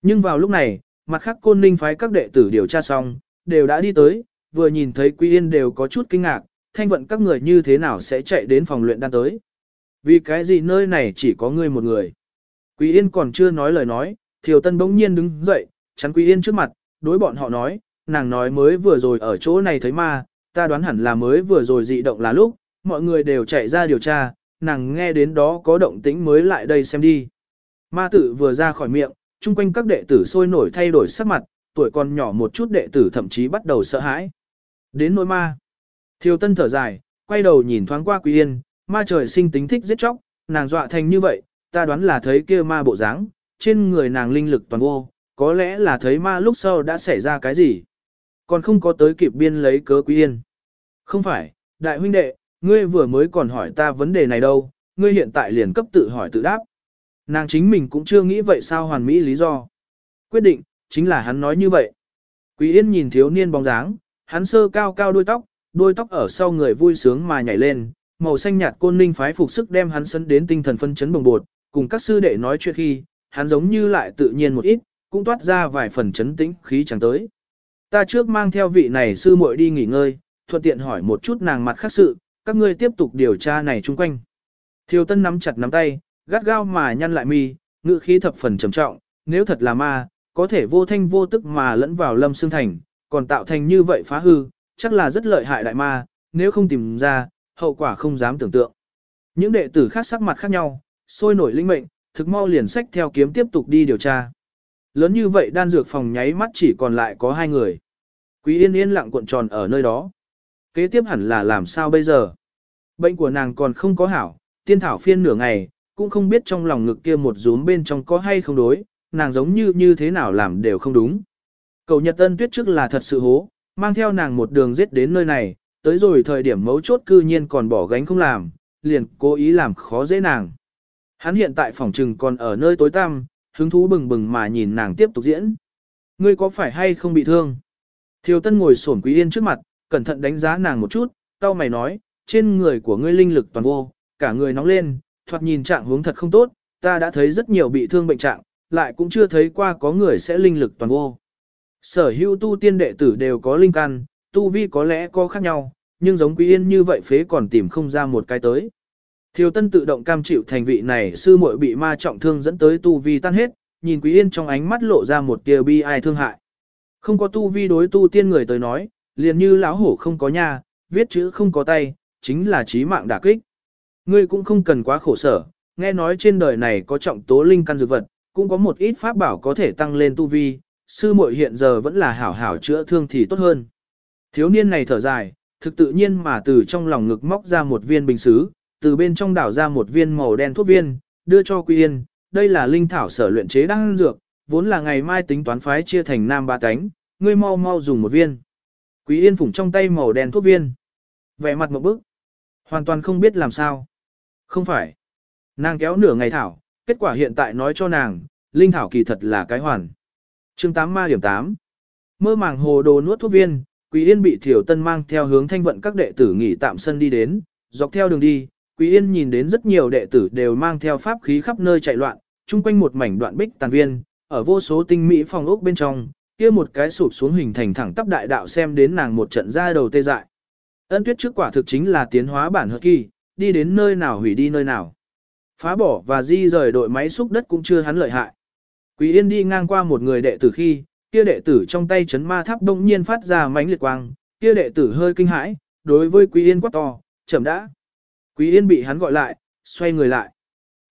Nhưng vào lúc này, mặt khác côn ninh phái các đệ tử điều tra xong, đều đã đi tới, vừa nhìn thấy Quý Yên đều có chút kinh ngạc, thanh vận các người như thế nào sẽ chạy đến phòng luyện đan tới. Vì cái gì nơi này chỉ có ngươi một người. Quý Yên còn chưa nói lời nói, Thiều Tân bỗng nhiên đứng dậy, chắn Quý Yên trước mặt, đối bọn họ nói, nàng nói mới vừa rồi ở chỗ này thấy ma, ta đoán hẳn là mới vừa rồi dị động là lúc, mọi người đều chạy ra điều tra, nàng nghe đến đó có động tĩnh mới lại đây xem đi. Ma tử vừa ra khỏi miệng, chung quanh các đệ tử sôi nổi thay đổi sắc mặt, tuổi còn nhỏ một chút đệ tử thậm chí bắt đầu sợ hãi. Đến nỗi ma. Thiều tân thở dài, quay đầu nhìn thoáng qua Quý Yên, ma trời sinh tính thích giết chóc, nàng dọa thành như vậy, ta đoán là thấy kia ma bộ dáng, trên người nàng linh lực toàn vô, có lẽ là thấy ma lúc sau đã xảy ra cái gì. Còn không có tới kịp biên lấy cớ Quý Yên. Không phải, đại huynh đệ, ngươi vừa mới còn hỏi ta vấn đề này đâu, ngươi hiện tại liền cấp tự hỏi tự đáp. Nàng chính mình cũng chưa nghĩ vậy sao hoàn mỹ lý do. Quyết định, chính là hắn nói như vậy. Quý Yên nhìn thiếu niên bóng dáng, hắn sơ cao cao đôi tóc, đôi tóc ở sau người vui sướng mà nhảy lên, màu xanh nhạt côn ninh phái phục sức đem hắn sấn đến tinh thần phân chấn bồng bột, cùng các sư đệ nói chuyện khi, hắn giống như lại tự nhiên một ít, cũng toát ra vài phần chấn tĩnh khí chẳng tới. Ta trước mang theo vị này sư muội đi nghỉ ngơi, thuận tiện hỏi một chút nàng mặt khác sự, các ngươi tiếp tục điều tra này chung quanh. Thiều Tân nắm chặt nắm tay, gắt gao mà nhăn lại mi, ngữ khí thập phần trầm trọng, nếu thật là ma, có thể vô thanh vô tức mà lẫn vào lâm xương thành, còn tạo thành như vậy phá hư, chắc là rất lợi hại đại ma, nếu không tìm ra, hậu quả không dám tưởng tượng. Những đệ tử khác sắc mặt khác nhau, sôi nổi linh mệnh, thực mau liền sách theo kiếm tiếp tục đi điều tra. Lớn như vậy đan dược phòng nháy mắt chỉ còn lại có hai người. Quý yên yên lặng cuộn tròn ở nơi đó. Kế tiếp hẳn là làm sao bây giờ? Bệnh của nàng còn không có hảo, tiên thảo phiên nửa ngày, cũng không biết trong lòng ngực kia một rúm bên trong có hay không đối, nàng giống như như thế nào làm đều không đúng. Cầu Nhật Tân Tuyết trước là thật sự hố, mang theo nàng một đường giết đến nơi này, tới rồi thời điểm mấu chốt cư nhiên còn bỏ gánh không làm, liền cố ý làm khó dễ nàng. Hắn hiện tại phòng trừng còn ở nơi tối tăm, hứng thú bừng bừng mà nhìn nàng tiếp tục diễn. Ngươi có phải hay không bị thương? Thiều Tân ngồi xổm Quý Yên trước mặt, cẩn thận đánh giá nàng một chút, tao mày nói, trên người của ngươi linh lực toàn vô, cả người nóng lên, thoạt nhìn trạng hướng thật không tốt, ta đã thấy rất nhiều bị thương bệnh trạng, lại cũng chưa thấy qua có người sẽ linh lực toàn vô. Sở hữu tu tiên đệ tử đều có linh căn, tu vi có lẽ có khác nhau, nhưng giống Quý Yên như vậy phế còn tìm không ra một cái tới. Thiều Tân tự động cam chịu thành vị này sư muội bị ma trọng thương dẫn tới tu vi tan hết, nhìn Quý Yên trong ánh mắt lộ ra một tia bi ai thương hại. Không có tu vi đối tu tiên người tới nói, liền như lão hổ không có nha, viết chữ không có tay, chính là chí mạng đả kích. Ngươi cũng không cần quá khổ sở, nghe nói trên đời này có trọng tố linh căn dược vật, cũng có một ít pháp bảo có thể tăng lên tu vi, sư muội hiện giờ vẫn là hảo hảo chữa thương thì tốt hơn. Thiếu niên này thở dài, thực tự nhiên mà từ trong lòng ngực móc ra một viên bình sứ từ bên trong đảo ra một viên màu đen thuốc viên, đưa cho Quý Yên, đây là linh thảo sở luyện chế đan dược, vốn là ngày mai tính toán phái chia thành nam ba cánh, ngươi mau mau dùng một viên. Quý Yên phủng trong tay màu đen thuốc viên. Vẻ mặt một bức. Hoàn toàn không biết làm sao. Không phải. Nàng kéo nửa ngày thảo, kết quả hiện tại nói cho nàng, linh thảo kỳ thật là cái hoàn. chương 8 ma điểm 8. Mơ màng hồ đồ nuốt thuốc viên, Quý Yên bị Thiểu Tân mang theo hướng thanh vận các đệ tử nghỉ tạm sân đi đến, dọc theo đường đi, Quý Yên nhìn đến rất nhiều đệ tử đều mang theo pháp khí khắp nơi chạy loạn, chung quanh một mảnh đoạn bích tàn viên, ở vô số tinh mỹ phòng ốc bên trong, kia một cái sụp xuống hình thành thẳng tắp đại đạo xem đến nàng một trận ra đầu tê dại. Ân tuyết trước quả thực chính là tiến hóa bản hợp kỳ, đi đến nơi nào hủy đi nơi nào. Phá bỏ và di rời đội máy xúc đất cũng chưa hắn lợi hại. Quý Yên đi ngang qua một người đệ tử khi, kia đệ tử trong tay chấn ma tháp đông nhiên phát ra mánh liệt quang, kia đệ tử hơi kinh hãi, đối với Quý Yên quát to, chậm đã. Quý Yên bị hắn gọi lại, xoay người lại.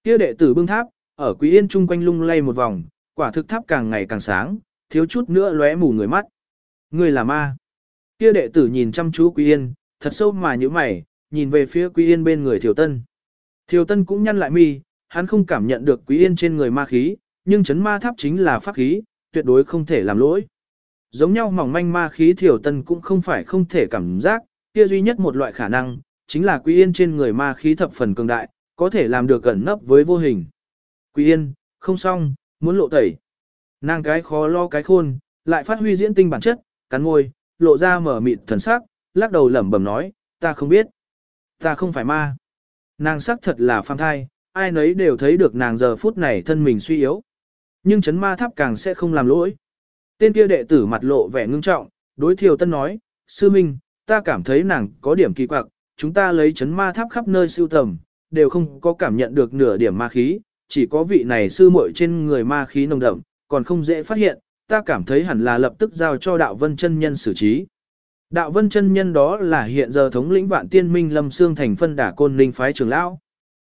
Kia đệ tử bưng tháp, ở Quý Yên chung quanh lung lay một vòng, quả thực tháp càng ngày càng sáng, thiếu chút nữa lóe mù người mắt. Người là ma. Kia đệ tử nhìn chăm chú Quý Yên, thật sâu mà như mày, nhìn về phía Quý Yên bên người Thiều Tân. Thiều Tân cũng nhăn lại mi, hắn không cảm nhận được Quý Yên trên người ma khí, nhưng chấn ma tháp chính là pháp khí, tuyệt đối không thể làm lỗi. Giống nhau mỏng manh ma khí Thiều Tân cũng không phải không thể cảm giác, kia duy nhất một loại khả năng, chính là Quý Yên trên người ma khí thập phần cường đại, có thể làm được gần nấp với vô hình. Quý Yên, không xong, muốn lộ tẩy. Nàng cái khó lo cái khôn, lại phát huy diễn tinh bản chất, cắn môi, lộ ra mở mịt thần sắc, lắc đầu lẩm bẩm nói, ta không biết. Ta không phải ma. Nàng sắc thật là phàm thai, ai nấy đều thấy được nàng giờ phút này thân mình suy yếu. Nhưng chấn ma tháp càng sẽ không làm lỗi. Tên kia đệ tử mặt lộ vẻ ngưng trọng, đối thiều tân nói, sư minh, ta cảm thấy nàng có điểm kỳ quặc, chúng ta lấy chấn ma tháp khắp nơi siêu tầm, đều không có cảm nhận được nửa điểm ma khí, chỉ có vị này sư muội trên người ma khí nồng đậm, còn không dễ phát hiện, ta cảm thấy hẳn là lập tức giao cho đạo vân chân nhân xử trí. Đạo vân chân nhân đó là hiện giờ thống lĩnh vạn tiên minh lâm xương thành phân đả côn linh phái trưởng lão.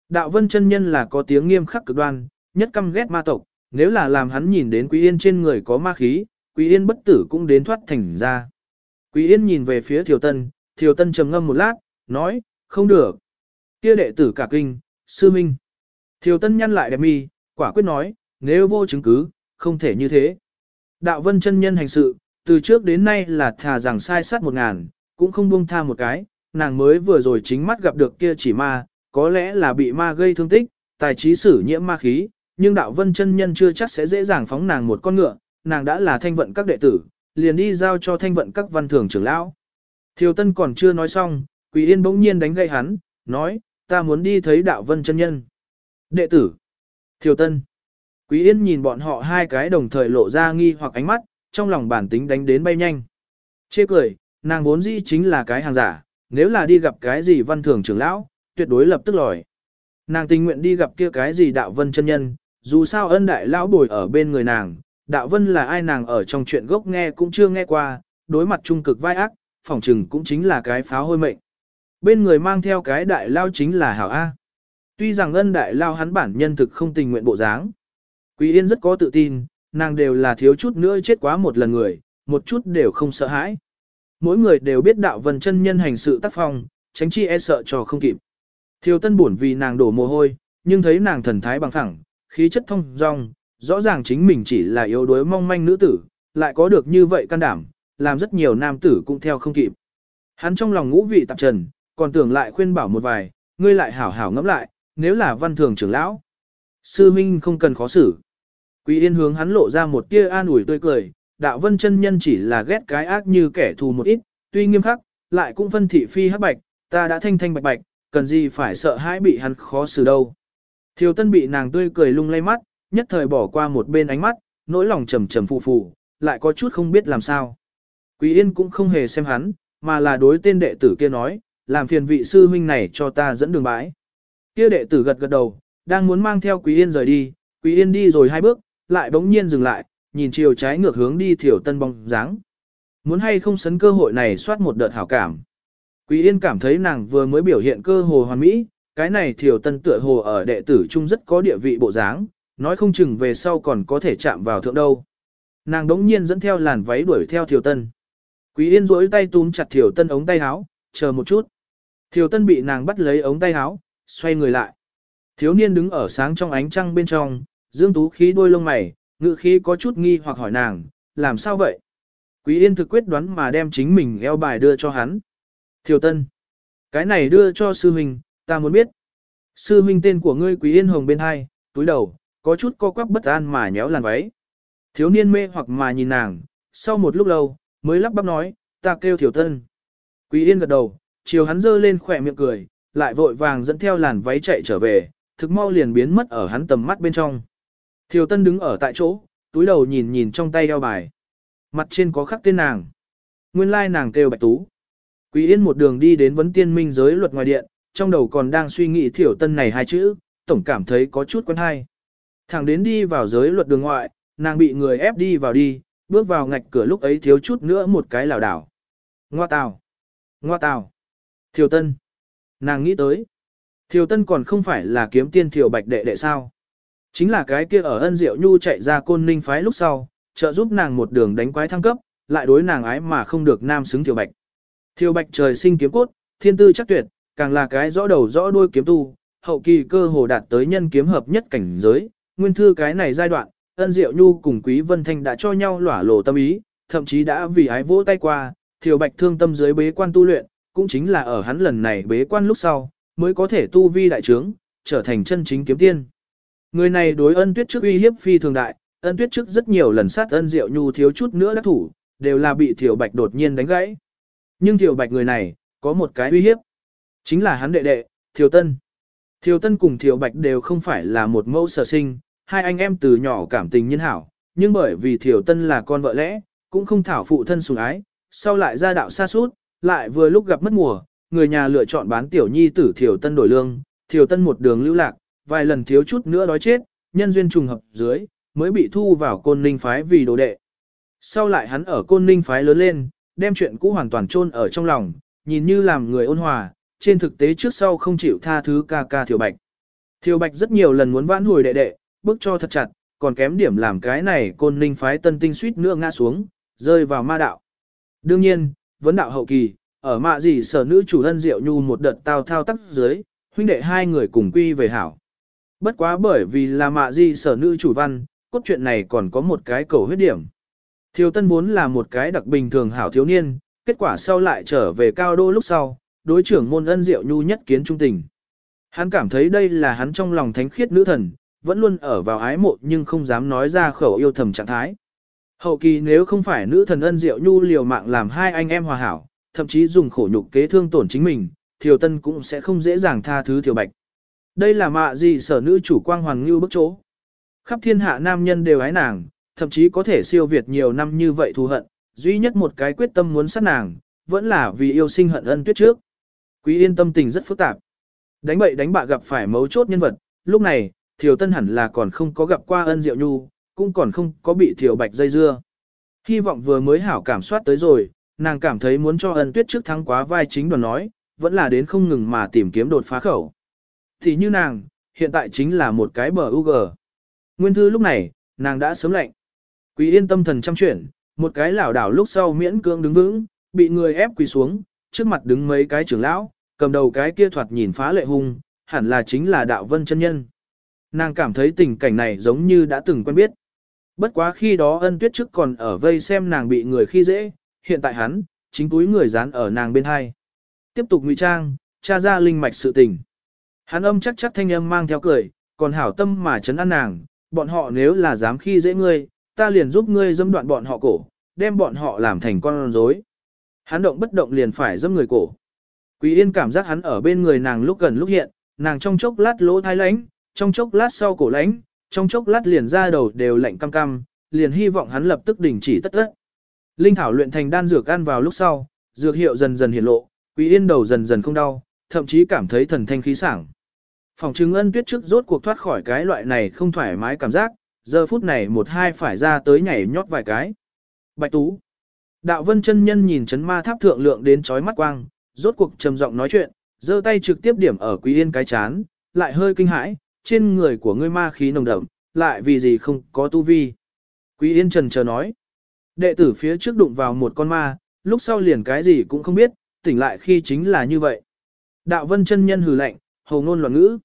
Đạo vân chân nhân là có tiếng nghiêm khắc cực đoan, nhất căm ghét ma tộc, nếu là làm hắn nhìn đến quý yên trên người có ma khí, quý yên bất tử cũng đến thoát thành ra. Quý yên nhìn về phía thiều tân, thiều tân trầm ngâm một lát, nói, không được. Kia đệ tử cả kinh, sư minh. Thiều tân nhăn lại đẹp mi, quả quyết nói, nếu vô chứng cứ, không thể như thế. Đạo vân chân nhân hành sự, từ trước đến nay là thà rằng sai sát một ngàn, cũng không buông tha một cái, nàng mới vừa rồi chính mắt gặp được kia chỉ ma, có lẽ là bị ma gây thương tích, tài trí sử nhiễm ma khí, nhưng đạo vân chân nhân chưa chắc sẽ dễ dàng phóng nàng một con ngựa, nàng đã là thanh vận các đệ tử, liền đi giao cho thanh vận các văn thường trưởng lão. Thiều Tân còn chưa nói xong, Quỳ Yên bỗng nhiên đánh gây hắn, nói, ta muốn đi thấy đạo vân chân nhân. Đệ tử. Thiều Tân. Quý Yên nhìn bọn họ hai cái đồng thời lộ ra nghi hoặc ánh mắt, trong lòng bản tính đánh đến bay nhanh. Chê cười, nàng vốn dĩ chính là cái hàng giả, nếu là đi gặp cái gì văn thường trưởng lão, tuyệt đối lập tức lòi. Nàng tình nguyện đi gặp kia cái gì đạo vân chân nhân, dù sao ân đại lão bồi ở bên người nàng, đạo vân là ai nàng ở trong chuyện gốc nghe cũng chưa nghe qua, đối mặt trung cực vai ác, phỏng trừng cũng chính là cái pháo hôi mệnh. Bên người mang theo cái đại lao chính là hảo A. Tuy rằng ân đại lao hắn bản nhân thực không tình nguyện bộ dáng. Quý Yên rất có tự tin, nàng đều là thiếu chút nữa chết quá một lần người, một chút đều không sợ hãi. Mỗi người đều biết đạo vân chân nhân hành sự tác phong, tránh chi e sợ cho không kịp. Thiều tân buồn vì nàng đổ mồ hôi, nhưng thấy nàng thần thái bằng phẳng, khí chất thông dong, rõ ràng chính mình chỉ là yếu đuối mong manh nữ tử, lại có được như vậy can đảm, làm rất nhiều nam tử cũng theo không kịp. Hắn trong lòng ngũ vị tạp trần, còn tưởng lại khuyên bảo một vài, ngươi lại hảo hảo ngẫm lại, nếu là văn thường trưởng lão. Sư Minh không cần khó xử. Quý Yên hướng hắn lộ ra một tia an ủi tươi cười, đạo vân chân nhân chỉ là ghét cái ác như kẻ thù một ít, tuy nghiêm khắc, lại cũng phân thị phi hắc bạch, ta đã thanh thanh bạch bạch, cần gì phải sợ hãi bị hắn khó xử đâu. Thiều tân bị nàng tươi cười lung lay mắt, nhất thời bỏ qua một bên ánh mắt, nỗi lòng trầm trầm phù phù, lại có chút không biết làm sao. Quý Yên cũng không hề xem hắn, mà là đối tên đệ tử kia nói, làm phiền vị sư huynh này cho ta dẫn đường bãi. Kia đệ tử gật gật đầu, đang muốn mang theo Quý Yên rời đi, Quý Yên đi rồi hai bước, lại bỗng nhiên dừng lại, nhìn chiều trái ngược hướng đi thiểu tân bóng dáng. Muốn hay không sấn cơ hội này soát một đợt hảo cảm. Quý Yên cảm thấy nàng vừa mới biểu hiện cơ hồ hoàn mỹ, cái này thiểu tân tựa hồ ở đệ tử trung rất có địa vị bộ dáng, nói không chừng về sau còn có thể chạm vào thượng đâu. Nàng đống nhiên dẫn theo làn váy đuổi theo thiểu tân. Quý Yên duỗi tay túm chặt thiểu tân ống tay áo, chờ một chút. Thiều tân bị nàng bắt lấy ống tay áo, xoay người lại. Thiếu niên đứng ở sáng trong ánh trăng bên trong, dương tú khí đôi lông mày, ngự khí có chút nghi hoặc hỏi nàng, làm sao vậy? Quý Yên thực quyết đoán mà đem chính mình eo bài đưa cho hắn. Thiều Tân. Cái này đưa cho sư huynh, ta muốn biết. Sư huynh tên của ngươi Quý Yên hồng bên hai, túi đầu, có chút co quắp bất an mà nhéo làn váy. Thiếu niên mê hoặc mà nhìn nàng, sau một lúc lâu, mới lắp bắp nói, ta kêu Thiều Tân. Quý Yên gật đầu, chiều hắn dơ lên khỏe miệng cười, lại vội vàng dẫn theo làn váy chạy trở về, thực mau liền biến mất ở hắn tầm mắt bên trong. Thiều Tân đứng ở tại chỗ, túi đầu nhìn nhìn trong tay eo bài. Mặt trên có khắc tên nàng. Nguyên lai nàng kêu Bạch Tú. Quý Yên một đường đi đến vấn tiên minh giới luật ngoài điện, trong đầu còn đang suy nghĩ Thiều Tân này hai chữ, tổng cảm thấy có chút quen hay. Thẳng đến đi vào giới luật đường ngoại, nàng bị người ép đi vào đi, bước vào ngạch cửa lúc ấy thiếu chút nữa một cái lảo đảo. Ngoa tào! Ngoa tào! Thiều Tân! Nàng nghĩ tới. Thiều Tân còn không phải là kiếm tiên Thiều Bạch đệ đệ sao. Chính là cái kia ở ân diệu nhu chạy ra côn ninh phái lúc sau, trợ giúp nàng một đường đánh quái thăng cấp, lại đối nàng ái mà không được nam xứng Thiều Bạch. Thiều Bạch trời sinh kiếm cốt, thiên tư chắc tuyệt, càng là cái rõ đầu rõ đuôi kiếm tu, hậu kỳ cơ hồ đạt tới nhân kiếm hợp nhất cảnh giới, nguyên thư cái này giai đoạn, ân diệu nhu cùng quý vân thanh đã cho nhau lỏa lộ tâm ý, thậm chí đã vì ái vỗ tay qua, Thiều Bạch thương tâm dưới bế quan tu luyện, cũng chính là ở hắn lần này bế quan lúc sau, mới có thể tu vi đại trướng, trở thành chân chính kiếm tiên. Người này đối ân tuyết trước uy hiếp phi thường đại, ân tuyết trước rất nhiều lần sát ân diệu nhu thiếu chút nữa đắc thủ, đều là bị thiểu bạch đột nhiên đánh gãy. Nhưng thiểu bạch người này, có một cái uy hiếp. Chính là hắn đệ đệ, thiểu tân. Thiểu tân cùng thiểu bạch đều không phải là một mẫu sở sinh, hai anh em từ nhỏ cảm tình nhân hảo, nhưng bởi vì thiểu tân là con vợ lẽ, cũng không thảo phụ thân sủng ái, sau lại ra đạo xa suốt, lại vừa lúc gặp mất mùa, người nhà lựa chọn bán tiểu nhi tử thiểu tân đổi lương, thiểu tân một đường lưu lạc, vài lần thiếu chút nữa đói chết, nhân duyên trùng hợp dưới, mới bị thu vào côn ninh phái vì đồ đệ. Sau lại hắn ở côn ninh phái lớn lên, đem chuyện cũ hoàn toàn chôn ở trong lòng, nhìn như làm người ôn hòa, trên thực tế trước sau không chịu tha thứ ca ca Thiều Bạch. Thiều Bạch rất nhiều lần muốn vãn hồi đệ đệ, bước cho thật chặt, còn kém điểm làm cái này côn ninh phái tân tinh suýt nữa ngã xuống, rơi vào ma đạo. Đương nhiên, vấn đạo hậu kỳ, ở mạ gì sở nữ chủ ân diệu nhu một đợt tao thao tác dưới, huynh đệ hai người cùng quy về hảo. Bất quá bởi vì là mạ gì sở nữ chủ văn, cốt truyện này còn có một cái cầu huyết điểm. Thiều Tân vốn là một cái đặc bình thường hảo thiếu niên, kết quả sau lại trở về cao đô lúc sau, đối trưởng môn ân diệu nhu nhất kiến trung tình. Hắn cảm thấy đây là hắn trong lòng thánh khiết nữ thần, vẫn luôn ở vào ái mộ nhưng không dám nói ra khẩu yêu thầm trạng thái. Hậu kỳ nếu không phải nữ thần ân diệu nhu liều mạng làm hai anh em hòa hảo, thậm chí dùng khổ nhục kế thương tổn chính mình, Thiều Tân cũng sẽ không dễ dàng tha thứ Thiều Bạch. Đây là mạ gì sở nữ chủ quang hoàng như bức chỗ. Khắp thiên hạ nam nhân đều ái nàng, thậm chí có thể siêu việt nhiều năm như vậy thù hận, duy nhất một cái quyết tâm muốn sát nàng, vẫn là vì yêu sinh hận ân tuyết trước. Quý yên tâm tình rất phức tạp. Đánh bậy đánh bạ gặp phải mấu chốt nhân vật, lúc này, Thiều Tân hẳn là còn không có gặp qua ân diệu nhu, cũng còn không có bị thiểu Bạch dây dưa. Hy vọng vừa mới hảo cảm soát tới rồi, nàng cảm thấy muốn cho ân tuyết trước thắng quá vai chính đoàn nói, vẫn là đến không ngừng mà tìm kiếm đột phá khẩu. Thì như nàng, hiện tại chính là một cái bờ UG. Nguyên thư lúc này, nàng đã sớm lệnh. Quý yên tâm thần chăm chuyển, một cái lảo đảo lúc sau miễn cưỡng đứng vững, bị người ép quỳ xuống, trước mặt đứng mấy cái trưởng lão, cầm đầu cái kia thoạt nhìn phá lệ hung, hẳn là chính là đạo vân chân nhân. Nàng cảm thấy tình cảnh này giống như đã từng quen biết. Bất quá khi đó ân tuyết trước còn ở vây xem nàng bị người khi dễ, hiện tại hắn, chính túi người dán ở nàng bên hai. Tiếp tục ngụy trang, tra ra linh mạch sự tình. Hắn âm chắc chắc thanh âm mang theo cười, còn hảo tâm mà chấn an nàng, bọn họ nếu là dám khi dễ ngươi, ta liền giúp ngươi dâm đoạn bọn họ cổ, đem bọn họ làm thành con rối. Hắn động bất động liền phải dâm người cổ. Quý Yên cảm giác hắn ở bên người nàng lúc gần lúc hiện, nàng trong chốc lát lỗ thai lánh, trong chốc lát sau cổ lánh, trong chốc lát liền ra đầu đều lạnh cam cam, liền hy vọng hắn lập tức đình chỉ tất tất. Linh thảo luyện thành đan dược ăn vào lúc sau, dược hiệu dần dần hiện lộ, Quý Yên đầu dần dần không đau, thậm chí cảm thấy thần thanh khí sảng. Phòng Trừng ân tuyết trước rốt cuộc thoát khỏi cái loại này không thoải mái cảm giác, giờ phút này một hai phải ra tới nhảy nhót vài cái. Bạch Tú. Đạo vân chân nhân nhìn chấn ma tháp thượng lượng đến chói mắt quang, rốt cuộc trầm giọng nói chuyện, giơ tay trực tiếp điểm ở Quý Yên cái chán, lại hơi kinh hãi, trên người của ngươi ma khí nồng đậm, lại vì gì không có tu vi. Quý Yên trần chờ nói, đệ tử phía trước đụng vào một con ma, lúc sau liền cái gì cũng không biết, tỉnh lại khi chính là như vậy. Đạo vân chân nhân hừ lạnh, hầu ngôn loạn ngữ.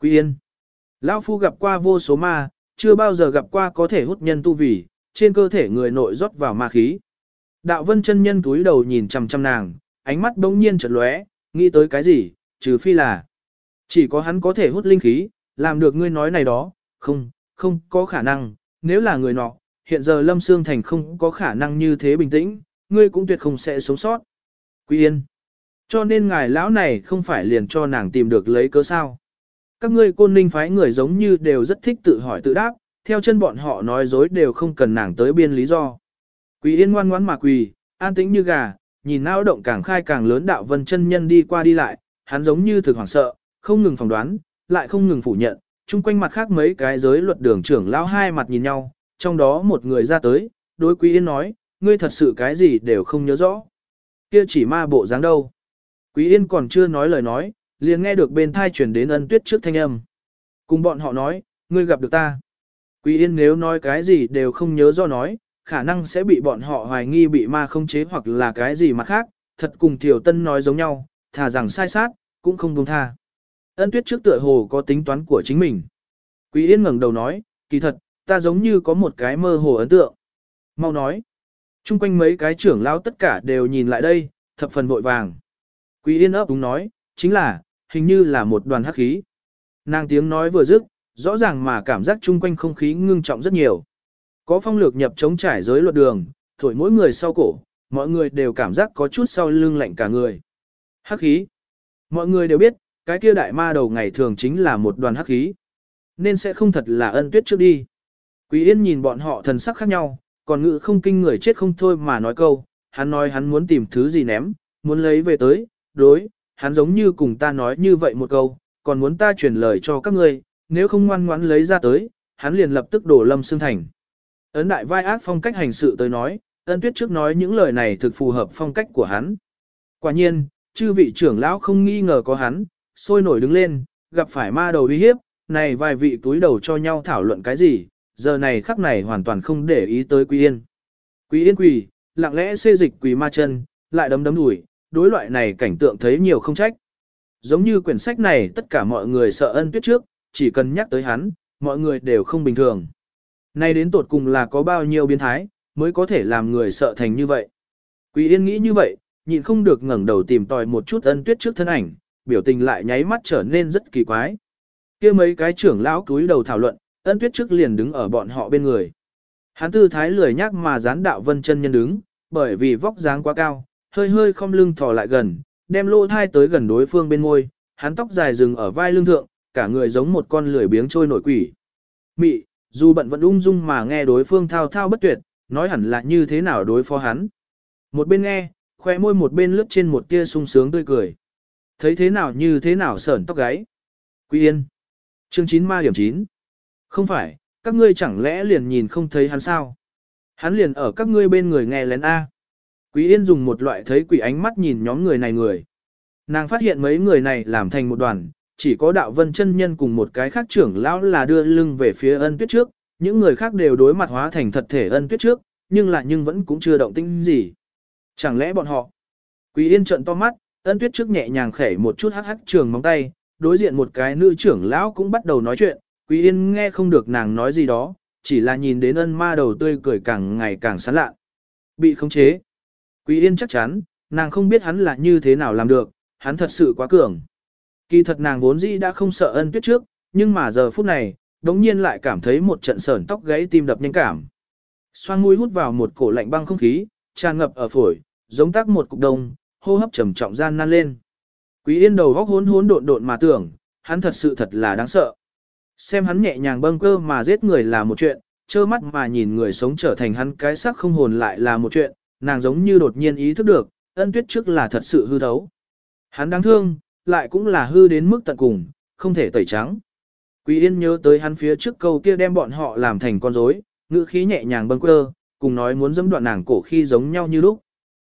Quý Yên, Lão Phu gặp qua vô số ma, chưa bao giờ gặp qua có thể hút nhân tu vi, trên cơ thể người nội rót vào ma khí. Đạo vân chân nhân túi đầu nhìn chằm chằm nàng, ánh mắt bỗng nhiên chợt lóe, nghĩ tới cái gì, trừ phi là chỉ có hắn có thể hút linh khí, làm được ngươi nói này đó, không, không có khả năng, nếu là người nọ, hiện giờ Lâm Sương Thành không có khả năng như thế bình tĩnh, ngươi cũng tuyệt không sẽ sống sót. Quý Yên, cho nên ngài lão này không phải liền cho nàng tìm được lấy cớ sao. Các ngươi côn ninh phái người giống như đều rất thích tự hỏi tự đáp, theo chân bọn họ nói dối đều không cần nàng tới biên lý do. Quý Yên ngoan ngoãn mà quỳ, an tĩnh như gà, nhìn não động càng khai càng lớn đạo vân chân nhân đi qua đi lại, hắn giống như thực hoảng sợ, không ngừng phỏng đoán, lại không ngừng phủ nhận, chung quanh mặt khác mấy cái giới luật đường trưởng lão hai mặt nhìn nhau, trong đó một người ra tới, đối Quý Yên nói, ngươi thật sự cái gì đều không nhớ rõ. Kia chỉ ma bộ dáng đâu. Quý Yên còn chưa nói lời nói, liền nghe được bên thai truyền đến ân tuyết trước thanh âm. Cùng bọn họ nói, ngươi gặp được ta. Quý Yên nếu nói cái gì đều không nhớ do nói, khả năng sẽ bị bọn họ hoài nghi bị ma không chế hoặc là cái gì mà khác, thật cùng Thiều Tân nói giống nhau, thà rằng sai sát, cũng không buông tha. Ân tuyết trước tựa hồ có tính toán của chính mình. Quý Yên ngẩng đầu nói, kỳ thật, ta giống như có một cái mơ hồ ấn tượng. Mau nói. Trung quanh mấy cái trưởng lão tất cả đều nhìn lại đây, thập phần vội vàng. Quý Yên ấp đúng nói, chính là, hình như là một đoàn hắc khí. Nàng tiếng nói vừa dứt, rõ ràng mà cảm giác chung quanh không khí ngưng trọng rất nhiều. Có phong lược nhập chống trải giới luật đường, thổi mỗi người sau cổ, mọi người đều cảm giác có chút sau lưng lạnh cả người. Hắc khí. Mọi người đều biết, cái kia đại ma đầu ngày thường chính là một đoàn hắc khí. Nên sẽ không thật là ân tuyết trước đi. Quý Yên nhìn bọn họ thần sắc khác nhau, còn ngự không kinh người chết không thôi mà nói câu, hắn nói hắn muốn tìm thứ gì ném, muốn lấy về tới, đối, hắn giống như cùng ta nói như vậy một câu, còn muốn ta truyền lời cho các ngươi, nếu không ngoan ngoãn lấy ra tới, hắn liền lập tức đổ lâm xương thành. Ấn đại vai ác phong cách hành sự tới nói, ân tuyết trước nói những lời này thực phù hợp phong cách của hắn. Quả nhiên, chư vị trưởng lão không nghi ngờ có hắn, sôi nổi đứng lên, gặp phải ma đầu uy hiếp, này vài vị túi đầu cho nhau thảo luận cái gì, giờ này khắc này hoàn toàn không để ý tới Quý Yên. Quý Yên quỳ, lặng lẽ xê dịch quỳ ma chân, lại đấm đấm đùi, đối loại này cảnh tượng thấy nhiều không trách. Giống như quyển sách này tất cả mọi người sợ ân tuyết trước, chỉ cần nhắc tới hắn, mọi người đều không bình thường. Nay đến tột cùng là có bao nhiêu biến thái, mới có thể làm người sợ thành như vậy. Quý Yên nghĩ như vậy, nhịn không được ngẩng đầu tìm tòi một chút ân tuyết trước thân ảnh, biểu tình lại nháy mắt trở nên rất kỳ quái. kia mấy cái trưởng lão cúi đầu thảo luận, ân tuyết trước liền đứng ở bọn họ bên người. Hắn tư thái lười nhác mà gián đạo vân chân nhân đứng, bởi vì vóc dáng quá cao, hơi hơi không lưng thò lại gần, đem lô thai tới gần đối phương bên môi, hắn tóc dài dừng ở vai lưng thượng, cả người giống một con lười biếng trôi nổi quỷ. Mị, dù bận vẫn ung dung mà nghe đối phương thao thao bất tuyệt, nói hẳn là như thế nào đối phó hắn. Một bên nghe, khoe môi một bên lướt trên một tia sung sướng tươi cười. Thấy thế nào như thế nào sởn tóc gáy. Quý yên. Chương 9 ma điểm 9. Không phải, các ngươi chẳng lẽ liền nhìn không thấy hắn sao? Hắn liền ở các ngươi bên người nghe lén A. Quý yên dùng một loại thấy quỷ ánh mắt nhìn nhóm người này người. Nàng phát hiện mấy người này làm thành một đoàn, chỉ có đạo vân chân nhân cùng một cái khác trưởng lão là đưa lưng về phía ân tuyết trước, những người khác đều đối mặt hóa thành thật thể ân tuyết trước, nhưng lại nhưng vẫn cũng chưa động tĩnh gì. Chẳng lẽ bọn họ? Quý yên trợn to mắt, ân tuyết trước nhẹ nhàng khẩy một chút hắc hắc trường móng tay, đối diện một cái nữ trưởng lão cũng bắt đầu nói chuyện, quý yên nghe không được nàng nói gì đó, chỉ là nhìn đến ân ma đầu tươi cười càng ngày càng sán lạ. Bị khống chế. Quý yên chắc chắn, nàng không biết hắn là như thế nào làm được, hắn thật sự quá cường. Kỳ thật nàng vốn dĩ đã không sợ ân tuyết trước, nhưng mà giờ phút này, đống nhiên lại cảm thấy một trận sờn tóc gáy tim đập nhanh cảm. Xoang mũi hút vào một cổ lạnh băng không khí, tràn ngập ở phổi, giống tác một cục đông, hô hấp trầm trọng gian nan lên. Quý yên đầu góc hốn hốn độn độn mà tưởng, hắn thật sự thật là đáng sợ. Xem hắn nhẹ nhàng bâng cơ mà giết người là một chuyện, trơ mắt mà nhìn người sống trở thành hắn cái xác không hồn lại là một chuyện, nàng giống như đột nhiên ý thức được, ân tuyết trước là thật sự hư thấu. Hắn đáng thương, lại cũng là hư đến mức tận cùng, không thể tẩy trắng. Quý Yên nhớ tới hắn phía trước câu kia đem bọn họ làm thành con rối, ngữ khí nhẹ nhàng bâng quơ, cùng nói muốn dẫm đoạn nàng cổ khi giống nhau như lúc.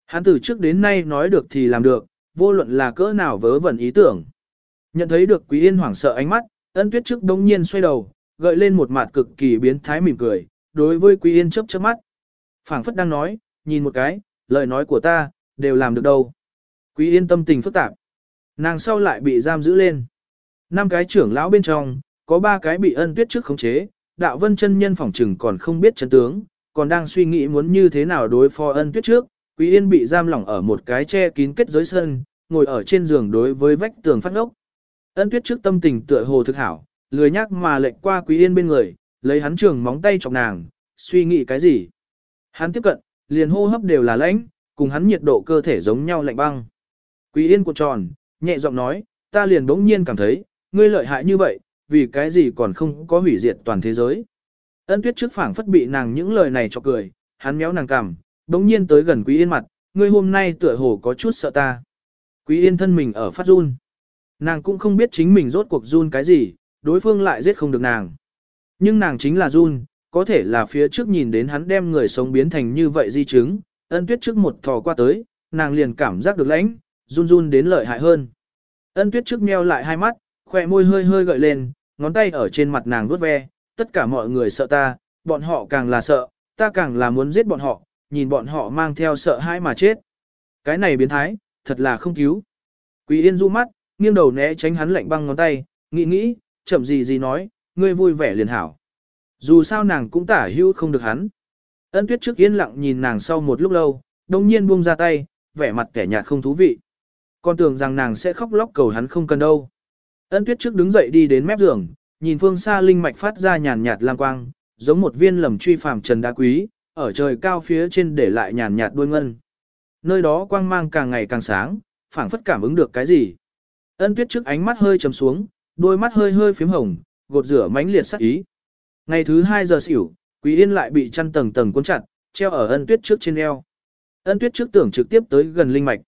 Hắn từ trước đến nay nói được thì làm được, vô luận là cỡ nào vớ vẩn ý tưởng. Nhận thấy được Quý Yên hoảng sợ ánh mắt, ân tuyết trước đống nhiên xoay đầu, gợi lên một mặt cực kỳ biến thái mỉm cười, đối với Quý Yên chớp chớp mắt. phảng phất đang nói, nhìn một cái, lời nói của ta, đều làm được đâu. Quý Yên tâm tình phức tạp. Nàng sau lại bị giam giữ lên. Năm cái trưởng lão bên trong, có ba cái bị ân tuyết trước khống chế, đạo vân chân nhân phỏng trừng còn không biết chân tướng, còn đang suy nghĩ muốn như thế nào đối phó ân tuyết trước. Quý Yên bị giam lỏng ở một cái che kín kết giới sân, ngồi ở trên giường đối với vách tường phát ngốc. Ân tuyết trước tâm tình tựa hồ thực hảo, lười nhắc mà lệnh qua Quý Yên bên người, lấy hắn trường móng tay chọc nàng, suy nghĩ cái gì. Hắn tiếp cận, liền hô hấp đều là lãnh, cùng hắn nhiệt độ cơ thể giống nhau lạnh băng. Quý Yên cuộn tròn, nhẹ giọng nói, ta liền bỗng nhiên cảm thấy, ngươi lợi hại như vậy, vì cái gì còn không có hủy diệt toàn thế giới. Ân tuyết trước phảng phất bị nàng những lời này cho cười, hắn méo nàng cằm, bỗng nhiên tới gần Quý Yên mặt, ngươi hôm nay tựa hồ có chút sợ ta. Quý Yên thân mình ở phát run. Nàng cũng không biết chính mình rốt cuộc run cái gì, đối phương lại giết không được nàng. Nhưng nàng chính là run, có thể là phía trước nhìn đến hắn đem người sống biến thành như vậy di chứng, ân tuyết trước một thò qua tới, nàng liền cảm giác được lãnh, run run đến lợi hại hơn. Ân tuyết trước meo lại hai mắt, khỏe môi hơi hơi gợi lên, ngón tay ở trên mặt nàng vuốt ve, tất cả mọi người sợ ta, bọn họ càng là sợ, ta càng là muốn giết bọn họ, nhìn bọn họ mang theo sợ hãi mà chết. Cái này biến thái, thật là không cứu. Quý Yên du mắt, nghiêng đầu né tránh hắn lạnh băng ngón tay, nghĩ nghĩ, chậm gì gì nói, ngươi vui vẻ liền hảo. Dù sao nàng cũng tả hữu không được hắn. Ân tuyết trước yên lặng nhìn nàng sau một lúc lâu, đồng nhiên buông ra tay, vẻ mặt kẻ nhạt không thú vị. Con tưởng rằng nàng sẽ khóc lóc cầu hắn không cần đâu. Ân tuyết trước đứng dậy đi đến mép giường, nhìn phương xa linh mạch phát ra nhàn nhạt lang quang, giống một viên lầm truy phàm trần đá quý, ở trời cao phía trên để lại nhàn nhạt đuôi ngân. Nơi đó quang mang càng ngày càng sáng, phảng phất cảm ứng được cái gì. Ân tuyết trước ánh mắt hơi trầm xuống, đôi mắt hơi hơi phím hồng, gột rửa mãnh liệt sắc ý. Ngày thứ 2 giờ xỉu, Quý Yên lại bị chăn tầng tầng cuốn chặt, treo ở ân tuyết trước trên eo. Ân tuyết trước tưởng trực tiếp tới gần linh mạch.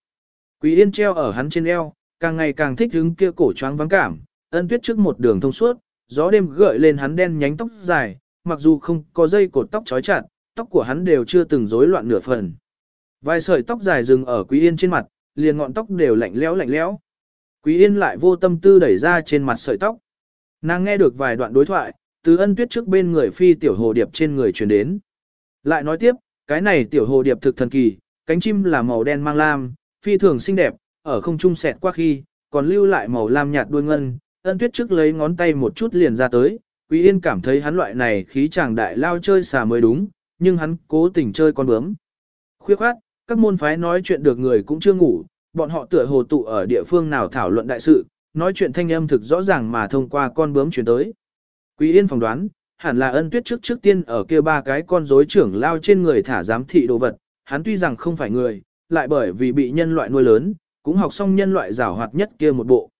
Quý Yên treo ở hắn trên eo, càng ngày càng thích hứng kia cổ choáng vắng cảm. Ân tuyết trước một đường thông suốt, gió đêm gợi lên hắn đen nhánh tóc dài, mặc dù không có dây cột tóc trói chặt, tóc của hắn đều chưa từng rối loạn nửa phần. Vài sợi tóc dài dừng ở Quý Yên trên mặt, liền ngọn tóc đều lạnh lẽo lạnh lẽo. Quý Yên lại vô tâm tư đẩy ra trên mặt sợi tóc. Nàng nghe được vài đoạn đối thoại, từ ân tuyết trước bên người phi tiểu hồ điệp trên người truyền đến. Lại nói tiếp, cái này tiểu hồ điệp thực thần kỳ, cánh chim là màu đen mang lam, phi thường xinh đẹp, ở không trung xẹt qua khi, còn lưu lại màu lam nhạt đuôi ngân, ân tuyết trước lấy ngón tay một chút liền ra tới, Quý Yên cảm thấy hắn loại này khí chàng đại lao chơi xà mới đúng, nhưng hắn cố tình chơi con bướm. Khuya khoát, các môn phái nói chuyện được người cũng chưa ngủ, bọn họ tựa hồ tụ ở địa phương nào thảo luận đại sự, nói chuyện thanh âm thực rõ ràng mà thông qua con bướm truyền tới. Quý Yên phỏng đoán, hẳn là ân tuyết trước trước tiên ở kia ba cái con rối trưởng lao trên người thả giám thị đồ vật, hắn tuy rằng không phải người, lại bởi vì bị nhân loại nuôi lớn, cũng học xong nhân loại giảo hoạt nhất kia một bộ.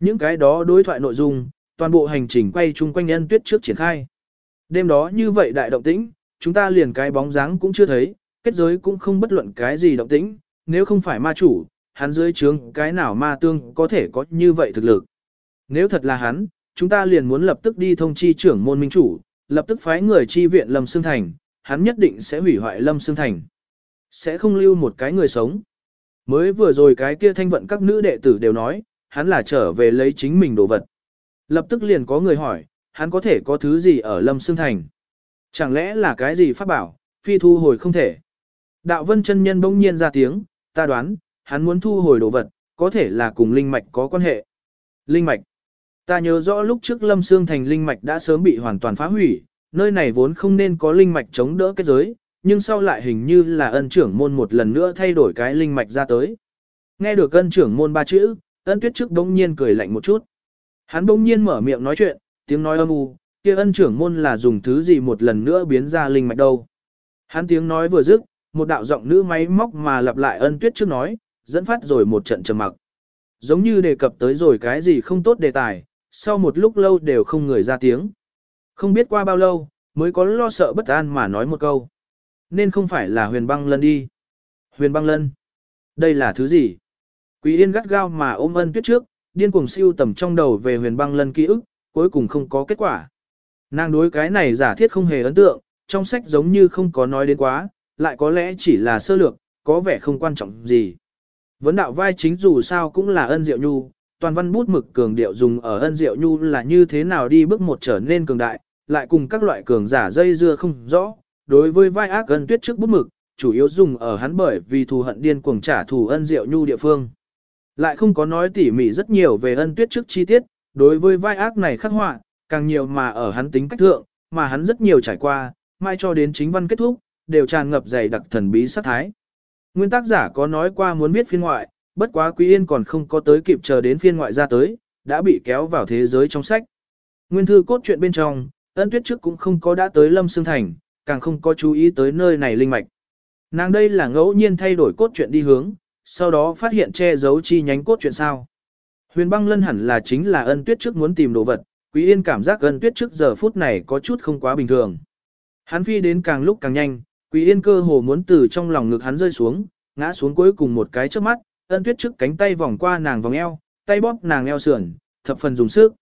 Những cái đó đối thoại nội dung, toàn bộ hành trình quay chung quanh ân tuyết trước triển khai. Đêm đó như vậy đại động tĩnh, chúng ta liền cái bóng dáng cũng chưa thấy, kết giới cũng không bất luận cái gì động tĩnh, nếu không phải ma chủ, hắn dưới trướng cái nào ma tương có thể có như vậy thực lực. Nếu thật là hắn, chúng ta liền muốn lập tức đi thông chi trưởng môn minh chủ, lập tức phái người chi viện Lâm Sương Thành, hắn nhất định sẽ hủy hoại Lâm Sương Thành. Sẽ không lưu một cái người sống. Mới vừa rồi cái kia thanh vận các nữ đệ tử đều nói, hắn là trở về lấy chính mình đồ vật. Lập tức liền có người hỏi, hắn có thể có thứ gì ở Lâm Sương Thành? Chẳng lẽ là cái gì phát bảo, phi thu hồi không thể? Đạo vân chân nhân bỗng nhiên ra tiếng, ta đoán, hắn muốn thu hồi đồ vật, có thể là cùng linh mạch có quan hệ. Linh mạch. Ta nhớ rõ lúc trước Lâm xương Thành linh mạch đã sớm bị hoàn toàn phá hủy, nơi này vốn không nên có linh mạch chống đỡ kết giới, nhưng sau lại hình như là ân trưởng môn một lần nữa thay đổi cái linh mạch ra tới. Nghe được ân trưởng môn ba chữ, ân tuyết trước bỗng nhiên cười lạnh một chút. Hắn bỗng nhiên mở miệng nói chuyện, tiếng nói âm u, kia ân trưởng môn là dùng thứ gì một lần nữa biến ra linh mạch đâu. Hắn tiếng nói vừa dứt, một đạo giọng nữ máy móc mà lặp lại ân tuyết trước nói, dẫn phát rồi một trận trầm mặc. Giống như đề cập tới rồi cái gì không tốt đề tài, sau một lúc lâu đều không người ra tiếng. Không biết qua bao lâu, mới có lo sợ bất an mà nói một câu. Nên không phải là huyền băng lân đi. Huyền băng lân. Đây là thứ gì? Quý yên gắt gao mà ôm ân tuyết trước, điên cuồng siêu tầm trong đầu về huyền băng lân ký ức, cuối cùng không có kết quả. Nàng đối cái này giả thiết không hề ấn tượng, trong sách giống như không có nói đến quá, lại có lẽ chỉ là sơ lược, có vẻ không quan trọng gì. Vấn đạo vai chính dù sao cũng là ân diệu nhu, toàn văn bút mực cường điệu dùng ở ân diệu nhu là như thế nào đi bước một trở nên cường đại, lại cùng các loại cường giả dây dưa không rõ. Đối với vai ác ân tuyết trước bút mực, chủ yếu dùng ở hắn bởi vì thù hận điên cuồng trả thù ân diệu nhu địa phương. Lại không có nói tỉ mỉ rất nhiều về ân tuyết trước chi tiết, đối với vai ác này khắc họa, càng nhiều mà ở hắn tính cách thượng, mà hắn rất nhiều trải qua, mai cho đến chính văn kết thúc, đều tràn ngập dày đặc thần bí sát thái. Nguyên tác giả có nói qua muốn viết phiên ngoại, bất quá Quý Yên còn không có tới kịp chờ đến phiên ngoại ra tới, đã bị kéo vào thế giới trong sách. Nguyên thư cốt truyện bên trong, ân tuyết trước cũng không có đã tới Lâm Sương Thành, càng không có chú ý tới nơi này linh mạch. Nàng đây là ngẫu nhiên thay đổi cốt truyện đi hướng, sau đó phát hiện che giấu chi nhánh cốt truyện sao. Huyền băng lân hẳn là chính là ân tuyết trước muốn tìm đồ vật, Quý Yên cảm giác ân tuyết trước giờ phút này có chút không quá bình thường. Hắn phi đến càng lúc càng nhanh, Quý Yên cơ hồ muốn từ trong lòng ngực hắn rơi xuống, ngã xuống cuối cùng một cái trước mắt, ân tuyết trước cánh tay vòng qua nàng vòng eo, tay bóp nàng eo sườn, thập phần dùng sức.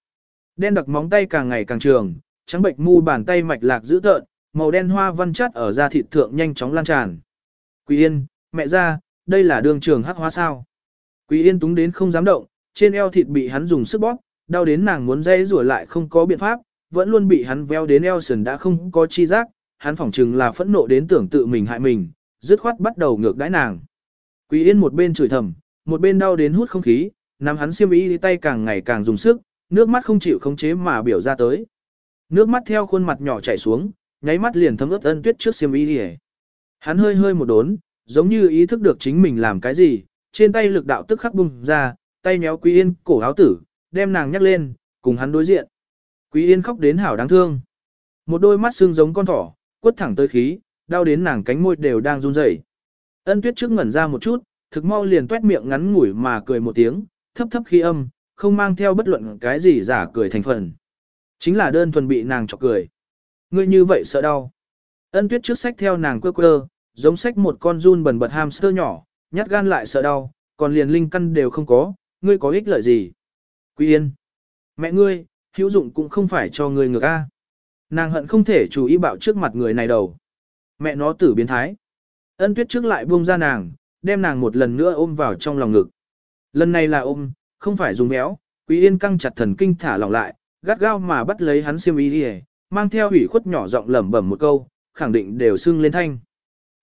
Đen đặc móng tay càng ngày càng trường, trắng bệnh mu bàn tay mạch lạc dữ tợn, màu đen hoa văn chát ở da thịt thượng nhanh chóng lan tràn. Quý Yên, mẹ ra, đây là đường trường hắc hoa sao. Quý Yên túng đến không dám động, trên eo thịt bị hắn dùng sức bóp, đau đến nàng muốn dây rủa lại không có biện pháp, vẫn luôn bị hắn veo đến eo đã không có chi giác, hắn phỏng chừng là phẫn nộ đến tưởng tự mình hại mình, dứt khoát bắt đầu ngược đãi nàng. Quý Yên một bên chửi thầm, một bên đau đến hút không khí, nắm hắn xiêm y tay càng ngày càng dùng sức, nước mắt không chịu khống chế mà biểu ra tới. Nước mắt theo khuôn mặt nhỏ chảy xuống, nháy mắt liền thấm ướt ân tuyết trước xiêm y đi Hắn hơi hơi một đốn, giống như ý thức được chính mình làm cái gì, trên tay lực đạo tức khắc bung ra, tay méo Quý Yên cổ áo tử, đem nàng nhắc lên, cùng hắn đối diện. Quý Yên khóc đến hảo đáng thương. Một đôi mắt xương giống con thỏ, quất thẳng tới khí, đau đến nàng cánh môi đều đang run rẩy. Ân Tuyết trước ngẩn ra một chút, thực mau liền tuét miệng ngắn ngủi mà cười một tiếng, thấp thấp khi âm, không mang theo bất luận cái gì giả cười thành phần. Chính là đơn thuần bị nàng chọc cười. Ngươi như vậy sợ đau. Ân Tuyết trước sách theo nàng quơ quơ, giống sách một con run bẩn bật hamster nhỏ, nhát gan lại sợ đau, còn liền linh căn đều không có, ngươi có ích lợi gì? Quý Yên. Mẹ ngươi, hữu dụng cũng không phải cho ngươi ngược A. Nàng hận không thể chú ý bạo trước mặt người này đầu. Mẹ nó tử biến thái. Ân tuyết trước lại buông ra nàng, đem nàng một lần nữa ôm vào trong lòng ngực. Lần này là ôm, không phải dùng méo, Quý Yên căng chặt thần kinh thả lỏng lại, gắt gao mà bắt lấy hắn xiêm y đi mang theo ủy khuất nhỏ giọng lẩm bẩm một câu, khẳng định đều sưng lên thanh.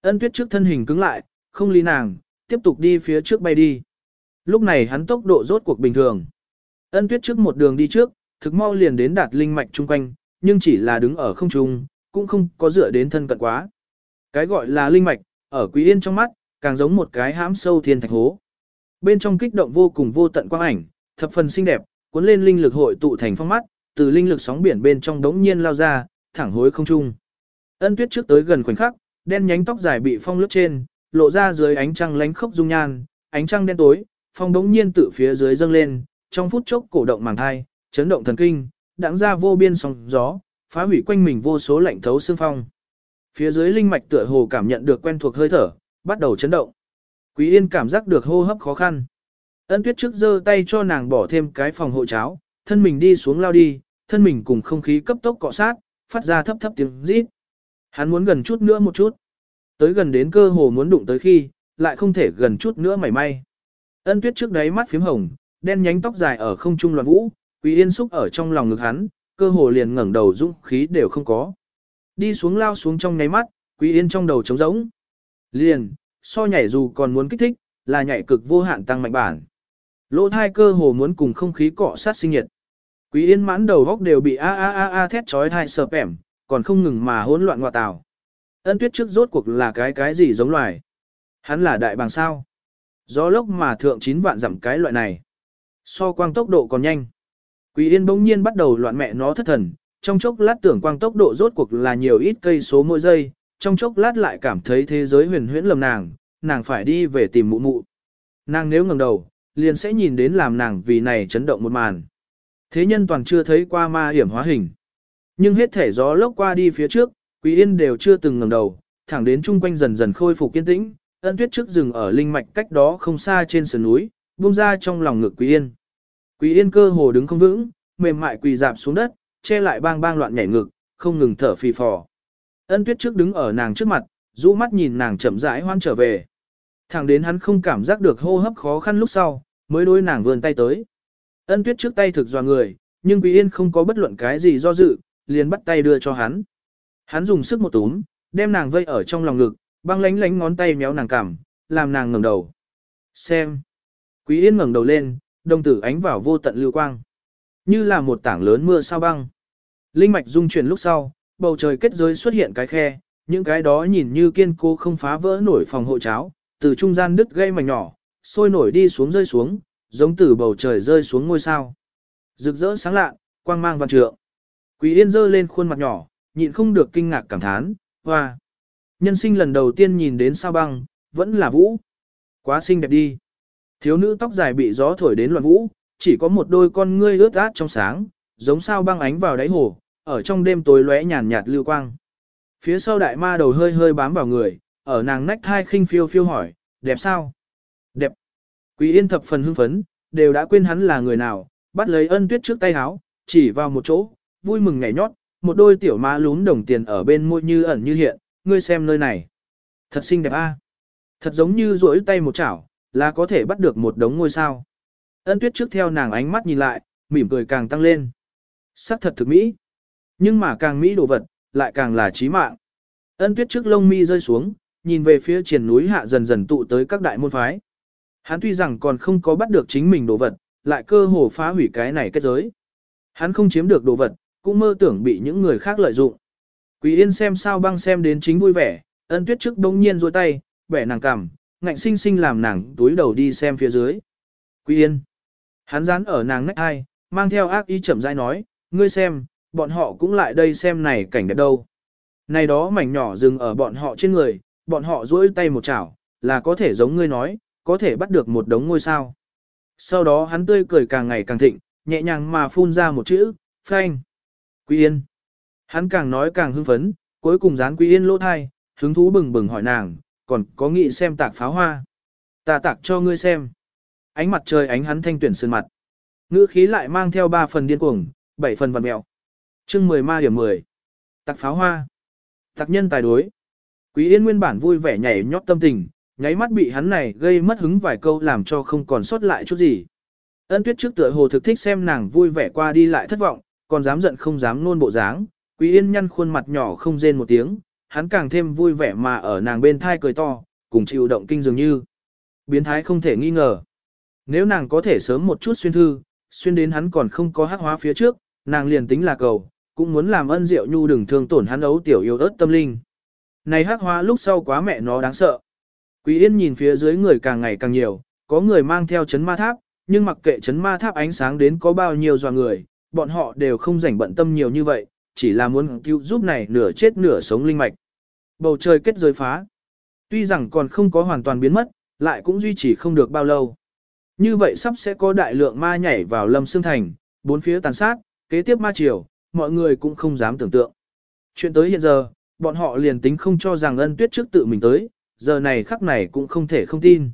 Ân tuyết trước thân hình cứng lại, không lý nàng, tiếp tục đi phía trước bay đi. Lúc này hắn tốc độ rốt cuộc bình thường. Ân tuyết trước một đường đi trước, thực mau liền đến đạt linh mạch chung quanh, nhưng chỉ là đứng ở không trung, cũng không có dựa đến thân cận quá. Cái gọi là linh mạch, ở Quý Yên trong mắt, càng giống một cái hãm sâu thiên thạch hố. Bên trong kích động vô cùng vô tận quang ảnh, thập phần xinh đẹp, cuốn lên linh lực hội tụ thành phong mắt, từ linh lực sóng biển bên trong đống nhiên lao ra, thẳng hối không trung. Ân Tuyết trước tới gần khoảnh khắc, đen nhánh tóc dài bị phong lướt trên, lộ ra dưới ánh trăng lánh khốc dung nhan, ánh trăng đen tối, phong đống nhiên tự phía dưới dâng lên, trong phút chốc cổ động màng thai, chấn động thần kinh, đãng ra vô biên sóng gió, phá hủy quanh mình vô số lạnh thấu xương phong. Phía dưới linh mạch tựa hồ cảm nhận được quen thuộc hơi thở, bắt đầu chấn động. Quý Yên cảm giác được hô hấp khó khăn. Ân Tuyết trước giơ tay cho nàng bỏ thêm cái phòng hộ cháo, thân mình đi xuống lao đi, thân mình cùng không khí cấp tốc cọ sát, phát ra thấp thấp tiếng rít. Hắn muốn gần chút nữa một chút. Tới gần đến cơ hồ muốn đụng tới khi, lại không thể gần chút nữa mảy may. Ân Tuyết trước đấy mắt phím hồng, đen nhánh tóc dài ở không trung loạn vũ, Quý Yên xúc ở trong lòng ngực hắn, cơ hồ liền ngẩng đầu dũng khí đều không có. Đi xuống lao xuống trong nháy mắt, Quý Yên trong đầu trống rỗng. Liền, so nhảy dù còn muốn kích thích, là nhảy cực vô hạn tăng mạnh bản. Lỗ thai cơ hồ muốn cùng không khí cọ sát sinh nhiệt. Quý Yên mãn đầu góc đều bị a a a a thét chói tai sợp ẻm, còn không ngừng mà hỗn loạn ngoại tào. Ân tuyết trước rốt cuộc là cái cái gì giống loài. Hắn là đại bàng sao. Gió lốc mà thượng chín vạn giảm cái loại này. So quang tốc độ còn nhanh. Quý Yên bỗng nhiên bắt đầu loạn mẹ nó thất thần, trong chốc lát tưởng quang tốc độ rốt cuộc là nhiều ít cây số mỗi giây, trong chốc lát lại cảm thấy thế giới huyền huyễn lầm nàng, nàng phải đi về tìm mụ mụ. Nàng nếu ngẩng đầu, liền sẽ nhìn đến làm nàng vì này chấn động một màn. Thế nhân toàn chưa thấy qua ma hiểm hóa hình. Nhưng hết thể gió lốc qua đi phía trước, Quý Yên đều chưa từng ngẩng đầu, thẳng đến chung quanh dần dần khôi phục kiên tĩnh, ân tuyết trước rừng ở linh mạch cách đó không xa trên sườn núi, buông ra trong lòng ngực Quý Yên. Quý Yên cơ hồ đứng không vững, mềm mại quỳ dạp xuống đất, che lại bang bang loạn nhảy ngực, không ngừng thở phì phò. Ân tuyết trước đứng ở nàng trước mặt, rũ mắt nhìn nàng chậm rãi hoan trở về. Thẳng đến hắn không cảm giác được hô hấp khó khăn lúc sau, mới đối nàng vươn tay tới. Ân tuyết trước tay thực dò người, nhưng Quý Yên không có bất luận cái gì do dự, liền bắt tay đưa cho hắn. Hắn dùng sức một túm, đem nàng vây ở trong lòng ngực, băng lánh lánh ngón tay méo nàng cằm, làm nàng ngẩng đầu. Xem. Quý Yên ngẩng đầu lên, đồng tử ánh vào vô tận lưu quang. Như là một tảng lớn mưa sao băng. Linh mạch dung chuyển lúc sau, bầu trời kết giới xuất hiện cái khe, những cái đó nhìn như kiên cố không phá vỡ nổi phòng hộ cháo, từ trung gian đứt gây mảnh nhỏ, sôi nổi đi xuống rơi xuống, giống từ bầu trời rơi xuống ngôi sao. Rực rỡ sáng lạ, quang mang văn trượng. Quý Yên giơ lên khuôn mặt nhỏ, nhịn không được kinh ngạc cảm thán, hoa. Nhân sinh lần đầu tiên nhìn đến sao băng, vẫn là vũ. Quá xinh đẹp đi. Thiếu nữ tóc dài bị gió thổi đến loạn vũ, chỉ có một đôi con ngươi ướt át trong sáng, giống sao băng ánh vào đáy hồ, ở trong đêm tối lóe nhàn nhạt lưu quang. Phía sau đại ma đầu hơi hơi bám vào người, ở nàng nách thai khinh phiêu phiêu hỏi, đẹp sao? Đẹp. Quý yên thập phần hưng phấn, đều đã quên hắn là người nào, bắt lấy ân tuyết trước tay háo, chỉ vào một chỗ, vui mừng nhảy nhót, một đôi tiểu ma lún đồng tiền ở bên môi như ẩn như hiện, ngươi xem nơi này. Thật xinh đẹp a, Thật giống như duỗi tay một chảo, là có thể bắt được một đống ngôi sao. Ân tuyết trước theo nàng ánh mắt nhìn lại, mỉm cười càng tăng lên. Sắc thật thực mỹ. Nhưng mà càng mỹ đồ vật, lại càng là trí mạng. Ân tuyết trước lông mi rơi xuống, nhìn về phía triển núi hạ dần dần tụ tới các đại môn phái. Hắn tuy rằng còn không có bắt được chính mình đồ vật, lại cơ hồ phá hủy cái này kết giới. Hắn không chiếm được đồ vật, cũng mơ tưởng bị những người khác lợi dụng. Quý Yên xem sao băng xem đến chính vui vẻ, ân tuyết trước đông nhiên rôi tay, bẻ nàng cằm, ngạnh sinh sinh làm nàng túi đầu đi xem phía dưới. Quý Yên. Hắn dán ở nàng nách hai, mang theo ác ý chậm rãi nói, ngươi xem, bọn họ cũng lại đây xem này cảnh đẹp đâu. Này đó mảnh nhỏ dừng ở bọn họ trên người, bọn họ duỗi tay một chảo, là có thể giống ngươi nói, có thể bắt được một đống ngôi sao. Sau đó hắn tươi cười càng ngày càng thịnh, nhẹ nhàng mà phun ra một chữ, phanh. Quý Yên. Hắn càng nói càng hưng phấn, cuối cùng dán Quý Yên lỗ thai, hứng thú bừng bừng hỏi nàng, còn có nghĩ xem tạc pháo hoa. Ta tạc cho ngươi xem. Ánh mặt trời ánh hắn thanh tuyển sơn mặt. Ngữ khí lại mang theo ba phần điên cuồng, bảy phần vật mẹo. chương 10 ma điểm 10. Tạc pháo hoa. Tạc nhân tài đối. Quý Yên nguyên bản vui vẻ nhảy nhót tâm tình, nháy mắt bị hắn này gây mất hứng vài câu làm cho không còn sót lại chút gì. Ân tuyết trước tựa hồ thực thích xem nàng vui vẻ qua đi lại thất vọng, còn dám giận không dám nôn bộ dáng. Quý Yên nhăn khuôn mặt nhỏ không rên một tiếng, hắn càng thêm vui vẻ mà ở nàng bên thai cười to, cùng chịu động kinh dường như. Biến thái không thể nghi ngờ. Nếu nàng có thể sớm một chút xuyên thư, xuyên đến hắn còn không có hắc hóa phía trước, nàng liền tính là cầu, cũng muốn làm ân diệu nhu đừng thương tổn hắn ấu tiểu yêu ớt tâm linh. Này hắc hóa lúc sau quá mẹ nó đáng sợ. Quý Yên nhìn phía dưới người càng ngày càng nhiều, có người mang theo chấn ma tháp, nhưng mặc kệ chấn ma tháp ánh sáng đến có bao nhiêu dò người, bọn họ đều không rảnh bận tâm nhiều như vậy, chỉ là muốn cứu giúp này nửa chết nửa sống linh mạch. Bầu trời kết giới phá. Tuy rằng còn không có hoàn toàn biến mất, lại cũng duy trì không được bao lâu. Như vậy sắp sẽ có đại lượng ma nhảy vào lâm xương thành, bốn phía tàn sát, kế tiếp ma triều, mọi người cũng không dám tưởng tượng. Chuyện tới hiện giờ, bọn họ liền tính không cho rằng ân tuyết trước tự mình tới, giờ này khắc này cũng không thể không tin.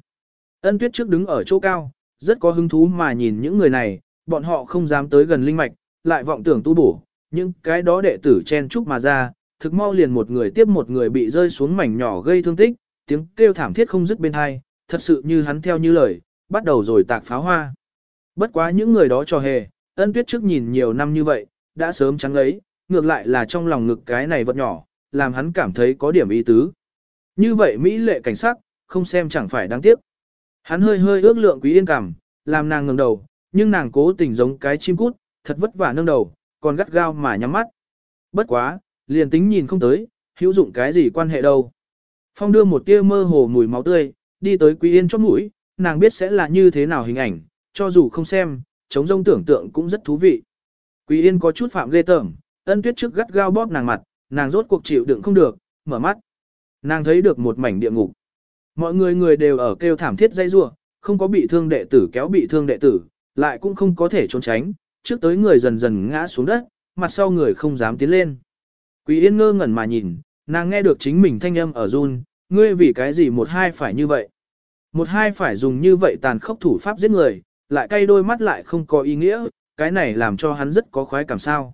Ân tuyết trước đứng ở chỗ cao, rất có hứng thú mà nhìn những người này, bọn họ không dám tới gần linh mạch, lại vọng tưởng tu bổ, nhưng cái đó đệ tử chen chúc mà ra, thực mau liền một người tiếp một người bị rơi xuống mảnh nhỏ gây thương tích, tiếng kêu thảm thiết không dứt bên hai, thật sự như hắn theo như lời, bắt đầu rồi tạc pháo hoa. Bất quá những người đó cho hề, ân tuyết trước nhìn nhiều năm như vậy, đã sớm trắng lấy, ngược lại là trong lòng ngực cái này vật nhỏ, làm hắn cảm thấy có điểm ý tứ. Như vậy Mỹ lệ cảnh sắc, không xem chẳng phải đáng tiếc. Hắn hơi hơi ước lượng quý yên cảm, làm nàng ngẩng đầu, nhưng nàng cố tình giống cái chim cút, thật vất vả nâng đầu, còn gắt gao mà nhắm mắt. Bất quá, liền tính nhìn không tới, hữu dụng cái gì quan hệ đâu. Phong đưa một tia mơ hồ mùi máu tươi, đi tới quý yên chóp mũi, nàng biết sẽ là như thế nào hình ảnh, cho dù không xem, chống rông tưởng tượng cũng rất thú vị. Quý yên có chút phạm ghê tởm, ân tuyết trước gắt gao bóp nàng mặt, nàng rốt cuộc chịu đựng không được, mở mắt, Nàng thấy được một mảnh địa ngục. Mọi người người đều ở kêu thảm thiết dây rua, không có bị thương đệ tử kéo bị thương đệ tử, lại cũng không có thể trốn tránh, trước tới người dần dần ngã xuống đất, mặt sau người không dám tiến lên. Quý Yên ngơ ngẩn mà nhìn, nàng nghe được chính mình thanh âm ở run, ngươi vì cái gì một hai phải như vậy. Một hai phải dùng như vậy tàn khốc thủ pháp giết người, lại cay đôi mắt lại không có ý nghĩa, cái này làm cho hắn rất có khoái cảm sao.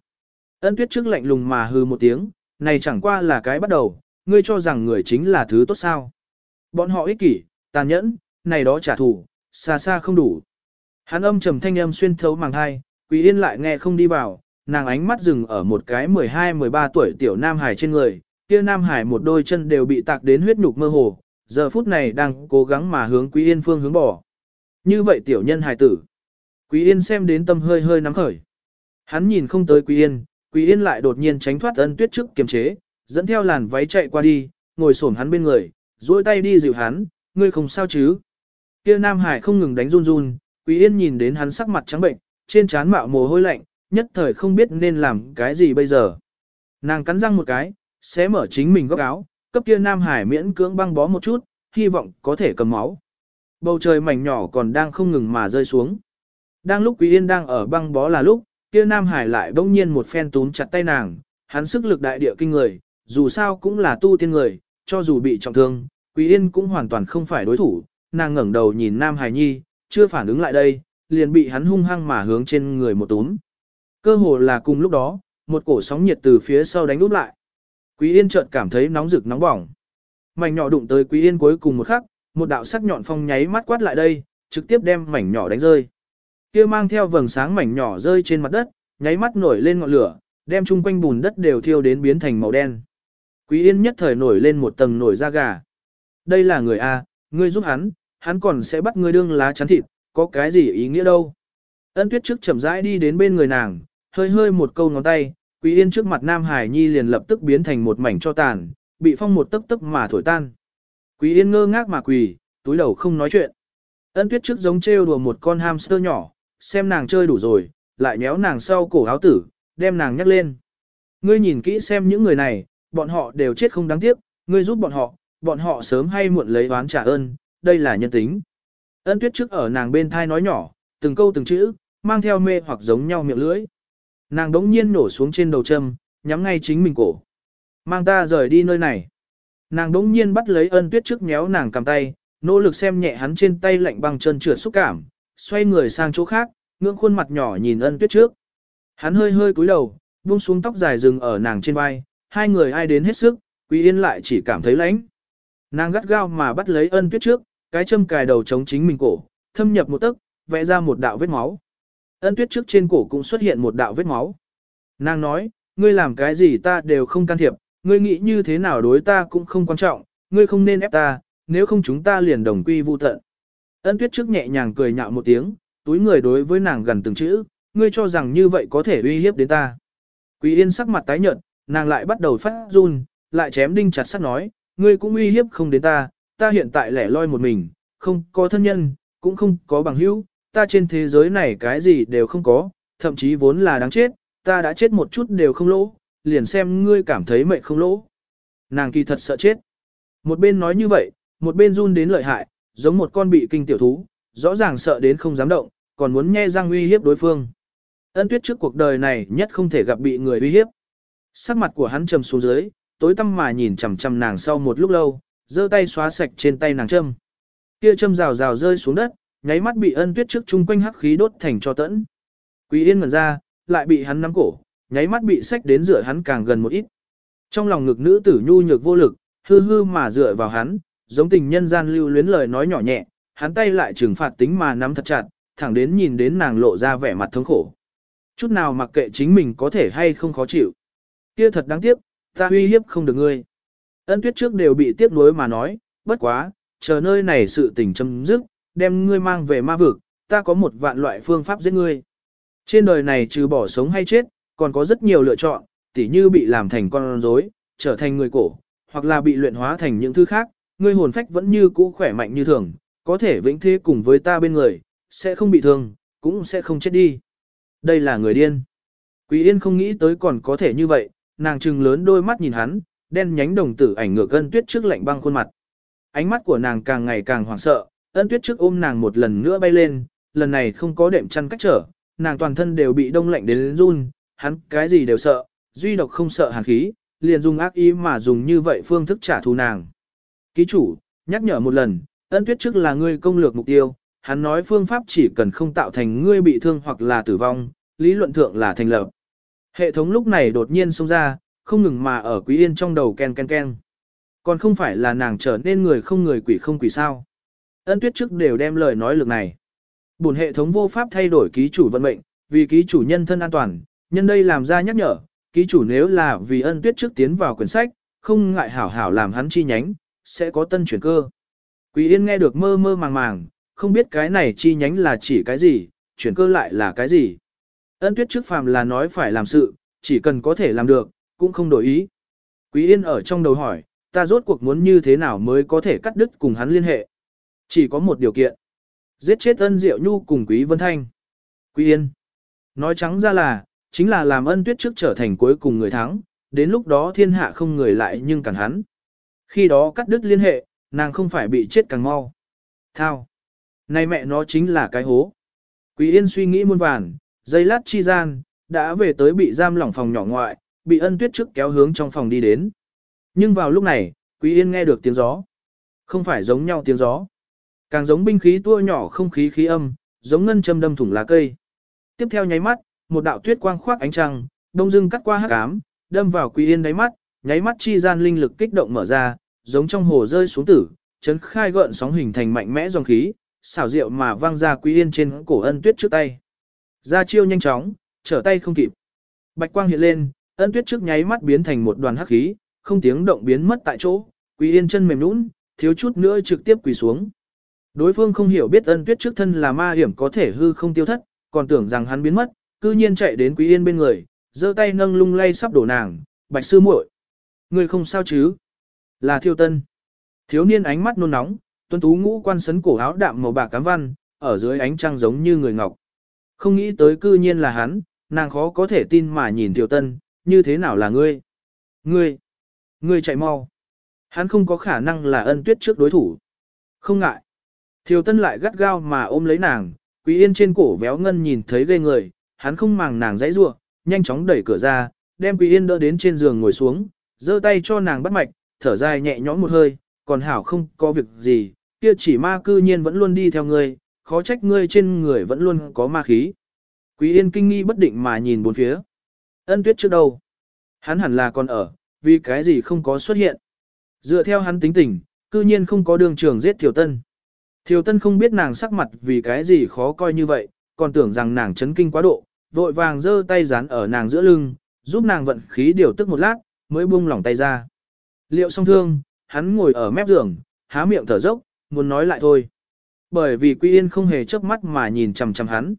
Ân tuyết trước lạnh lùng mà hư một tiếng, này chẳng qua là cái bắt đầu, ngươi cho rằng người chính là thứ tốt sao. Bọn họ ích kỷ, tàn nhẫn, này đó trả thù, xa xa không đủ. Hắn âm trầm thanh âm xuyên thấu màng hai, Quý Yên lại nghe không đi vào, nàng ánh mắt dừng ở một cái 12-13 tuổi tiểu Nam Hải trên người, kia Nam Hải một đôi chân đều bị tạc đến huyết nhục mơ hồ, giờ phút này đang cố gắng mà hướng Quý Yên phương hướng bỏ. Như vậy tiểu nhân hài tử. Quý Yên xem đến tâm hơi hơi nắm khởi. Hắn nhìn không tới Quý Yên, Quý Yên lại đột nhiên tránh thoát ân tuyết trước kiềm chế, dẫn theo làn váy chạy qua đi, ngồi xổm hắn bên người, duỗi tay đi dịu hắn, ngươi không sao chứ. Kia Nam Hải không ngừng đánh run run, Quý Yên nhìn đến hắn sắc mặt trắng bệnh, trên trán mạo mồ hôi lạnh, nhất thời không biết nên làm cái gì bây giờ. Nàng cắn răng một cái, xé mở chính mình góc áo, cấp kia Nam Hải miễn cưỡng băng bó một chút, hy vọng có thể cầm máu. Bầu trời mảnh nhỏ còn đang không ngừng mà rơi xuống. Đang lúc Quý Yên đang ở băng bó là lúc, kia Nam Hải lại bỗng nhiên một phen túm chặt tay nàng, hắn sức lực đại địa kinh người, dù sao cũng là tu tiên người, cho dù bị trọng thương, Quý Yên cũng hoàn toàn không phải đối thủ, nàng ngẩng đầu nhìn Nam Hải Nhi, chưa phản ứng lại đây, liền bị hắn hung hăng mà hướng trên người một túm. Cơ hồ là cùng lúc đó, một cổ sóng nhiệt từ phía sau đánh úp lại. Quý Yên chợt cảm thấy nóng rực nóng bỏng. Mảnh nhỏ đụng tới Quý Yên cuối cùng một khắc, một đạo sắc nhọn phong nháy mắt quát lại đây, trực tiếp đem mảnh nhỏ đánh rơi. Kia mang theo vầng sáng mảnh nhỏ rơi trên mặt đất, nháy mắt nổi lên ngọn lửa, đem chung quanh bùn đất đều thiêu đến biến thành màu đen. Quý Yên nhất thời nổi lên một tầng nổi da gà. Đây là người A, ngươi giúp hắn, hắn còn sẽ bắt ngươi đương lá chắn thịt, có cái gì ý nghĩa đâu. Ân tuyết trước chậm rãi đi đến bên người nàng, hơi hơi một câu ngón tay, Quý Yên trước mặt Nam Hải Nhi liền lập tức biến thành một mảnh cho tàn, bị phong một tấc tấc mà thổi tan. Quý Yên ngơ ngác mà quỳ, túi đầu không nói chuyện. Ân tuyết trước giống trêu đùa một con hamster nhỏ, xem nàng chơi đủ rồi, lại nhéo nàng sau cổ áo tử, đem nàng nhắc lên. Ngươi nhìn kỹ xem những người này, bọn họ đều chết không đáng tiếc, ngươi giúp bọn họ, bọn họ sớm hay muộn lấy oán trả ơn, đây là nhân tính. Ân tuyết trước ở nàng bên thai nói nhỏ, từng câu từng chữ, mang theo mê hoặc giống nhau miệng lưỡi. Nàng đống nhiên nổ xuống trên đầu châm, nhắm ngay chính mình cổ. Mang ta rời đi nơi này. Nàng đống nhiên bắt lấy ân tuyết trước méo nàng cầm tay, nỗ lực xem nhẹ hắn trên tay lạnh băng chân trượt xúc cảm, xoay người sang chỗ khác, ngưỡng khuôn mặt nhỏ nhìn ân tuyết trước. Hắn hơi hơi cúi đầu, buông xuống tóc dài rừng ở nàng trên vai, hai người ai đến hết sức, quý yên lại chỉ cảm thấy lãnh. Nàng gắt gao mà bắt lấy ân tuyết trước, cái châm cài đầu chống chính mình cổ, thâm nhập một tấc, vẽ ra một đạo vết máu. Ân tuyết trước trên cổ cũng xuất hiện một đạo vết máu. Nàng nói, ngươi làm cái gì ta đều không can thiệp, ngươi nghĩ như thế nào đối ta cũng không quan trọng, ngươi không nên ép ta, nếu không chúng ta liền đồng quy vu tận. Ân tuyết trước nhẹ nhàng cười nhạo một tiếng, túi người đối với nàng gần từng chữ, ngươi cho rằng như vậy có thể uy hiếp đến ta. Quý yên sắc mặt tái nhợt, nàng lại bắt đầu phát run, lại chém đinh chặt sắt nói, ngươi cũng uy hiếp không đến ta, ta hiện tại lẻ loi một mình, không có thân nhân, cũng không có bằng hữu, ta trên thế giới này cái gì đều không có, thậm chí vốn là đáng chết, ta đã chết một chút đều không lỗ, liền xem ngươi cảm thấy mệnh không lỗ. Nàng kỳ thật sợ chết. Một bên nói như vậy, một bên run đến lợi hại, giống một con bị kinh tiểu thú, rõ ràng sợ đến không dám động, còn muốn nhe răng uy hiếp đối phương. Ân tuyết trước cuộc đời này nhất không thể gặp bị người uy hiếp. Sắc mặt của hắn trầm xuống dưới, tối tăm mà nhìn chằm chằm nàng sau một lúc lâu, giơ tay xóa sạch trên tay nàng châm. Kia châm rào rào rơi xuống đất, nháy mắt bị ân tuyết trước chung quanh hắc khí đốt thành cho tẫn. Quý yên ngẩn ra, lại bị hắn nắm cổ, nháy mắt bị sách đến rửa hắn càng gần một ít. Trong lòng ngực nữ tử nhu nhược vô lực, hư hư mà dựa vào hắn, giống tình nhân gian lưu luyến lời nói nhỏ nhẹ, hắn tay lại trừng phạt tính mà nắm thật chặt, thẳng đến nhìn đến nàng lộ ra vẻ mặt thống khổ. Chút nào mặc kệ chính mình có thể hay không khó chịu. Kia thật đáng tiếc, ta uy hiếp không được ngươi. Ân tuyết trước đều bị tiếc nuối mà nói, bất quá, chờ nơi này sự tình chấm dứt, đem ngươi mang về ma vực, ta có một vạn loại phương pháp giết ngươi. Trên đời này trừ bỏ sống hay chết, còn có rất nhiều lựa chọn, tỉ như bị làm thành con rối, trở thành người cổ, hoặc là bị luyện hóa thành những thứ khác, ngươi hồn phách vẫn như cũ khỏe mạnh như thường, có thể vĩnh thế cùng với ta bên người, sẽ không bị thương, cũng sẽ không chết đi. Đây là người điên. Quý Yên không nghĩ tới còn có thể như vậy, nàng trừng lớn đôi mắt nhìn hắn, đen nhánh đồng tử ảnh ngược gân tuyết trước lạnh băng khuôn mặt. Ánh mắt của nàng càng ngày càng hoảng sợ, ân tuyết trước ôm nàng một lần nữa bay lên, lần này không có đệm chăn cách trở, nàng toàn thân đều bị đông lạnh đến run, hắn cái gì đều sợ, duy độc không sợ hàn khí, liền dùng ác ý mà dùng như vậy phương thức trả thù nàng. Ký chủ, nhắc nhở một lần, ân tuyết trước là ngươi công lược mục tiêu, hắn nói phương pháp chỉ cần không tạo thành ngươi bị thương hoặc là tử vong, lý luận thượng là thành lập. Hệ thống lúc này đột nhiên xông ra, không ngừng mà ở Quý Yên trong đầu ken ken ken. Còn không phải là nàng trở nên người không người quỷ không quỷ sao. Ân tuyết trước đều đem lời nói lực này. Bùn hệ thống vô pháp thay đổi ký chủ vận mệnh, vì ký chủ nhân thân an toàn, nhân đây làm ra nhắc nhở, ký chủ nếu là vì ân tuyết trước tiến vào quyển sách, không ngại hảo hảo làm hắn chi nhánh, sẽ có tân chuyển cơ. Quý Yên nghe được mơ mơ màng màng, không biết cái này chi nhánh là chỉ cái gì, chuyển cơ lại là cái gì. Ân tuyết trước phàm là nói phải làm sự, chỉ cần có thể làm được, cũng không đổi ý. Quý Yên ở trong đầu hỏi, ta rốt cuộc muốn như thế nào mới có thể cắt đứt cùng hắn liên hệ. Chỉ có một điều kiện. Giết chết ân diệu nhu cùng Quý Vân Thanh. Quý Yên. Nói trắng ra là, chính là làm ân tuyết trước trở thành cuối cùng người thắng, đến lúc đó thiên hạ không người lại nhưng cản hắn. Khi đó cắt đứt liên hệ, nàng không phải bị chết càng mau. Thao. Này mẹ nó chính là cái hố. Quý Yên suy nghĩ muôn vàn, giây lát chi gian, đã về tới bị giam lỏng phòng nhỏ ngoại, bị ân tuyết trước kéo hướng trong phòng đi đến. Nhưng vào lúc này, Quý Yên nghe được tiếng gió. Không phải giống nhau tiếng gió. Càng giống binh khí tua nhỏ không khí khí âm, giống ngân châm đâm thủng lá cây. Tiếp theo nháy mắt, một đạo tuyết quang khoác ánh trăng, đông dưng cắt qua hắc ám, đâm vào Quý Yên đáy mắt, nháy mắt chi gian linh lực kích động mở ra, giống trong hồ rơi xuống tử, chấn khai gợn sóng hình thành mạnh mẽ dòng khí, xảo diệu mà vang ra Quý Yên trên cổ ân tuyết trước tay. Ra chiêu nhanh chóng, trở tay không kịp. Bạch quang hiện lên, ân tuyết trước nháy mắt biến thành một đoàn hắc khí, không tiếng động biến mất tại chỗ, Quý Yên chân mềm nhũn, thiếu chút nữa trực tiếp quỳ xuống. Đối phương không hiểu biết ân tuyết trước thân là ma hiểm có thể hư không tiêu thất, còn tưởng rằng hắn biến mất, cư nhiên chạy đến Quý Yên bên người, giơ tay nâng lung lay sắp đổ nàng, "Bạch sư muội, người không sao chứ?" Là Thiêu Tân. Thiếu niên ánh mắt nôn nóng, tuấn tú ngũ quan sấn cổ áo đạm màu bạc cám văn, ở dưới ánh trăng giống như người ngọc. Không nghĩ tới cư nhiên là hắn, nàng khó có thể tin mà nhìn Thiêu Tân, như thế nào là ngươi? Ngươi, ngươi chạy mau. Hắn không có khả năng là ân tuyết trước đối thủ. Không ngại. Thiều Tân lại gắt gao mà ôm lấy nàng, Quý Yên trên cổ véo ngân nhìn thấy ghê người, hắn không màng nàng dãy rủa, nhanh chóng đẩy cửa ra, đem Quý Yên đỡ đến trên giường ngồi xuống, giơ tay cho nàng bắt mạch, thở dài nhẹ nhõm một hơi, còn hảo không có việc gì, kia chỉ ma cư nhiên vẫn luôn đi theo ngươi, khó trách ngươi trên người vẫn luôn có ma khí. Quý Yên kinh nghi bất định mà nhìn bốn phía. Ân tuyết trước đâu? Hắn hẳn là còn ở, vì cái gì không có xuất hiện. Dựa theo hắn tính tình, cư nhiên không có đường trường giết Thiều Tân. Thiều Tân không biết nàng sắc mặt vì cái gì khó coi như vậy, còn tưởng rằng nàng chấn kinh quá độ, vội vàng giơ tay dán ở nàng giữa lưng, giúp nàng vận khí điều tức một lát, mới buông lỏng tay ra. Liệu song thương, hắn ngồi ở mép giường, há miệng thở dốc, muốn nói lại thôi. Bởi vì Quy Yên không hề chớp mắt mà nhìn chằm chằm hắn.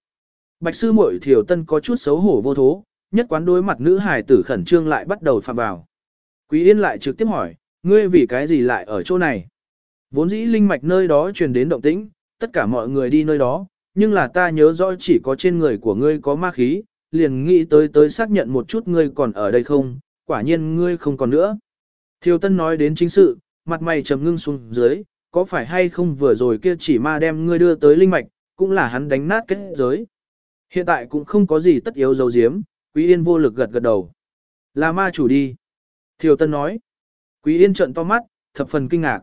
Bạch sư muội Thiều Tân có chút xấu hổ vô thố, nhất quán đối mặt nữ hài tử khẩn trương lại bắt đầu phạm vào. Quý Yên lại trực tiếp hỏi, ngươi vì cái gì lại ở chỗ này? Vốn dĩ linh mạch nơi đó truyền đến động tĩnh, tất cả mọi người đi nơi đó, nhưng là ta nhớ rõ chỉ có trên người của ngươi có ma khí, liền nghĩ tới tới xác nhận một chút ngươi còn ở đây không, quả nhiên ngươi không còn nữa. Thiều Tân nói đến chính sự, mặt mày trầm ngưng xuống dưới, có phải hay không vừa rồi kia chỉ ma đem ngươi đưa tới linh mạch, cũng là hắn đánh nát kết giới. Hiện tại cũng không có gì tất yếu dấu diếm, Quý Yên vô lực gật gật đầu. Là ma chủ đi. Thiều Tân nói. Quý Yên trợn to mắt, thập phần kinh ngạc.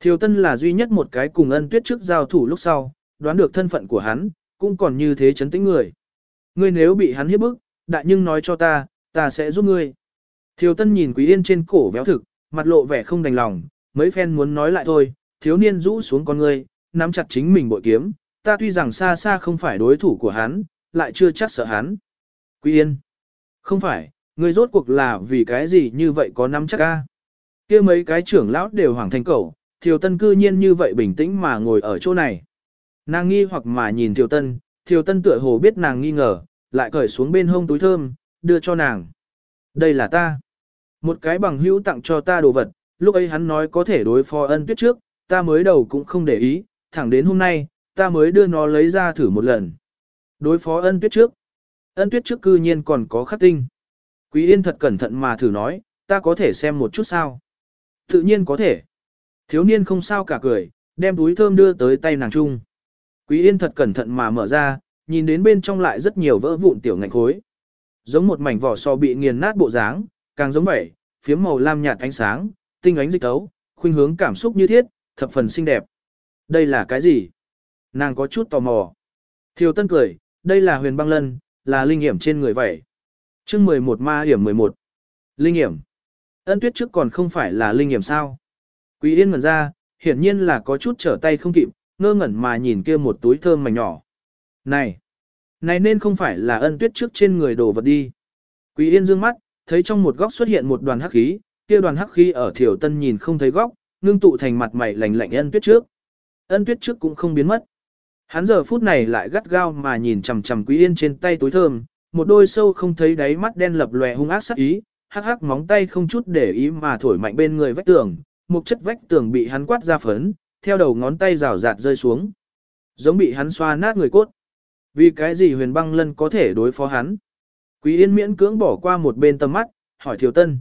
Thiều Tân là duy nhất một cái cùng ân tuyết trước giao thủ lúc sau, đoán được thân phận của hắn, cũng còn như thế chấn tĩnh người. Ngươi nếu bị hắn hiếp bức, đại nhưng nói cho ta, ta sẽ giúp ngươi. Thiều Tân nhìn Quý Yên trên cổ véo thực, mặt lộ vẻ không đành lòng, mấy phen muốn nói lại thôi, thiếu niên rũ xuống con ngươi, nắm chặt chính mình bội kiếm, ta tuy rằng xa xa không phải đối thủ của hắn, lại chưa chắc sợ hắn. Quý Yên, không phải, ngươi rốt cuộc là vì cái gì như vậy có nắm chắc a? kia mấy cái trưởng lão đều hoàng thành cầu, Thiều Tân cư nhiên như vậy bình tĩnh mà ngồi ở chỗ này. Nàng nghi hoặc mà nhìn Thiều Tân, Thiều Tân tựa hồ biết nàng nghi ngờ, lại cởi xuống bên hông túi thơm, đưa cho nàng. Đây là ta. Một cái bằng hữu tặng cho ta đồ vật, lúc ấy hắn nói có thể đối phó ân tuyết trước, ta mới đầu cũng không để ý, thẳng đến hôm nay, ta mới đưa nó lấy ra thử một lần. Đối phó ân tuyết trước. Ân tuyết trước cư nhiên còn có khắc tinh. Quý Yên thật cẩn thận mà thử nói, ta có thể xem một chút sao? Tự nhiên có thể. Thiếu niên không sao cả cười, đem túi thơm đưa tới tay nàng trung. Quý Yên thật cẩn thận mà mở ra, nhìn đến bên trong lại rất nhiều vỡ vụn tiểu ngạch khối. Giống một mảnh vỏ sò bị nghiền nát bộ dáng, càng giống vậy, phiếm màu lam nhạt ánh sáng, tinh ánh dịch tấu, khuynh hướng cảm xúc như thiết, thập phần xinh đẹp. Đây là cái gì? Nàng có chút tò mò. Thiều Tân cười, đây là huyền băng lân, là linh hiểm trên người vậy. chương 11 ma hiểm 11. Linh hiểm. Ân tuyết trước còn không phải là linh hiểm sao? Quý Yên ngẩn ra, hiển nhiên là có chút trở tay không kịp, ngơ ngẩn mà nhìn kia một túi thơm mảnh nhỏ. Này! Này nên không phải là ân tuyết trước trên người đồ vật đi. Quý Yên dương mắt, thấy trong một góc xuất hiện một đoàn hắc khí, kia đoàn hắc khí ở Thiểu Tân nhìn không thấy góc, ngưng tụ thành mặt mày lạnh lạnh ân tuyết trước. Ân tuyết trước cũng không biến mất. Hắn giờ phút này lại gắt gao mà nhìn chằm chằm Quý Yên trên tay túi thơm, một đôi sâu không thấy đáy mắt đen lập lòe hung ác sắc ý, hắc hắc móng tay không chút để ý mà thổi mạnh bên người vách tường, một chất vách tường bị hắn quát ra phấn, theo đầu ngón tay rào rạt rơi xuống. Giống bị hắn xoa nát người cốt. Vì cái gì huyền băng lân có thể đối phó hắn? Quý Yên miễn cưỡng bỏ qua một bên tầm mắt, hỏi Thiều Tân.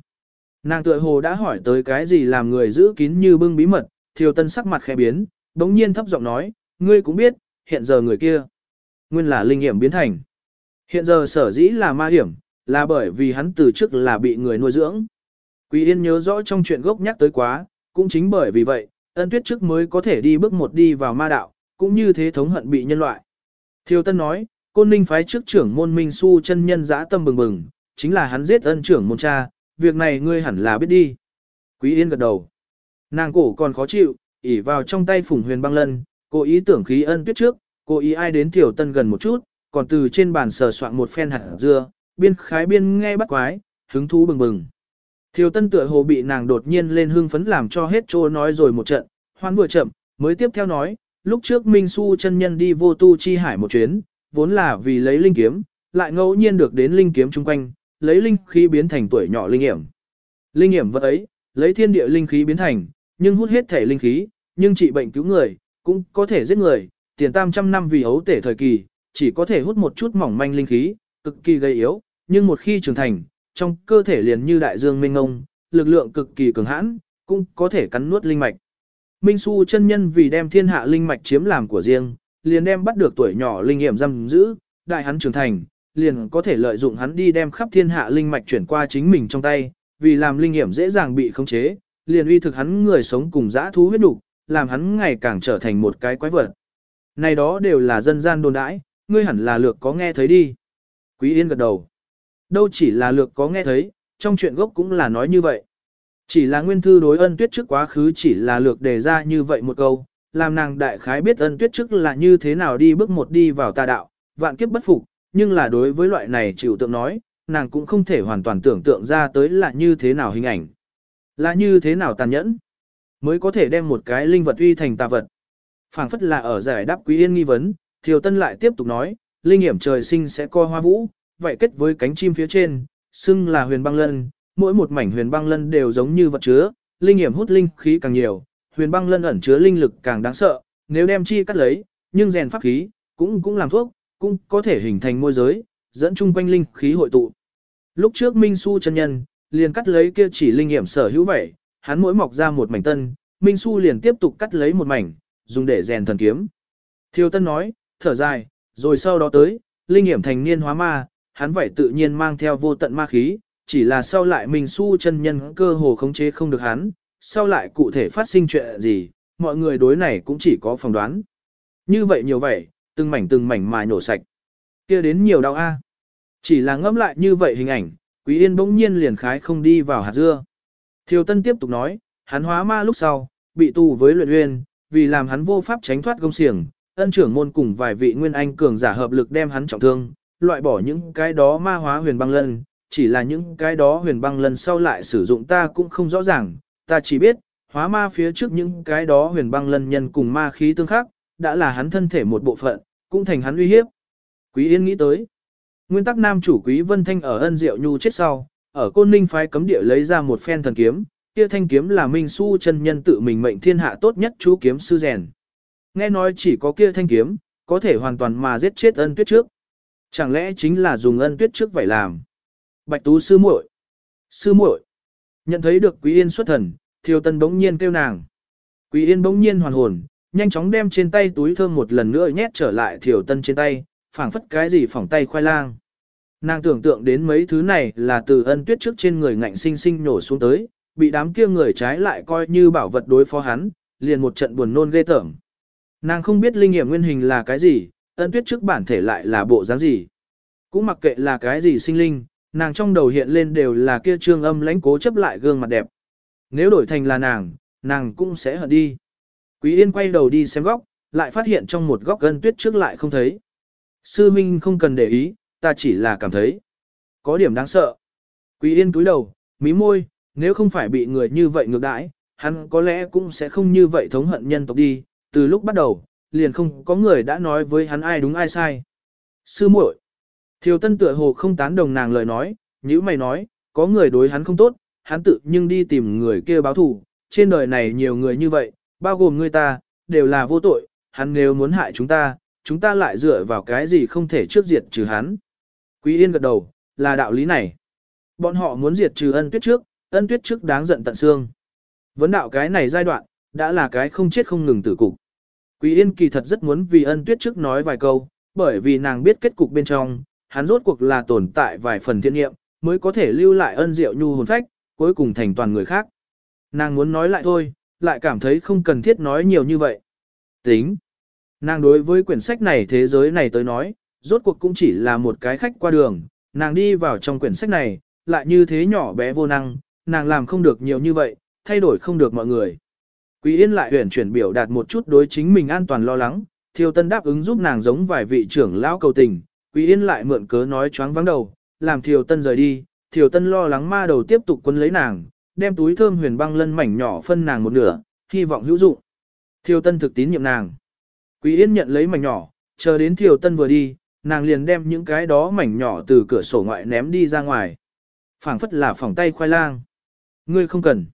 Nàng tựa hồ đã hỏi tới cái gì làm người giữ kín như bưng bí mật, Thiều Tân sắc mặt khẽ biến, đống nhiên thấp giọng nói, ngươi cũng biết, hiện giờ người kia, nguyên là linh hiểm biến thành. Hiện giờ sở dĩ là ma hiểm, là bởi vì hắn từ trước là bị người nuôi dưỡng. Quý Yên nhớ rõ trong chuyện gốc nhắc tới quá, cũng chính bởi vì vậy, ân tuyết trước mới có thể đi bước một đi vào ma đạo, cũng như thế thống hận bị nhân loại. Thiêu Tân nói, côn ninh phái trước trưởng môn Minh Su chân nhân dã tâm bừng bừng, chính là hắn giết ân trưởng môn cha, việc này ngươi hẳn là biết đi. Quý Yên gật đầu. Nàng cổ còn khó chịu, ỉ vào trong tay phủng huyền băng lân, cô ý tưởng khí ân tuyết trước, cô ý ai đến Thiều Tân gần một chút, còn từ trên bàn sờ soạn một phen hạt dưa, biên khái biên nghe bắt quái, hứng thú bừng bừng. Thiều Tân tựa hồ bị nàng đột nhiên lên hưng phấn làm cho hết trô nói rồi một trận, hoan vừa chậm, mới tiếp theo nói, lúc trước Minh Su chân nhân đi vô tu chi hải một chuyến, vốn là vì lấy linh kiếm, lại ngẫu nhiên được đến linh kiếm chung quanh, lấy linh khí biến thành tuổi nhỏ linh hiểm. Linh hiểm vật ấy, lấy thiên địa linh khí biến thành, nhưng hút hết thể linh khí, nhưng trị bệnh cứu người, cũng có thể giết người, tiền tam trăm năm vì ấu tể thời kỳ, chỉ có thể hút một chút mỏng manh linh khí, cực kỳ gây yếu, nhưng một khi trưởng thành, trong cơ thể liền như đại dương mênh ngông, lực lượng cực kỳ cường hãn, cũng có thể cắn nuốt linh mạch. Minh Su chân nhân vì đem thiên hạ linh mạch chiếm làm của riêng, liền đem bắt được tuổi nhỏ linh nghiệm giam giữ, đại hắn trưởng thành, liền có thể lợi dụng hắn đi đem khắp thiên hạ linh mạch chuyển qua chính mình trong tay, vì làm linh nghiệm dễ dàng bị khống chế, liền uy thực hắn người sống cùng dã thú huyết đủ, làm hắn ngày càng trở thành một cái quái vật. Này đó đều là dân gian đồn đãi, ngươi hẳn là lược có nghe thấy đi. Quý Yên gật đầu. Đâu chỉ là lược có nghe thấy, trong chuyện gốc cũng là nói như vậy. Chỉ là nguyên thư đối ân tuyết trước quá khứ chỉ là lược đề ra như vậy một câu, làm nàng đại khái biết ân tuyết trước là như thế nào đi bước một đi vào tà đạo, vạn kiếp bất phục, nhưng là đối với loại này chịu tượng nói, nàng cũng không thể hoàn toàn tưởng tượng ra tới là như thế nào hình ảnh. Là như thế nào tàn nhẫn, mới có thể đem một cái linh vật uy thành tà vật. phảng phất là ở giải đáp quý yên nghi vấn, thiều tân lại tiếp tục nói, linh hiểm trời sinh sẽ coi hoa vũ, vậy kết với cánh chim phía trên, xưng là huyền băng lân, mỗi một mảnh huyền băng lân đều giống như vật chứa, linh hiểm hút linh khí càng nhiều, huyền băng lân ẩn chứa linh lực càng đáng sợ, nếu đem chi cắt lấy, nhưng rèn pháp khí, cũng cũng làm thuốc, cũng có thể hình thành môi giới, dẫn chung quanh linh khí hội tụ. Lúc trước Minh Su chân nhân, liền cắt lấy kia chỉ linh hiểm sở hữu vậy, hắn mỗi mọc ra một mảnh tân, Minh Su liền tiếp tục cắt lấy một mảnh, dùng để rèn thần kiếm. Thiêu Tân nói, thở dài, rồi sau đó tới, linh hiểm thành niên hóa ma, hắn vậy tự nhiên mang theo vô tận ma khí, chỉ là sau lại mình Su chân nhân cơ hồ khống chế không được hắn, sau lại cụ thể phát sinh chuyện gì, mọi người đối này cũng chỉ có phỏng đoán. Như vậy nhiều vậy, từng mảnh từng mảnh mà nổ sạch. kia đến nhiều đau a. Chỉ là ngẫm lại như vậy hình ảnh, Quý Yên bỗng nhiên liền khái không đi vào hạt dưa. Thiều Tân tiếp tục nói, hắn hóa ma lúc sau, bị tù với luyện uyên, vì làm hắn vô pháp tránh thoát công xiềng, ân trưởng môn cùng vài vị nguyên anh cường giả hợp lực đem hắn trọng thương, loại bỏ những cái đó ma hóa huyền băng lân, chỉ là những cái đó huyền băng lân sau lại sử dụng ta cũng không rõ ràng, ta chỉ biết, hóa ma phía trước những cái đó huyền băng lân nhân cùng ma khí tương khắc, đã là hắn thân thể một bộ phận, cũng thành hắn uy hiếp. Quý Yên nghĩ tới, nguyên tắc nam chủ Quý Vân Thanh ở ân diệu nhu chết sau, ở côn ninh phái cấm địa lấy ra một phen thần kiếm, kia thanh kiếm là Minh Su chân nhân tự mình mệnh thiên hạ tốt nhất chú kiếm sư rèn. Nghe nói chỉ có kia thanh kiếm, có thể hoàn toàn mà giết chết ân tuyết trước. Chẳng lẽ chính là dùng ân tuyết trước vậy làm? Bạch Tú sư muội. Sư muội. Nhận thấy được Quý Yên xuất thần, Thiều Tân bỗng nhiên kêu nàng. Quý Yên bỗng nhiên hoàn hồn, nhanh chóng đem trên tay túi thơm một lần nữa nhét trở lại Thiều Tân trên tay, phảng phất cái gì phỏng tay khoai lang. Nàng tưởng tượng đến mấy thứ này là từ ân tuyết trước trên người ngạnh sinh sinh nổ xuống tới, bị đám kia người trái lại coi như bảo vật đối phó hắn, liền một trận buồn nôn ghê tởm. Nàng không biết linh nghiệm nguyên hình là cái gì, ân tuyết trước bản thể lại là bộ dáng gì. Cũng mặc kệ là cái gì sinh linh, nàng trong đầu hiện lên đều là kia trương âm lãnh cố chấp lại gương mặt đẹp. Nếu đổi thành là nàng, nàng cũng sẽ hận đi. Quý Yên quay đầu đi xem góc, lại phát hiện trong một góc ân tuyết trước lại không thấy. Sư Minh không cần để ý, ta chỉ là cảm thấy. Có điểm đáng sợ. Quý Yên túi đầu, mí môi, nếu không phải bị người như vậy ngược đãi, hắn có lẽ cũng sẽ không như vậy thống hận nhân tộc đi, từ lúc bắt đầu, liền không có người đã nói với hắn ai đúng ai sai. Sư muội, Thiều Tân tựa hồ không tán đồng nàng lời nói, như mày nói, có người đối hắn không tốt, hắn tự nhưng đi tìm người kia báo thù, trên đời này nhiều người như vậy, bao gồm người ta, đều là vô tội, hắn nếu muốn hại chúng ta, chúng ta lại dựa vào cái gì không thể trước diệt trừ hắn. Quý Yên gật đầu, là đạo lý này. Bọn họ muốn diệt trừ ân tuyết trước, ân tuyết trước đáng giận tận xương. Vấn đạo cái này giai đoạn, đã là cái không chết không ngừng tử cục. Quý Yên kỳ thật rất muốn vì ân tuyết trước nói vài câu, bởi vì nàng biết kết cục bên trong, hắn rốt cuộc là tồn tại vài phần thiên nghiệm, mới có thể lưu lại ân diệu nhu hồn phách, cuối cùng thành toàn người khác. Nàng muốn nói lại thôi, lại cảm thấy không cần thiết nói nhiều như vậy. Tính. Nàng đối với quyển sách này thế giới này tới nói, rốt cuộc cũng chỉ là một cái khách qua đường, nàng đi vào trong quyển sách này, lại như thế nhỏ bé vô năng, nàng làm không được nhiều như vậy, thay đổi không được mọi người. Quý Yên lại huyền chuyển biểu đạt một chút đối chính mình an toàn lo lắng, Thiêu Tân đáp ứng giúp nàng giống vài vị trưởng lão cầu tình, Quý Yên lại mượn cớ nói choáng vắng đầu, làm Thiêu Tân rời đi, Thiêu Tân lo lắng ma đầu tiếp tục quấn lấy nàng, đem túi thơm huyền băng lân mảnh nhỏ phân nàng một nửa, hy vọng hữu dụng. Thiêu Tân thực tín nhiệm nàng. Quý Yên nhận lấy mảnh nhỏ, chờ đến Thiêu Tân vừa đi, nàng liền đem những cái đó mảnh nhỏ từ cửa sổ ngoại ném đi ra ngoài. phảng phất là phòng tay khoai lang. Ngươi không cần.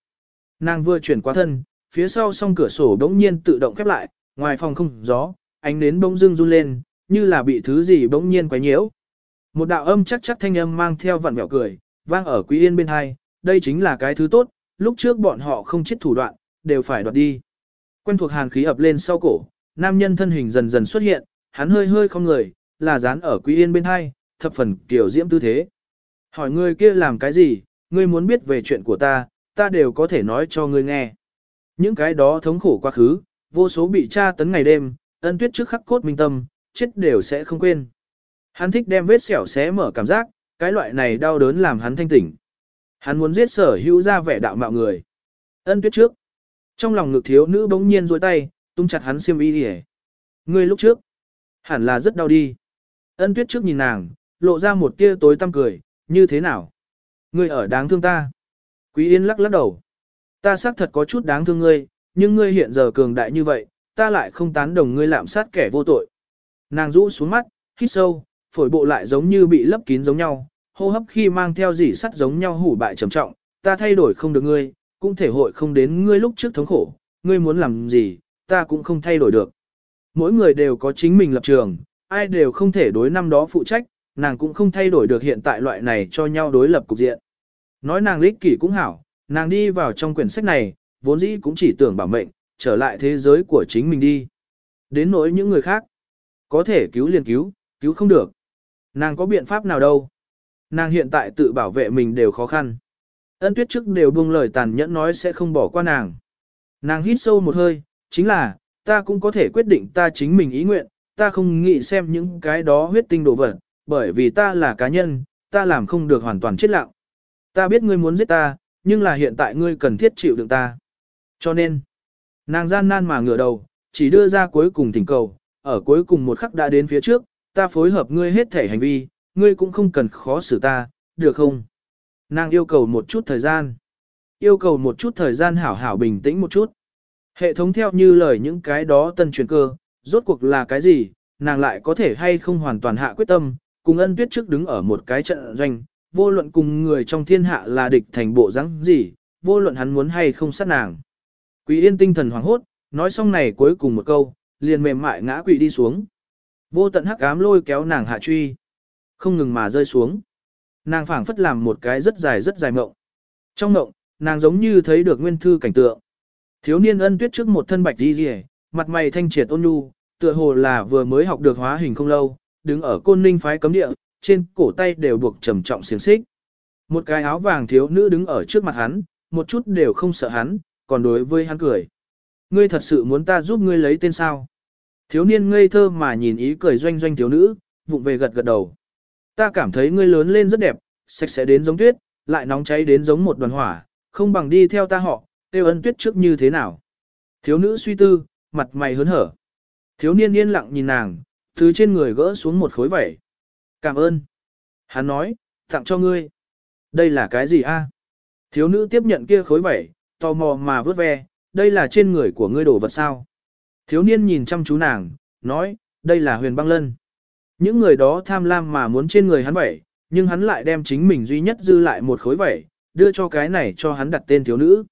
Nàng vừa chuyển qua thân, phía sau song cửa sổ bỗng nhiên tự động khép lại, ngoài phòng không gió, ánh nến bỗng dưng run lên, như là bị thứ gì bỗng nhiên quấy nhiễu. Một đạo âm chắc chắc thanh âm mang theo vặn vẹo cười, vang ở Quý Yên bên hai, đây chính là cái thứ tốt, lúc trước bọn họ không chết thủ đoạn, đều phải đoạt đi. Quen thuộc hàn khí ập lên sau cổ, nam nhân thân hình dần dần xuất hiện, hắn hơi hơi không người, là dán ở Quý Yên bên hai, thập phần kiểu diễm tư thế. Hỏi người kia làm cái gì, ngươi muốn biết về chuyện của ta, ta đều có thể nói cho ngươi nghe. Những cái đó thống khổ quá khứ, vô số bị tra tấn ngày đêm, ân tuyết trước khắc cốt minh tâm, chết đều sẽ không quên. Hắn thích đem vết sẹo xé mở cảm giác, cái loại này đau đớn làm hắn thanh tỉnh. Hắn muốn giết sở hữu ra vẻ đạo mạo người. Ân tuyết trước. Trong lòng ngực thiếu nữ bỗng nhiên dôi tay, tung chặt hắn xiêm y đi Ngươi lúc trước. Hẳn là rất đau đi. Ân tuyết trước nhìn nàng, lộ ra một tia tối tăm cười, như thế nào? Ngươi ở đáng thương ta. Quý Yên lắc lắc đầu. Ta xác thật có chút đáng thương ngươi, nhưng ngươi hiện giờ cường đại như vậy, ta lại không tán đồng ngươi lạm sát kẻ vô tội. Nàng rũ xuống mắt, hít sâu, phổi bộ lại giống như bị lấp kín giống nhau, hô hấp khi mang theo dỉ sắt giống nhau hủ bại trầm trọng, ta thay đổi không được ngươi, cũng thể hội không đến ngươi lúc trước thống khổ, ngươi muốn làm gì, ta cũng không thay đổi được. Mỗi người đều có chính mình lập trường, ai đều không thể đối năm đó phụ trách, nàng cũng không thay đổi được hiện tại loại này cho nhau đối lập cục diện. Nói nàng lích kỷ cũng hảo, nàng đi vào trong quyển sách này, vốn dĩ cũng chỉ tưởng bảo mệnh, trở lại thế giới của chính mình đi. Đến nỗi những người khác, có thể cứu liền cứu, cứu không được. Nàng có biện pháp nào đâu. Nàng hiện tại tự bảo vệ mình đều khó khăn. Ân tuyết trước đều buông lời tàn nhẫn nói sẽ không bỏ qua nàng. Nàng hít sâu một hơi, chính là, ta cũng có thể quyết định ta chính mình ý nguyện, ta không nghĩ xem những cái đó huyết tinh đồ vật, bởi vì ta là cá nhân, ta làm không được hoàn toàn chết lặng. Ta biết ngươi muốn giết ta, nhưng là hiện tại ngươi cần thiết chịu đựng ta. Cho nên, nàng gian nan mà ngửa đầu, chỉ đưa ra cuối cùng thỉnh cầu, ở cuối cùng một khắc đã đến phía trước, ta phối hợp ngươi hết thể hành vi, ngươi cũng không cần khó xử ta, được không? Nàng yêu cầu một chút thời gian. Yêu cầu một chút thời gian hảo hảo bình tĩnh một chút. Hệ thống theo như lời những cái đó tân truyền cơ, rốt cuộc là cái gì, nàng lại có thể hay không hoàn toàn hạ quyết tâm, cùng ân tuyết trước đứng ở một cái trận doanh, vô luận cùng người trong thiên hạ là địch thành bộ rắn gì, vô luận hắn muốn hay không sát nàng. Quý yên tinh thần hoảng hốt, nói xong này cuối cùng một câu, liền mềm mại ngã quỵ đi xuống. Vô tận hắc ám lôi kéo nàng hạ truy, không ngừng mà rơi xuống. Nàng phảng phất làm một cái rất dài rất dài mộng. Trong mộng, nàng giống như thấy được nguyên thư cảnh tượng. Thiếu niên ân tuyết trước một thân bạch đi rìa, mặt mày thanh triệt ôn nhu, tựa hồ là vừa mới học được hóa hình không lâu, đứng ở côn ninh phái cấm địa, trên cổ tay đều buộc trầm trọng xiềng xích. Một cái áo vàng thiếu nữ đứng ở trước mặt hắn, một chút đều không sợ hắn, còn đối với hắn cười. Ngươi thật sự muốn ta giúp ngươi lấy tên sao? Thiếu niên ngây thơ mà nhìn ý cười doanh doanh thiếu nữ, vụng về gật gật đầu. Ta cảm thấy ngươi lớn lên rất đẹp, sạch sẽ đến giống tuyết, lại nóng cháy đến giống một đoàn hỏa, không bằng đi theo ta họ, tiêu ân tuyết trước như thế nào. Thiếu nữ suy tư, mặt mày hớn hở. Thiếu niên yên lặng nhìn nàng, thứ trên người gỡ xuống một khối vẩy. Cảm ơn. Hắn nói, tặng cho ngươi. Đây là cái gì a? Thiếu nữ tiếp nhận kia khối vẩy, tò mò mà vớt ve, đây là trên người của ngươi đổ vật sao. Thiếu niên nhìn chăm chú nàng, nói, đây là huyền băng lân. Những người đó tham lam mà muốn trên người hắn vẩy, nhưng hắn lại đem chính mình duy nhất dư lại một khối vẩy, đưa cho cái này cho hắn đặt tên thiếu nữ.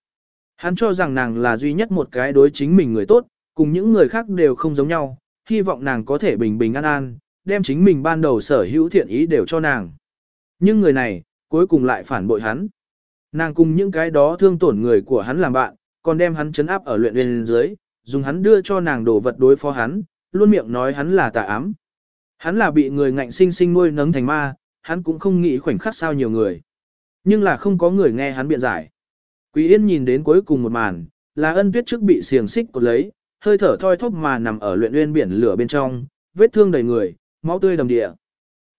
Hắn cho rằng nàng là duy nhất một cái đối chính mình người tốt, cùng những người khác đều không giống nhau, hy vọng nàng có thể bình bình an an, đem chính mình ban đầu sở hữu thiện ý đều cho nàng. Nhưng người này, cuối cùng lại phản bội hắn. Nàng cùng những cái đó thương tổn người của hắn làm bạn, còn đem hắn chấn áp ở luyện nguyên dưới, dùng hắn đưa cho nàng đồ vật đối phó hắn, luôn miệng nói hắn là tà ám. Hắn là bị người ngạnh sinh sinh nuôi nấng thành ma, hắn cũng không nghĩ khoảnh khắc sao nhiều người. Nhưng là không có người nghe hắn biện giải. Quý Yên nhìn đến cuối cùng một màn, là ân tuyết trước bị xiềng xích cột lấy, hơi thở thoi thóp mà nằm ở luyện uyên biển lửa bên trong, vết thương đầy người, máu tươi đầm địa.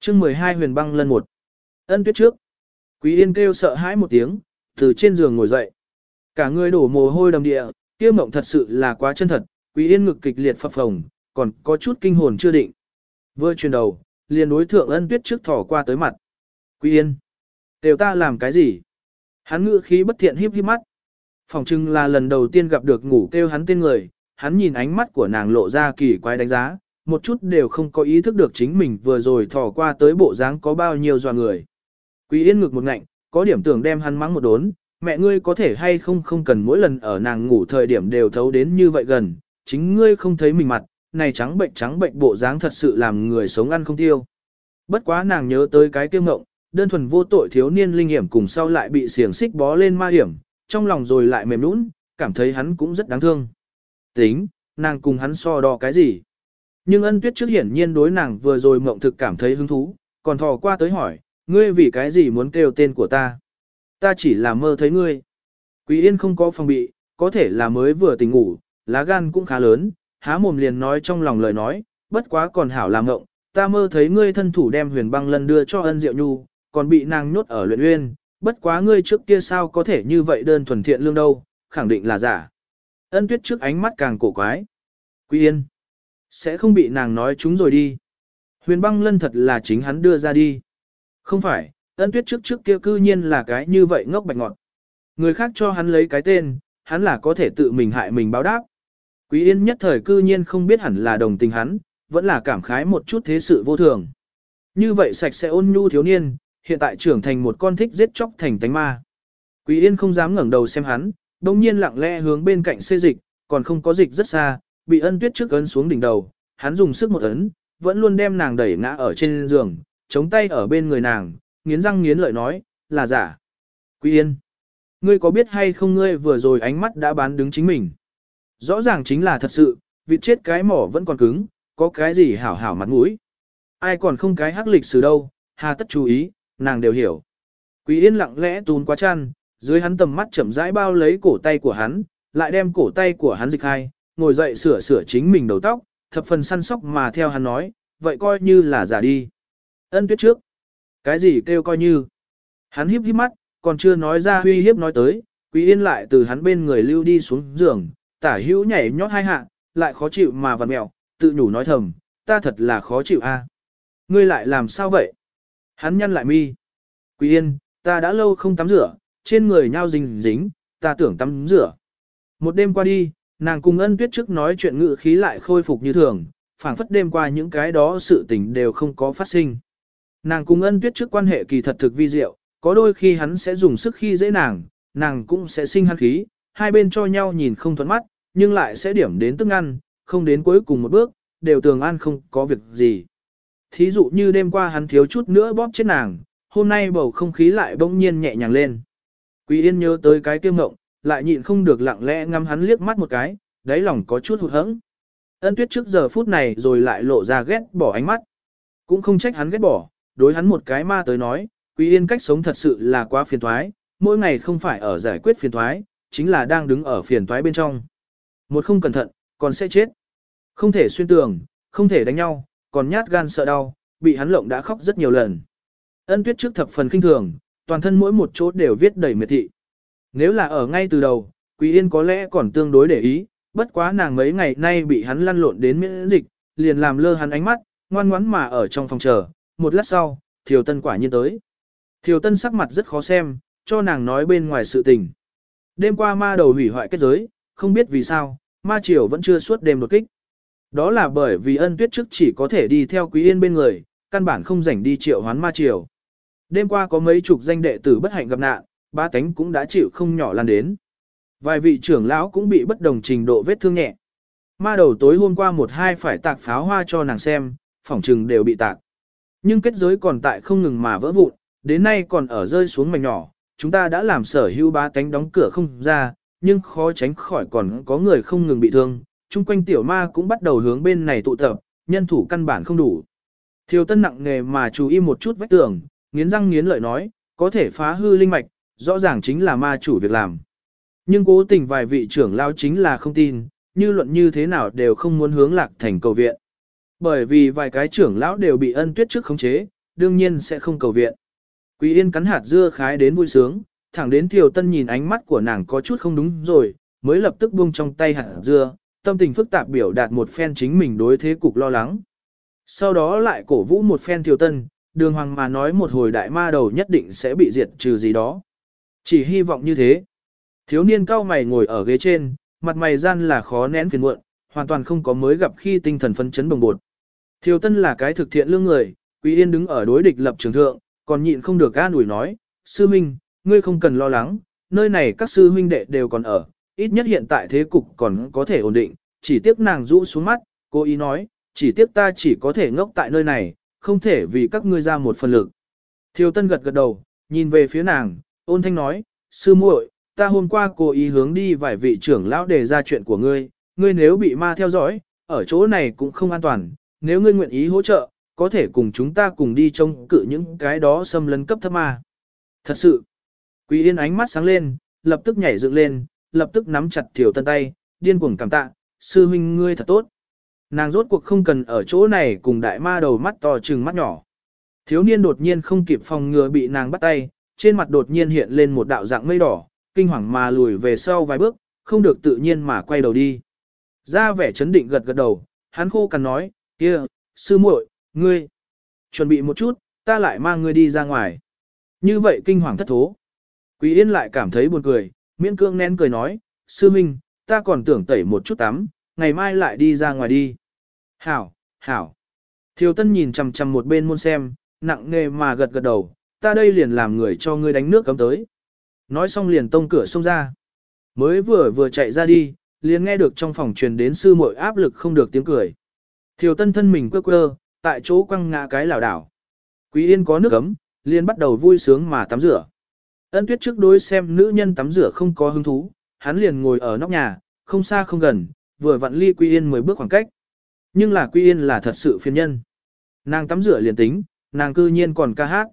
Chương 12 Huyền băng lần một. Ân tuyết trước. Quý Yên kêu sợ hãi một tiếng, từ trên giường ngồi dậy. Cả người đổ mồ hôi đầm địa, kia mộng thật sự là quá chân thật, Quý Yên ngực kịch liệt phập phồng, còn có chút kinh hồn chưa định. Vừa chuyển đầu, liền đối thượng ân tuyết trước thỏ qua tới mặt. Quý Yên, đều ta làm cái gì? Hắn ngữ khí bất thiện híp híp mắt. Phòng trưng là lần đầu tiên gặp được ngủ kêu hắn tên người, hắn nhìn ánh mắt của nàng lộ ra kỳ quái đánh giá, một chút đều không có ý thức được chính mình vừa rồi thò qua tới bộ dáng có bao nhiêu dò người. Quý Yên ngực một ngạnh, có điểm tưởng đem hắn mắng một đốn, mẹ ngươi có thể hay không không cần mỗi lần ở nàng ngủ thời điểm đều thấu đến như vậy gần, chính ngươi không thấy mình mặt, này trắng bệnh trắng bệnh bộ dáng thật sự làm người sống ăn không tiêu. Bất quá nàng nhớ tới cái kiêu ngộng, đơn thuần vô tội thiếu niên linh hiểm cùng sau lại bị xiềng xích bó lên ma hiểm, trong lòng rồi lại mềm nũng, cảm thấy hắn cũng rất đáng thương. Tính, nàng cùng hắn so đo cái gì? Nhưng ân tuyết trước hiển nhiên đối nàng vừa rồi mộng thực cảm thấy hứng thú, còn thò qua tới hỏi, ngươi vì cái gì muốn kêu tên của ta? Ta chỉ là mơ thấy ngươi. Quý yên không có phòng bị, có thể là mới vừa tỉnh ngủ, lá gan cũng khá lớn, há mồm liền nói trong lòng lời nói, bất quá còn hảo làm mộng, ta mơ thấy ngươi thân thủ đem huyền băng lần đưa cho ân diệu nhu, còn bị nàng nhốt ở luyện uyên, bất quá ngươi trước kia sao có thể như vậy đơn thuần thiện lương đâu, khẳng định là giả. Ân tuyết trước ánh mắt càng cổ quái. Quý yên, sẽ không bị nàng nói chúng rồi đi. Huyền băng lân thật là chính hắn đưa ra đi. Không phải, ân tuyết trước trước kia cư nhiên là cái như vậy ngốc bạch ngọn. Người khác cho hắn lấy cái tên, hắn là có thể tự mình hại mình báo đáp. Quý yên nhất thời cư nhiên không biết hẳn là đồng tình hắn, vẫn là cảm khái một chút thế sự vô thường. Như vậy sạch sẽ ôn nhu thiếu niên, hiện tại trưởng thành một con thích giết chóc thành tánh ma. Quý yên không dám ngẩng đầu xem hắn, đồng nhiên lặng lẽ hướng bên cạnh xê dịch, còn không có dịch rất xa, bị ân tuyết trước ấn xuống đỉnh đầu, hắn dùng sức một ấn, vẫn luôn đem nàng đẩy ngã ở trên giường, chống tay ở bên người nàng, nghiến răng nghiến lợi nói, là giả. Quý yên, ngươi có biết hay không ngươi vừa rồi ánh mắt đã bán đứng chính mình. Rõ ràng chính là thật sự, vị chết cái mỏ vẫn còn cứng, có cái gì hảo hảo mặt mũi. Ai còn không cái hắc lịch sử đâu, hà tất chú ý, nàng đều hiểu. Quý yên lặng lẽ tún quá chăn, dưới hắn tầm mắt chậm rãi bao lấy cổ tay của hắn, lại đem cổ tay của hắn dịch hai, ngồi dậy sửa sửa chính mình đầu tóc, thập phần săn sóc mà theo hắn nói, vậy coi như là giả đi. Ân tuyết trước. Cái gì kêu coi như. Hắn híp híp mắt, còn chưa nói ra huy hiếp nói tới, Quý Yên lại từ hắn bên người lưu đi xuống giường, tả hữu nhảy nhót hai hạ, lại khó chịu mà vặn mẹo, tự nhủ nói thầm, ta thật là khó chịu a. Ngươi lại làm sao vậy? Hắn nhăn lại mi. Quý Yên, ta đã lâu không tắm rửa, trên người nhau dính dính, ta tưởng tắm rửa. Một đêm qua đi, nàng cùng ân tuyết trước nói chuyện ngự khí lại khôi phục như thường, phảng phất đêm qua những cái đó sự tình đều không có phát sinh. Nàng cùng ân tuyết trước quan hệ kỳ thật thực vi diệu, có đôi khi hắn sẽ dùng sức khi dễ nàng, nàng cũng sẽ sinh hắn khí, hai bên cho nhau nhìn không thuận mắt, nhưng lại sẽ điểm đến tức ăn, không đến cuối cùng một bước, đều tường an không có việc gì. Thí dụ như đêm qua hắn thiếu chút nữa bóp chết nàng, hôm nay bầu không khí lại bỗng nhiên nhẹ nhàng lên. Quý Yên nhớ tới cái kiêm ngộng, lại nhịn không được lặng lẽ ngắm hắn liếc mắt một cái, đáy lòng có chút hụt hẫng. Ân tuyết trước giờ phút này rồi lại lộ ra ghét bỏ ánh mắt. Cũng không trách hắn ghét bỏ, đối hắn một cái ma tới nói, Quý Yên cách sống thật sự là quá phiền toái, mỗi ngày không phải ở giải quyết phiền toái, chính là đang đứng ở phiền toái bên trong. Một không cẩn thận, còn sẽ chết. Không thể xuyên tường, không thể đánh nhau, còn nhát gan sợ đau, bị hắn lộng đã khóc rất nhiều lần. Ân tuyết trước thập phần kinh thường, toàn thân mỗi một chỗ đều viết đầy miệt thị. Nếu là ở ngay từ đầu, Quý Yên có lẽ còn tương đối để ý, bất quá nàng mấy ngày nay bị hắn lăn lộn đến miễn dịch, liền làm lơ hắn ánh mắt, ngoan ngoãn mà ở trong phòng chờ, một lát sau, Thiều Tân quả nhiên tới. Thiều Tân sắc mặt rất khó xem, cho nàng nói bên ngoài sự tình. Đêm qua ma đầu hủy hoại kết giới, không biết vì sao, ma triều vẫn chưa suốt đêm đột kích. Đó là bởi vì ân tuyết trước chỉ có thể đi theo quý yên bên người, căn bản không rảnh đi triệu hoán ma triều. Đêm qua có mấy chục danh đệ tử bất hạnh gặp nạn, ba tánh cũng đã chịu không nhỏ lan đến. Vài vị trưởng lão cũng bị bất đồng trình độ vết thương nhẹ. Ma đầu tối hôm qua một hai phải tạc pháo hoa cho nàng xem, phỏng trừng đều bị tạc. Nhưng kết giới còn tại không ngừng mà vỡ vụn, đến nay còn ở rơi xuống mảnh nhỏ, chúng ta đã làm sở hữu ba tánh đóng cửa không ra, nhưng khó tránh khỏi còn có người không ngừng bị thương, chung quanh tiểu ma cũng bắt đầu hướng bên này tụ tập, nhân thủ căn bản không đủ. Thiều tân nặng nghề mà chú ý một chút vách tường, nghiến răng nghiến lợi nói, có thể phá hư linh mạch, rõ ràng chính là ma chủ việc làm. Nhưng cố tình vài vị trưởng lao chính là không tin, như luận như thế nào đều không muốn hướng lạc thành cầu viện. Bởi vì vài cái trưởng lão đều bị ân tuyết trước khống chế, đương nhiên sẽ không cầu viện. Quý yên cắn hạt dưa khái đến vui sướng, thẳng đến Thiều Tân nhìn ánh mắt của nàng có chút không đúng rồi, mới lập tức buông trong tay hạt dưa, tâm tình phức tạp biểu đạt một phen chính mình đối thế cục lo lắng. Sau đó lại cổ vũ một phen Thiều Tân, đường hoàng mà nói một hồi đại ma đầu nhất định sẽ bị diệt trừ gì đó. Chỉ hy vọng như thế. Thiếu niên cao mày ngồi ở ghế trên, mặt mày gian là khó nén phiền muộn, hoàn toàn không có mới gặp khi tinh thần phấn chấn bồng bột. Thiều Tân là cái thực thiện lương người, Quý Yên đứng ở đối địch lập trường thượng, còn nhịn không được an ủi nói, sư minh, ngươi không cần lo lắng, nơi này các sư huynh đệ đều còn ở, ít nhất hiện tại thế cục còn có thể ổn định, chỉ tiếc nàng rũ xuống mắt, cô ý nói, chỉ tiếc ta chỉ có thể ngốc tại nơi này, không thể vì các ngươi ra một phần lực. Thiều Tân gật gật đầu, nhìn về phía nàng, ôn thanh nói, sư muội, ta hôm qua cố ý hướng đi vài vị trưởng lão đề ra chuyện của ngươi, ngươi nếu bị ma theo dõi, ở chỗ này cũng không an toàn, nếu ngươi nguyện ý hỗ trợ, có thể cùng chúng ta cùng đi trông cự những cái đó xâm lấn cấp thấp ma. Thật sự, Quý Yên ánh mắt sáng lên, lập tức nhảy dựng lên, lập tức nắm chặt Thiều Tân tay, điên cuồng cảm tạ, sư huynh ngươi thật tốt. Nàng rốt cuộc không cần ở chỗ này cùng đại ma đầu mắt to trừng mắt nhỏ. Thiếu niên đột nhiên không kịp phòng ngừa bị nàng bắt tay, trên mặt đột nhiên hiện lên một đạo dạng mây đỏ, kinh hoàng mà lùi về sau vài bước, không được tự nhiên mà quay đầu đi. Ra vẻ chấn định gật gật đầu, hắn khô cằn nói, kia, sư muội, ngươi, chuẩn bị một chút, ta lại mang ngươi đi ra ngoài. Như vậy kinh hoàng thất thố. Quý Yên lại cảm thấy buồn cười, miễn cương nén cười nói, sư minh, ta còn tưởng tẩy một chút tắm, ngày mai lại đi ra ngoài đi. Hảo, hảo. Thiều Tân nhìn chằm chằm một bên môn xem, nặng nề mà gật gật đầu, ta đây liền làm người cho ngươi đánh nước cấm tới. Nói xong liền tông cửa xông ra. Mới vừa vừa chạy ra đi, liền nghe được trong phòng truyền đến sư muội áp lực không được tiếng cười. Thiều Tân thân mình quơ quơ, tại chỗ quăng ngã cái lảo đảo. Quý Yên có nước cấm, liền bắt đầu vui sướng mà tắm rửa. Ân tuyết trước đối xem nữ nhân tắm rửa không có hứng thú, hắn liền ngồi ở nóc nhà, không xa không gần, vừa vặn ly Quy Yên 10 bước khoảng cách. Nhưng là Quy Yên là thật sự phiền nhân. Nàng tắm rửa liền tính, nàng cư nhiên còn ca hát.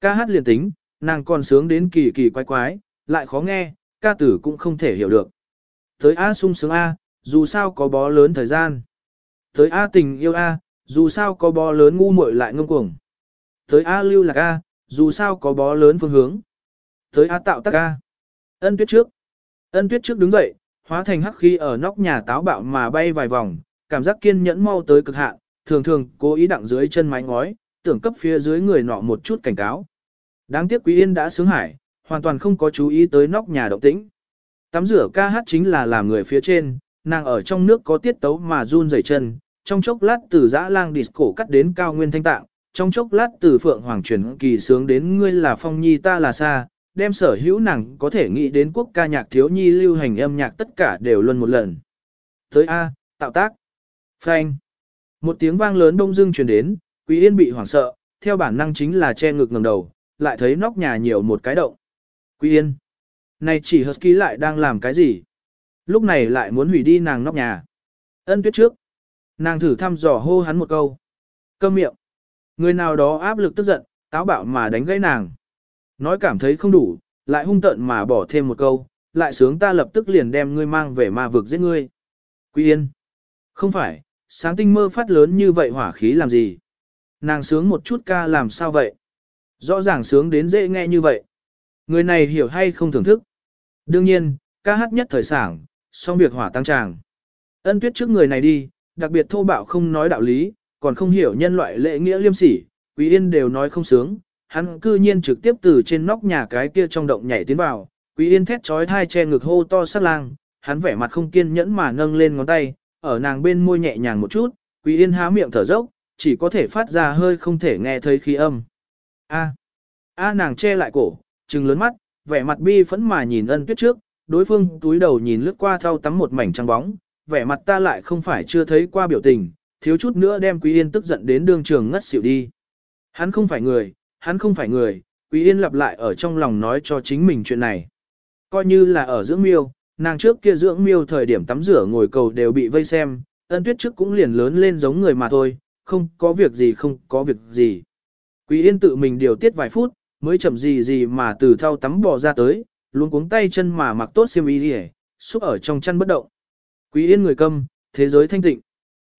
Ca hát liền tính, nàng còn sướng đến kỳ kỳ quái quái, lại khó nghe, ca tử cũng không thể hiểu được. Tới A sung sướng A, dù sao có bó lớn thời gian. Tới A tình yêu A, dù sao có bó lớn ngu muội lại ngông cuồng. Tới A lưu lạc A, dù sao có bó lớn phương hướng. Tới A tạo tác A. Ân tuyết trước. Ân tuyết trước đứng dậy, hóa thành hắc khí ở nóc nhà táo bạo mà bay vài vòng, cảm giác kiên nhẫn mau tới cực hạn, thường thường cố ý đặng dưới chân mái ngói, tưởng cấp phía dưới người nọ một chút cảnh cáo. Đáng tiếc Quý Yên đã sướng hải, hoàn toàn không có chú ý tới nóc nhà động tĩnh. Tắm rửa ca hát chính là làm người phía trên, nàng ở trong nước có tiết tấu mà run rẩy chân, trong chốc lát từ dã lang disco cắt đến cao nguyên thanh tạng, trong chốc lát từ phượng hoàng truyền kỳ sướng đến ngươi là phong nhi ta là xa, đem sở hữu nàng có thể nghĩ đến quốc ca nhạc thiếu nhi lưu hành âm nhạc tất cả đều luân một lần. Tới A, tạo tác. Phanh. Một tiếng vang lớn đông dưng truyền đến, Quý Yên bị hoảng sợ, theo bản năng chính là che ngực ngẩng đầu, lại thấy nóc nhà nhiều một cái động. Quý Yên. này chỉ Husky lại đang làm cái gì? Lúc này lại muốn hủy đi nàng nóc nhà. Ân tuyết trước. Nàng thử thăm dò hô hắn một câu. Câm miệng. Người nào đó áp lực tức giận, táo bạo mà đánh gãy nàng. Nói cảm thấy không đủ, lại hung tợn mà bỏ thêm một câu, lại sướng ta lập tức liền đem ngươi mang về ma vực giết ngươi. Quý yên. Không phải, sáng tinh mơ phát lớn như vậy hỏa khí làm gì? Nàng sướng một chút ca làm sao vậy? Rõ ràng sướng đến dễ nghe như vậy. Người này hiểu hay không thưởng thức? Đương nhiên, ca hát nhất thời sảng, xong việc hỏa tăng tràng. Ân tuyết trước người này đi, đặc biệt thô bạo không nói đạo lý, còn không hiểu nhân loại lễ nghĩa liêm sỉ, Quý Yên đều nói không sướng, hắn cư nhiên trực tiếp từ trên nóc nhà cái kia trong động nhảy tiến vào, Quý Yên thét chói tai che ngực hô to sát lang, hắn vẻ mặt không kiên nhẫn mà nâng lên ngón tay, ở nàng bên môi nhẹ nhàng một chút, Quý Yên há miệng thở dốc, chỉ có thể phát ra hơi không thể nghe thấy khí âm. A. A nàng che lại cổ, trừng lớn mắt, vẻ mặt bi phẫn mà nhìn ân tuyết trước, đối phương túi đầu nhìn lướt qua thau tắm một mảnh trắng bóng, vẻ mặt ta lại không phải chưa thấy qua biểu tình, thiếu chút nữa đem Quý Yên tức giận đến đường trường ngất xỉu đi. Hắn không phải người, hắn không phải người, Quý Yên lặp lại ở trong lòng nói cho chính mình chuyện này. Coi như là ở dưỡng miêu, nàng trước kia dưỡng miêu thời điểm tắm rửa ngồi cầu đều bị vây xem, ân tuyết trước cũng liền lớn lên giống người mà thôi, không có việc gì không có việc gì. Quý Yên tự mình điều tiết vài phút, mới chậm gì gì mà từ thau tắm bò ra tới, luôn cuống tay chân mà mặc tốt xiêm y đi xúc ở trong chăn bất động. Quý Yên người câm, thế giới thanh tịnh.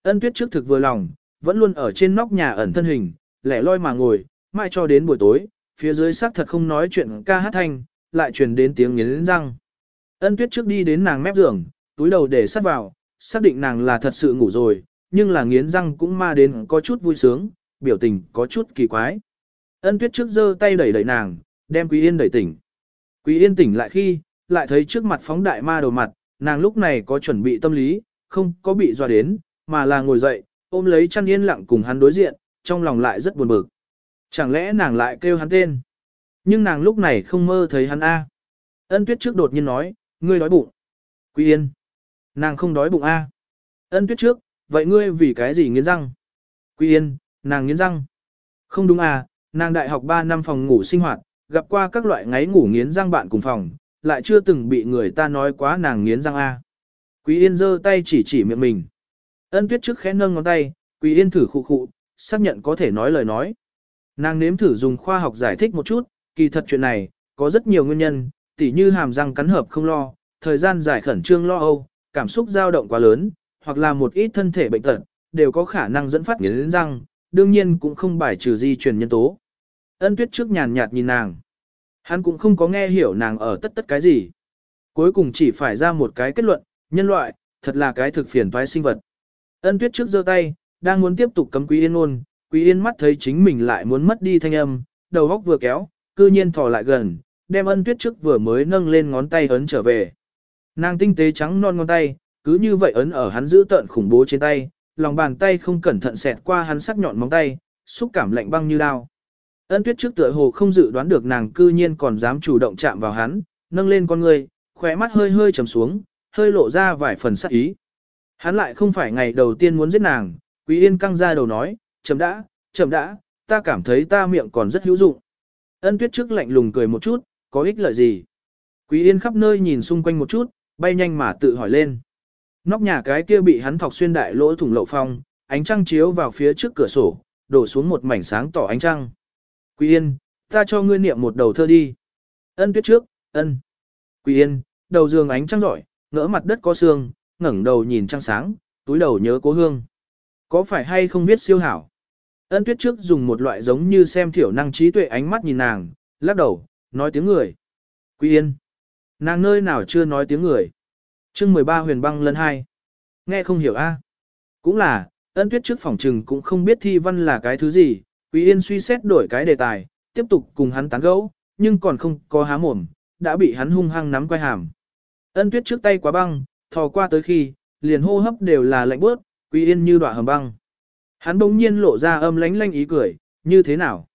Ân tuyết trước thực vừa lòng, vẫn luôn ở trên nóc nhà ẩn thân hình, lẻ loi mà ngồi, mãi cho đến buổi tối, phía dưới xác thật không nói chuyện ca hát thanh, lại truyền đến tiếng nghiến răng. Ân tuyết trước đi đến nàng mép giường, túi đầu để sát vào, xác định nàng là thật sự ngủ rồi, nhưng là nghiến răng cũng ma đến có chút vui sướng, biểu tình có chút kỳ quái. Ân tuyết trước giơ tay đẩy đẩy nàng, đem Quý Yên đẩy tỉnh. Quý Yên tỉnh lại khi, lại thấy trước mặt phóng đại ma đầu mặt, nàng lúc này có chuẩn bị tâm lý, không có bị dọa đến, mà là ngồi dậy, ôm lấy chăn yên lặng cùng hắn đối diện, trong lòng lại rất buồn bực. Chẳng lẽ nàng lại kêu hắn tên? Nhưng nàng lúc này không mơ thấy hắn A. Ân tuyết trước đột nhiên nói, ngươi đói bụng. Quý yên. Nàng không đói bụng A. Ân tuyết trước, vậy ngươi vì cái gì nghiến răng? Quý yên, nàng nghiến răng. Không đúng à, nàng đại học 3 năm phòng ngủ sinh hoạt, gặp qua các loại ngáy ngủ nghiến răng bạn cùng phòng, lại chưa từng bị người ta nói quá nàng nghiến răng à. A. Quý yên giơ tay chỉ chỉ miệng mình. Ân tuyết trước khẽ nâng ngón tay, Quý yên thử khụ khụ, xác nhận có thể nói lời nói. Nàng nếm thử dùng khoa học giải thích một chút, kỳ thật chuyện này, có rất nhiều nguyên nhân, tỉ như hàm răng cắn hợp không lo, thời gian dài khẩn trương lo âu, cảm xúc dao động quá lớn, hoặc là một ít thân thể bệnh tật, đều có khả năng dẫn phát nghiến răng, đương nhiên cũng không bài trừ di truyền nhân tố. Ân tuyết trước nhàn nhạt nhìn nàng. Hắn cũng không có nghe hiểu nàng ở tất tất cái gì. Cuối cùng chỉ phải ra một cái kết luận, nhân loại, thật là cái thực phiền toái sinh vật. Ân tuyết trước giơ tay, đang muốn tiếp tục cấm quý yên ôn, quý yên mắt thấy chính mình lại muốn mất đi thanh âm, đầu góc vừa kéo, cư nhiên thò lại gần, đem ân tuyết trước vừa mới nâng lên ngón tay ấn trở về. Nàng tinh tế trắng non ngón tay, cứ như vậy ấn ở hắn giữ tợn khủng bố trên tay, lòng bàn tay không cẩn thận xẹt qua hắn sắc nhọn móng tay, xúc cảm lạnh băng như đao. Ân tuyết trước tựa hồ không dự đoán được nàng cư nhiên còn dám chủ động chạm vào hắn, nâng lên con người, khóe mắt hơi hơi trầm xuống, hơi lộ ra vài phần sắc ý. Hắn lại không phải ngày đầu tiên muốn giết nàng, Quý Yên căng ra đầu nói, chậm đã, chậm đã, ta cảm thấy ta miệng còn rất hữu dụng. Ân tuyết trước lạnh lùng cười một chút, có ích lợi gì? Quý Yên khắp nơi nhìn xung quanh một chút, bay nhanh mà tự hỏi lên. Nóc nhà cái kia bị hắn thọc xuyên đại lỗ thủng lậu phong, ánh trăng chiếu vào phía trước cửa sổ, đổ xuống một mảnh sáng tỏ ánh trăng. Quý Yên, ta cho ngươi niệm một đầu thơ đi. Ân tuyết trước, ân. Quý Yên, đầu giường ánh trăng rọi, ngỡ mặt đất có sương, ngẩng đầu nhìn trăng sáng, túi đầu nhớ cố hương. Có phải hay không biết siêu hảo? Ân tuyết trước dùng một loại giống như xem thiểu năng trí tuệ ánh mắt nhìn nàng, lắc đầu, nói tiếng người. Quý yên. Nàng nơi nào chưa nói tiếng người chương 13 huyền băng lần 2. Nghe không hiểu a Cũng là, ân tuyết trước phòng trừng cũng không biết thi văn là cái thứ gì. Quý yên suy xét đổi cái đề tài, tiếp tục cùng hắn tán gẫu, nhưng còn không có há mồm, đã bị hắn hung hăng nắm quay hàm. Ân tuyết trước tay quá băng, thò qua tới khi, liền hô hấp đều là lạnh bước, Quý Yên như đọa hầm băng. Hắn bỗng nhiên lộ ra âm lánh lanh ý cười, như thế nào?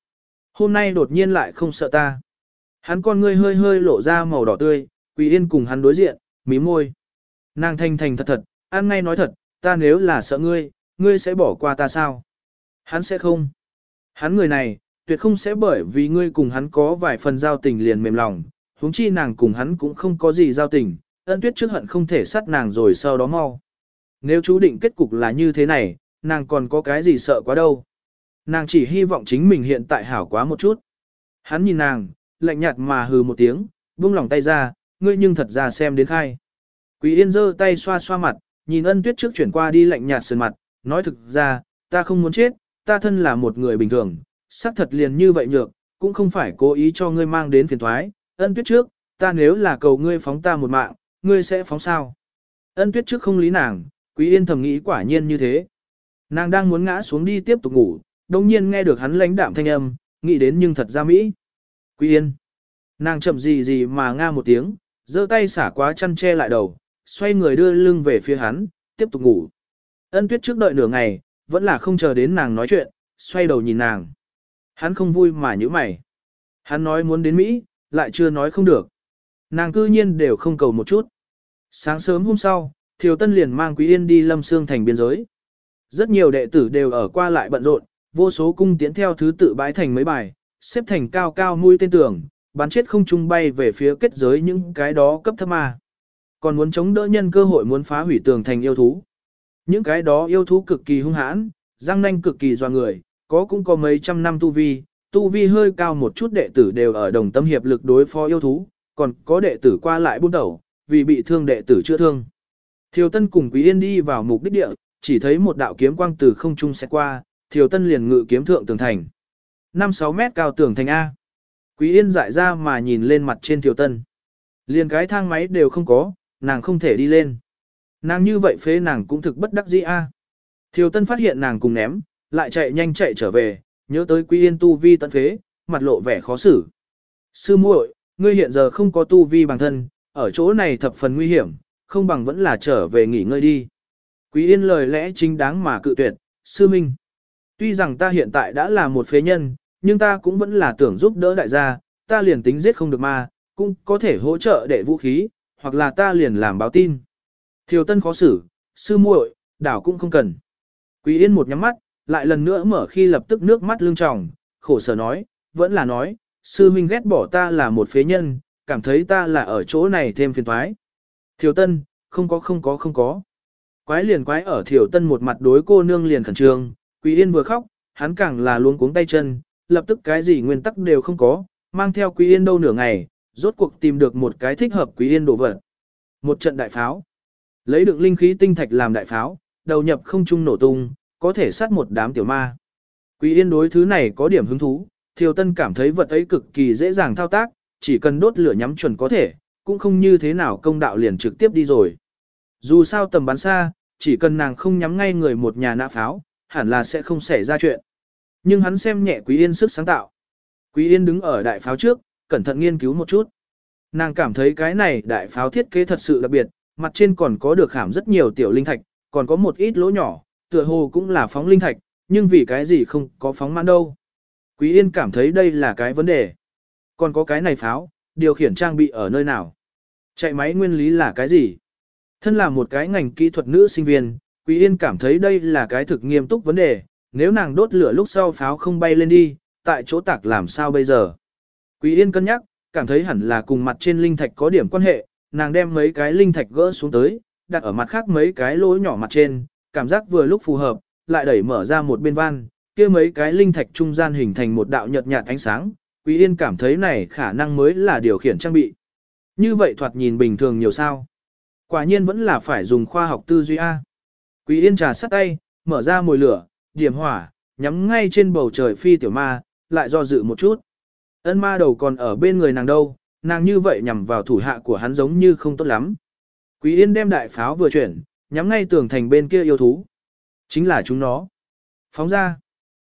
Hôm nay đột nhiên lại không sợ ta. Hắn con ngươi hơi hơi lộ ra màu đỏ tươi, Quý Yên cùng hắn đối diện, mí môi. Nàng thanh thành thật thật, ăn ngay nói thật, ta nếu là sợ ngươi, ngươi sẽ bỏ qua ta sao? Hắn sẽ không. Hắn người này, tuyệt không sẽ bởi vì ngươi cùng hắn có vài phần giao tình liền mềm lòng, huống chi nàng cùng hắn cũng không có gì giao tình, ân tuyết trước hận không thể sát nàng rồi sau đó mau. Nếu chú định kết cục là như thế này, nàng còn có cái gì sợ quá đâu. Nàng chỉ hy vọng chính mình hiện tại hảo quá một chút. Hắn nhìn nàng, lạnh nhạt mà hừ một tiếng, buông lỏng tay ra, ngươi nhưng thật ra xem đến khai. Quý Yên giơ tay xoa xoa mặt, nhìn ân tuyết trước chuyển qua đi lạnh nhạt sườn mặt, nói thực ra, ta không muốn chết, ta thân là một người bình thường, xác thật liền như vậy nhược, cũng không phải cố ý cho ngươi mang đến phiền toái. ân tuyết trước, ta nếu là cầu ngươi phóng ta một mạng, ngươi sẽ phóng sao. Ân tuyết trước không lý nàng, Quý Yên thầm nghĩ quả nhiên như thế. Nàng đang muốn ngã xuống đi tiếp tục ngủ, đồng nhiên nghe được hắn lãnh đạm thanh âm, nghĩ đến nhưng thật ra Mỹ. Quý Yên. Nàng chậm gì gì mà nga một tiếng, giơ tay xả quá chăn che lại đầu, xoay người đưa lưng về phía hắn, tiếp tục ngủ. Ân tuyết trước đợi nửa ngày, vẫn là không chờ đến nàng nói chuyện, xoay đầu nhìn nàng. Hắn không vui mà như mày. Hắn nói muốn đến Mỹ, lại chưa nói không được. Nàng cư nhiên đều không cầu một chút. Sáng sớm hôm sau, Thiều Tân liền mang Quý Yên đi Lâm Sương thành biên giới. Rất nhiều đệ tử đều ở qua lại bận rộn, vô số cung tiến theo thứ tự bãi thành mấy bài, xếp thành cao cao mũi tên tường, bắn chết không trung bay về phía kết giới những cái đó cấp thấp ma. Còn muốn chống đỡ nhân cơ hội muốn phá hủy tường thành yêu thú. Những cái đó yêu thú cực kỳ hung hãn, răng nanh cực kỳ doa người, có cũng có mấy trăm năm tu vi, tu vi hơi cao một chút đệ tử đều ở đồng tâm hiệp lực đối phó yêu thú, còn có đệ tử qua lại buôn đầu, vì bị thương đệ tử chữa thương. Thiều Tân cùng Quý Yên đi vào mục đích địa, chỉ thấy một đạo kiếm quang từ không trung sẽ qua, Thiều Tân liền ngự kiếm thượng tường thành. 5-6 mét cao tường thành A. Quý Yên dại ra mà nhìn lên mặt trên Thiều Tân. Liền cái thang máy đều không có, nàng không thể đi lên. Nàng như vậy phế nàng cũng thực bất đắc dĩ A. Thiều Tân phát hiện nàng cùng ném, lại chạy nhanh chạy trở về, nhớ tới Quý Yên tu vi tận phế, mặt lộ vẻ khó xử. Sư muội, ngươi hiện giờ không có tu vi bằng thân, ở chỗ này thập phần nguy hiểm, không bằng vẫn là trở về nghỉ ngơi đi. Quý Yên lời lẽ chính đáng mà cự tuyệt, sư minh. Tuy rằng ta hiện tại đã là một phế nhân, nhưng ta cũng vẫn là tưởng giúp đỡ đại gia, ta liền tính giết không được ma, cũng có thể hỗ trợ để vũ khí, hoặc là ta liền làm báo tin. Thiều Tân khó xử, sư muội, đảo cũng không cần. Quý Yên một nhắm mắt, lại lần nữa mở khi lập tức nước mắt lưng tròng, khổ sở nói, vẫn là nói, sư huynh ghét bỏ ta là một phế nhân, cảm thấy ta là ở chỗ này thêm phiền toái. Thiều Tân, không có không có không có. Quái liền quái ở Thiều Tân một mặt đối cô nương liền khẩn trương, Quý Yên vừa khóc, hắn càng là luống cuống tay chân, lập tức cái gì nguyên tắc đều không có, mang theo Quý Yên đâu nửa ngày, rốt cuộc tìm được một cái thích hợp Quý Yên đồ vật. Một trận đại pháo. Lấy được linh khí tinh thạch làm đại pháo, đầu nhập không trung nổ tung, có thể sát một đám tiểu ma. Quý Yên đối thứ này có điểm hứng thú, Thiều Tân cảm thấy vật ấy cực kỳ dễ dàng thao tác, chỉ cần đốt lửa nhắm chuẩn có thể, cũng không như thế nào công đạo liền trực tiếp đi rồi. Dù sao tầm bắn xa, chỉ cần nàng không nhắm ngay người một nhà nã pháo, hẳn là sẽ không xảy ra chuyện. Nhưng hắn xem nhẹ Quý Yên sức sáng tạo. Quý Yên đứng ở đại pháo trước, cẩn thận nghiên cứu một chút. Nàng cảm thấy cái này đại pháo thiết kế thật sự đặc biệt, mặt trên còn có được khảm rất nhiều tiểu linh thạch, còn có một ít lỗ nhỏ, tựa hồ cũng là phóng linh thạch, nhưng vì cái gì không có phóng mãn đâu. Quý Yên cảm thấy đây là cái vấn đề. Còn có cái này pháo, điều khiển trang bị ở nơi nào? Chạy máy nguyên lý là cái gì? Thân là một cái ngành kỹ thuật nữ sinh viên, Quý Yên cảm thấy đây là cái thực nghiêm túc vấn đề, nếu nàng đốt lửa lúc sau pháo không bay lên đi, tại chỗ tạc làm sao bây giờ? Quý Yên cân nhắc, cảm thấy hẳn là cùng mặt trên linh thạch có điểm quan hệ, nàng đem mấy cái linh thạch gỡ xuống tới, đặt ở mặt khác mấy cái lỗ nhỏ mặt trên, cảm giác vừa lúc phù hợp, lại đẩy mở ra một bên van, kia mấy cái linh thạch trung gian hình thành một đạo nhợt nhạt ánh sáng, Quý Yên cảm thấy này khả năng mới là điều khiển trang bị. Như vậy thoạt nhìn bình thường nhiều sao. Quả nhiên vẫn là phải dùng khoa học tư duy A. Quý Yên trà sắt tay, mở ra mồi lửa, điểm hỏa, nhắm ngay trên bầu trời phi tiểu ma, lại do dự một chút. Ân ma đầu còn ở bên người nàng đâu, nàng như vậy nhằm vào thủ hạ của hắn giống như không tốt lắm. Quý Yên đem đại pháo vừa chuyển, nhắm ngay tường thành bên kia yêu thú. Chính là chúng nó. Phóng ra.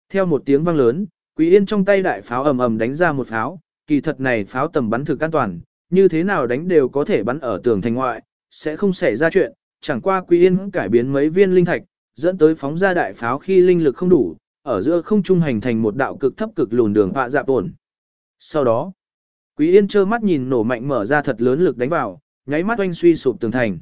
Theo một tiếng vang lớn, Quý Yên trong tay đại pháo ầm ầm đánh ra một pháo, kỳ thật này pháo tầm bắn thực an toàn, như thế nào đánh đều có thể bắn ở tường thành ngoại, sẽ không xảy ra chuyện, chẳng qua Quý Yên cải biến mấy viên linh thạch, dẫn tới phóng ra đại pháo khi linh lực không đủ, ở giữa không trung hành thành một đạo cực thấp cực lùn đường họa dạ ổn. Sau đó, Quý Yên trơ mắt nhìn nổ mạnh mở ra thật lớn lực đánh vào, nháy mắt oanh suy sụp tường thành.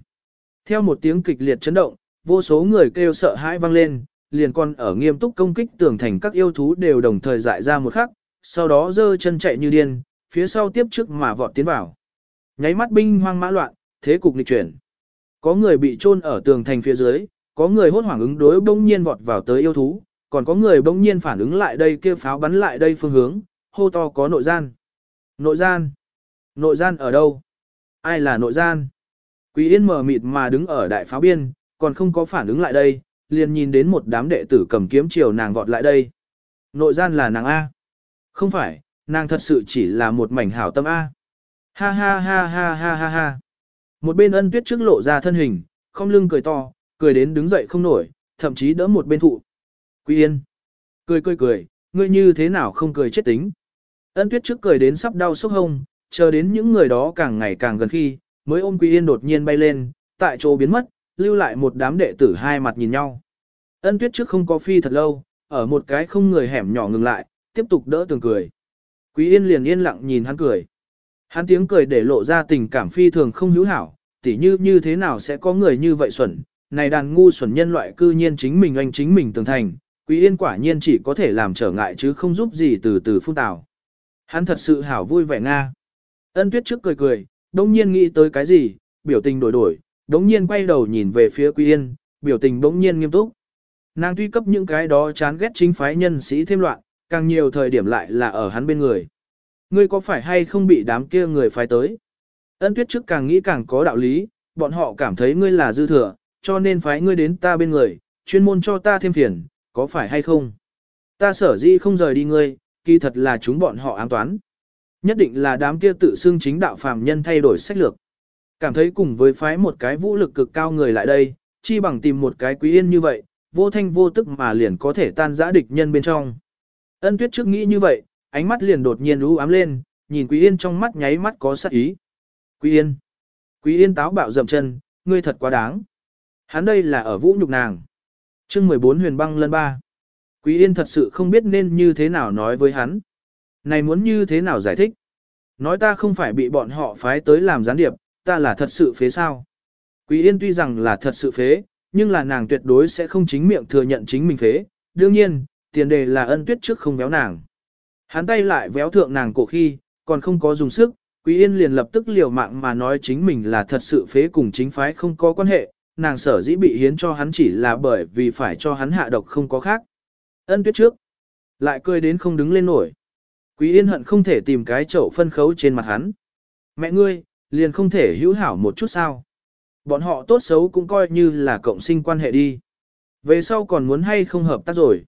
Theo một tiếng kịch liệt chấn động, vô số người kêu sợ hãi vang lên, liền còn ở nghiêm túc công kích tường thành các yêu thú đều đồng thời dại ra một khắc, sau đó giơ chân chạy như điên, phía sau tiếp trước mà vọt tiến vào. Nháy mắt binh hoang mã loạn, thế cục nghịch chuyển. Có người bị chôn ở tường thành phía dưới, có người hốt hoảng ứng đối bỗng nhiên vọt vào tới yêu thú, còn có người bỗng nhiên phản ứng lại đây kia pháo bắn lại đây phương hướng, hô to có nội gian. Nội gian? Nội gian ở đâu? Ai là nội gian? Quý Yên mở mịt mà đứng ở đại pháo biên, còn không có phản ứng lại đây, liền nhìn đến một đám đệ tử cầm kiếm chiều nàng vọt lại đây. Nội gian là nàng A. Không phải, nàng thật sự chỉ là một mảnh hảo tâm A. Ha ha ha ha ha ha ha. Một bên ân tuyết trước lộ ra thân hình, không lưng cười to, cười đến đứng dậy không nổi, thậm chí đỡ một bên thụ. Quý Yên. Cười cười cười, ngươi như thế nào không cười chết tính. Ân tuyết trước cười đến sắp đau sốc hông, chờ đến những người đó càng ngày càng gần khi, mới ôm Quý Yên đột nhiên bay lên, tại chỗ biến mất, lưu lại một đám đệ tử hai mặt nhìn nhau. Ân tuyết trước không có phi thật lâu, ở một cái không người hẻm nhỏ ngừng lại, tiếp tục đỡ tường cười. Quý Yên liền yên lặng nhìn hắn cười. Hắn tiếng cười để lộ ra tình cảm phi thường không hữu hảo, tỉ như như thế nào sẽ có người như vậy xuẩn, này đàn ngu xuẩn nhân loại cư nhiên chính mình anh chính mình tường thành, Quý Yên quả nhiên chỉ có thể làm trở ngại chứ không giúp gì từ từ phun tào. Hắn thật sự hảo vui vẻ nga. Ân tuyết trước cười cười, đống nhiên nghĩ tới cái gì, biểu tình đổi đổi, đống nhiên quay đầu nhìn về phía Quý Yên, biểu tình đống nhiên nghiêm túc. Nàng tuy cấp những cái đó chán ghét chính phái nhân sĩ thêm loạn, càng nhiều thời điểm lại là ở hắn bên người. Ngươi có phải hay không bị đám kia người phái tới? Ân tuyết trước càng nghĩ càng có đạo lý, bọn họ cảm thấy ngươi là dư thừa, cho nên phái ngươi đến ta bên người, chuyên môn cho ta thêm phiền, có phải hay không? Ta sở dĩ không rời đi ngươi, kỳ thật là chúng bọn họ ám toán. Nhất định là đám kia tự xưng chính đạo phàm nhân thay đổi sách lược. Cảm thấy cùng với phái một cái vũ lực cực cao người lại đây, chi bằng tìm một cái quý yên như vậy, vô thanh vô tức mà liền có thể tan giã địch nhân bên trong. Ân tuyết trước nghĩ như vậy, ánh mắt liền đột nhiên u ám lên, nhìn quý yên trong mắt nháy mắt có sát ý. Quý yên. Quý yên táo bạo dậm chân, ngươi thật quá đáng. Hắn đây là ở vũ nhục nàng. chương 14 huyền băng lân ba. Quý yên thật sự không biết nên như thế nào nói với hắn. Này muốn như thế nào giải thích? Nói ta không phải bị bọn họ phái tới làm gián điệp, ta là thật sự phế sao? Quý yên tuy rằng là thật sự phế, nhưng là nàng tuyệt đối sẽ không chính miệng thừa nhận chính mình phế. Đương nhiên, tiền đề là ân tuyết trước không véo nàng. Hắn tay lại véo thượng nàng cổ khi, còn không có dùng sức, Quý Yên liền lập tức liều mạng mà nói chính mình là thật sự phế cùng chính phái không có quan hệ, nàng sở dĩ bị hiến cho hắn chỉ là bởi vì phải cho hắn hạ độc không có khác. Ân tuyết trước, lại cười đến không đứng lên nổi. Quý Yên hận không thể tìm cái chậu phân khấu trên mặt hắn. Mẹ ngươi, liền không thể hữu hảo một chút sao. Bọn họ tốt xấu cũng coi như là cộng sinh quan hệ đi. Về sau còn muốn hay không hợp tác rồi.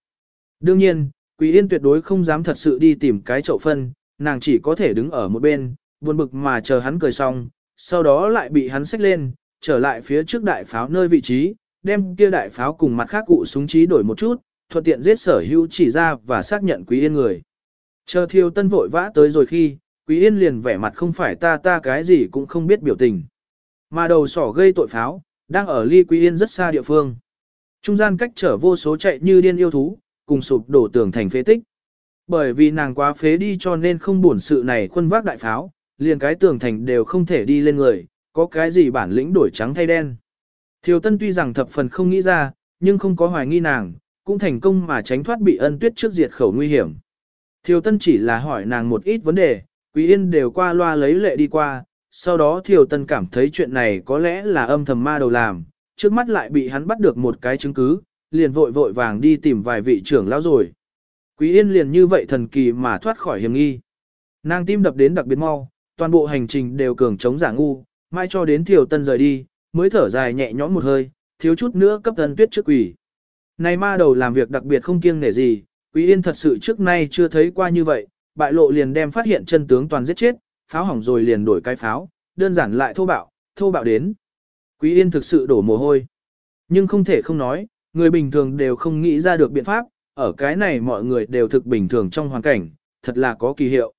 Đương nhiên, Quý Yên tuyệt đối không dám thật sự đi tìm cái chậu phân, nàng chỉ có thể đứng ở một bên, buồn bực mà chờ hắn cười xong, sau đó lại bị hắn xách lên, trở lại phía trước đại pháo nơi vị trí, đem kia đại pháo cùng mặt khác cụ súng trí đổi một chút, thuận tiện giết sở hữu chỉ ra và xác nhận Quý Yên người. Chờ thiêu tân vội vã tới rồi khi, Quý Yên liền vẻ mặt không phải ta ta cái gì cũng không biết biểu tình. Mà đầu sỏ gây tội pháo, đang ở ly Quý Yên rất xa địa phương. Trung gian cách trở vô số chạy như điên yêu thú, cùng sụp đổ tường thành phế tích. Bởi vì nàng quá phế đi cho nên không buồn sự này khuân vác đại pháo, liền cái tường thành đều không thể đi lên người, có cái gì bản lĩnh đổi trắng thay đen. Thiều Tân tuy rằng thập phần không nghĩ ra, nhưng không có hoài nghi nàng, cũng thành công mà tránh thoát bị ân tuyết trước diệt khẩu nguy hiểm. Thiều Tân chỉ là hỏi nàng một ít vấn đề, Quý Yên đều qua loa lấy lệ đi qua, sau đó Thiều Tân cảm thấy chuyện này có lẽ là âm thầm ma đầu làm, trước mắt lại bị hắn bắt được một cái chứng cứ, liền vội vội vàng đi tìm vài vị trưởng lão rồi. Quý Yên liền như vậy thần kỳ mà thoát khỏi hiểm nghi. Nàng tim đập đến đặc biệt mau, toàn bộ hành trình đều cường chống giả ngu, mai cho đến Thiều Tân rời đi, mới thở dài nhẹ nhõm một hơi, thiếu chút nữa cấp thân tuyết trước quỷ. Này ma đầu làm việc đặc biệt không kiêng nể gì, Quý Yên thật sự trước nay chưa thấy qua như vậy, bại lộ liền đem phát hiện chân tướng toàn giết chết, pháo hỏng rồi liền đổi cái pháo, đơn giản lại thô bạo, thô bạo đến. Quý Yên thực sự đổ mồ hôi. Nhưng không thể không nói, người bình thường đều không nghĩ ra được biện pháp, ở cái này mọi người đều thực bình thường trong hoàn cảnh, thật là có kỳ hiệu.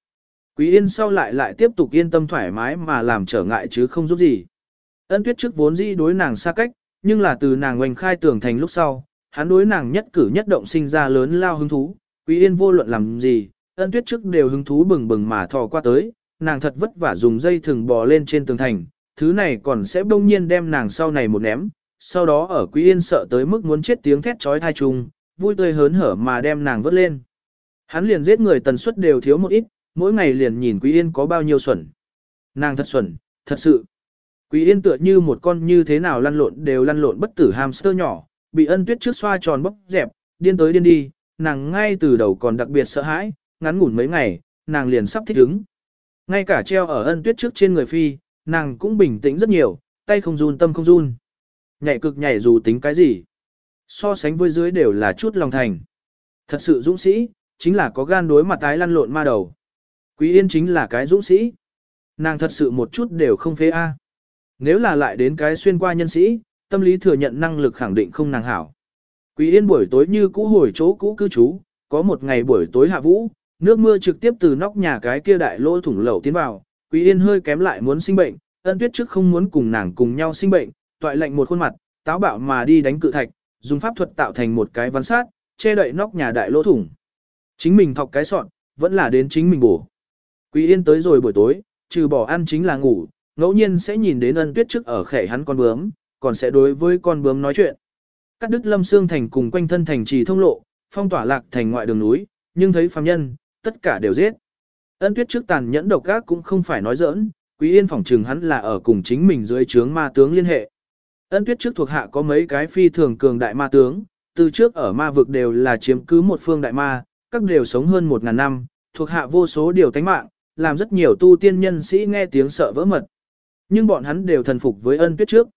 Quý Yên sau lại lại tiếp tục yên tâm thoải mái mà làm trở ngại chứ không giúp gì. Ân tuyết trước vốn dĩ đối nàng xa cách, nhưng là từ nàng oanh khai tưởng thành lúc sau, hắn đối nàng nhất cử nhất động sinh ra lớn lao hứng thú. Quý Yên vô luận làm gì, ân tuyết trước đều hứng thú bừng bừng mà thò qua tới, nàng thật vất vả dùng dây thừng bò lên trên tường thành, thứ này còn sẽ bỗng nhiên đem nàng sau này một ném, sau đó ở Quý Yên sợ tới mức muốn chết tiếng thét chói tai trùng, vui tươi hớn hở mà đem nàng vớt lên. Hắn liền giết người tần suất đều thiếu một ít, mỗi ngày liền nhìn Quý Yên có bao nhiêu xuẩn. Nàng thật xuẩn, thật sự. Quý Yên tựa như một con như thế nào lăn lộn đều lăn lộn bất tử hamster nhỏ, bị ân tuyết trước xoa tròn bóc dẹp, điên tới điên đi, nàng ngay từ đầu còn đặc biệt sợ hãi, ngắn ngủn mấy ngày, nàng liền sắp thích ứng. Ngay cả treo ở ân tuyết trước trên người phi, nàng cũng bình tĩnh rất nhiều, tay không run tâm không run. Nhảy cực nhảy dù tính cái gì. So sánh với dưới đều là chút lòng thành. Thật sự dũng sĩ, chính là có gan đối mặt tái lăn lộn ma đầu. Quý Yên chính là cái dũng sĩ. Nàng thật sự một chút đều không phế A. Nếu là lại đến cái xuyên qua nhân sĩ, tâm lý thừa nhận năng lực khẳng định không nàng hảo. Quý Yên buổi tối như cũ hồi chỗ cũ cư trú, có một ngày buổi tối hạ vũ, nước mưa trực tiếp từ nóc nhà cái kia đại lỗ thủng lẩu tiến vào, Quý Yên hơi kém lại muốn sinh bệnh, ân tuyết trước không muốn cùng nàng cùng nhau sinh bệnh, toại lệnh một khuôn mặt, táo bạo mà đi đánh cự thạch, dùng pháp thuật tạo thành một cái văn sát, che đậy nóc nhà đại lỗ thủng. Chính mình thọc cái sọn, vẫn là đến chính mình bổ. Quý Yên tới rồi buổi tối, trừ bỏ ăn chính là ngủ, ngẫu nhiên sẽ nhìn đến ân tuyết trước ở khẻ hắn con bướm, còn sẽ đối với con bướm nói chuyện. Cắt đứt lâm xương thành cùng quanh thân thành trì thông lộ, phong tỏa lạc thành ngoại đường núi, nhưng thấy phàm nhân, tất cả đều giết. Ân tuyết trước tàn nhẫn độc ác cũng không phải nói giỡn, quý yên phỏng trừng hắn là ở cùng chính mình dưới trướng ma tướng liên hệ. Ân tuyết trước thuộc hạ có mấy cái phi thường cường đại ma tướng, từ trước ở ma vực đều là chiếm cứ một phương đại ma, các đều sống hơn một ngàn năm, thuộc hạ vô số điều tánh mạng, làm rất nhiều tu tiên nhân sĩ nghe tiếng sợ vỡ mật. Nhưng bọn hắn đều thần phục với ân tuyết trước.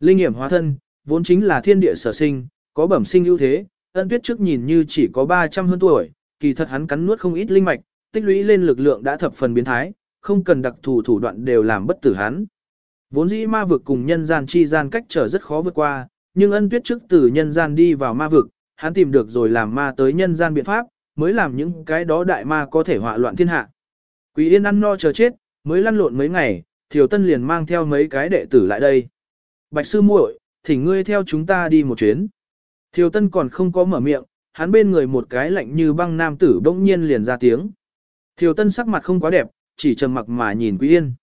Linh nghiệm hóa thân, vốn chính là thiên địa sở sinh, có bẩm sinh ưu thế, ân tuyết trước nhìn như chỉ có 300 hơn tuổi, kỳ thật hắn cắn nuốt không ít linh mạch, tích lũy lên lực lượng đã thập phần biến thái, không cần đặc thù thủ đoạn đều làm bất tử hắn. Vốn dĩ ma vực cùng nhân gian chi gian cách trở rất khó vượt qua, nhưng ân tuyết trước từ nhân gian đi vào ma vực, hắn tìm được rồi làm ma tới nhân gian biện pháp, mới làm những cái đó đại ma có thể họa loạn thiên hạ. Quý yên ăn no chờ chết, mới lăn lộn mấy ngày, Thiều Tân liền mang theo mấy cái đệ tử lại đây. Bạch sư muội, thỉnh ngươi theo chúng ta đi một chuyến. Thiều Tân còn không có mở miệng, hắn bên người một cái lạnh như băng nam tử bỗng nhiên liền ra tiếng. Thiều Tân sắc mặt không quá đẹp, chỉ trầm mặc mà nhìn Quý Yên.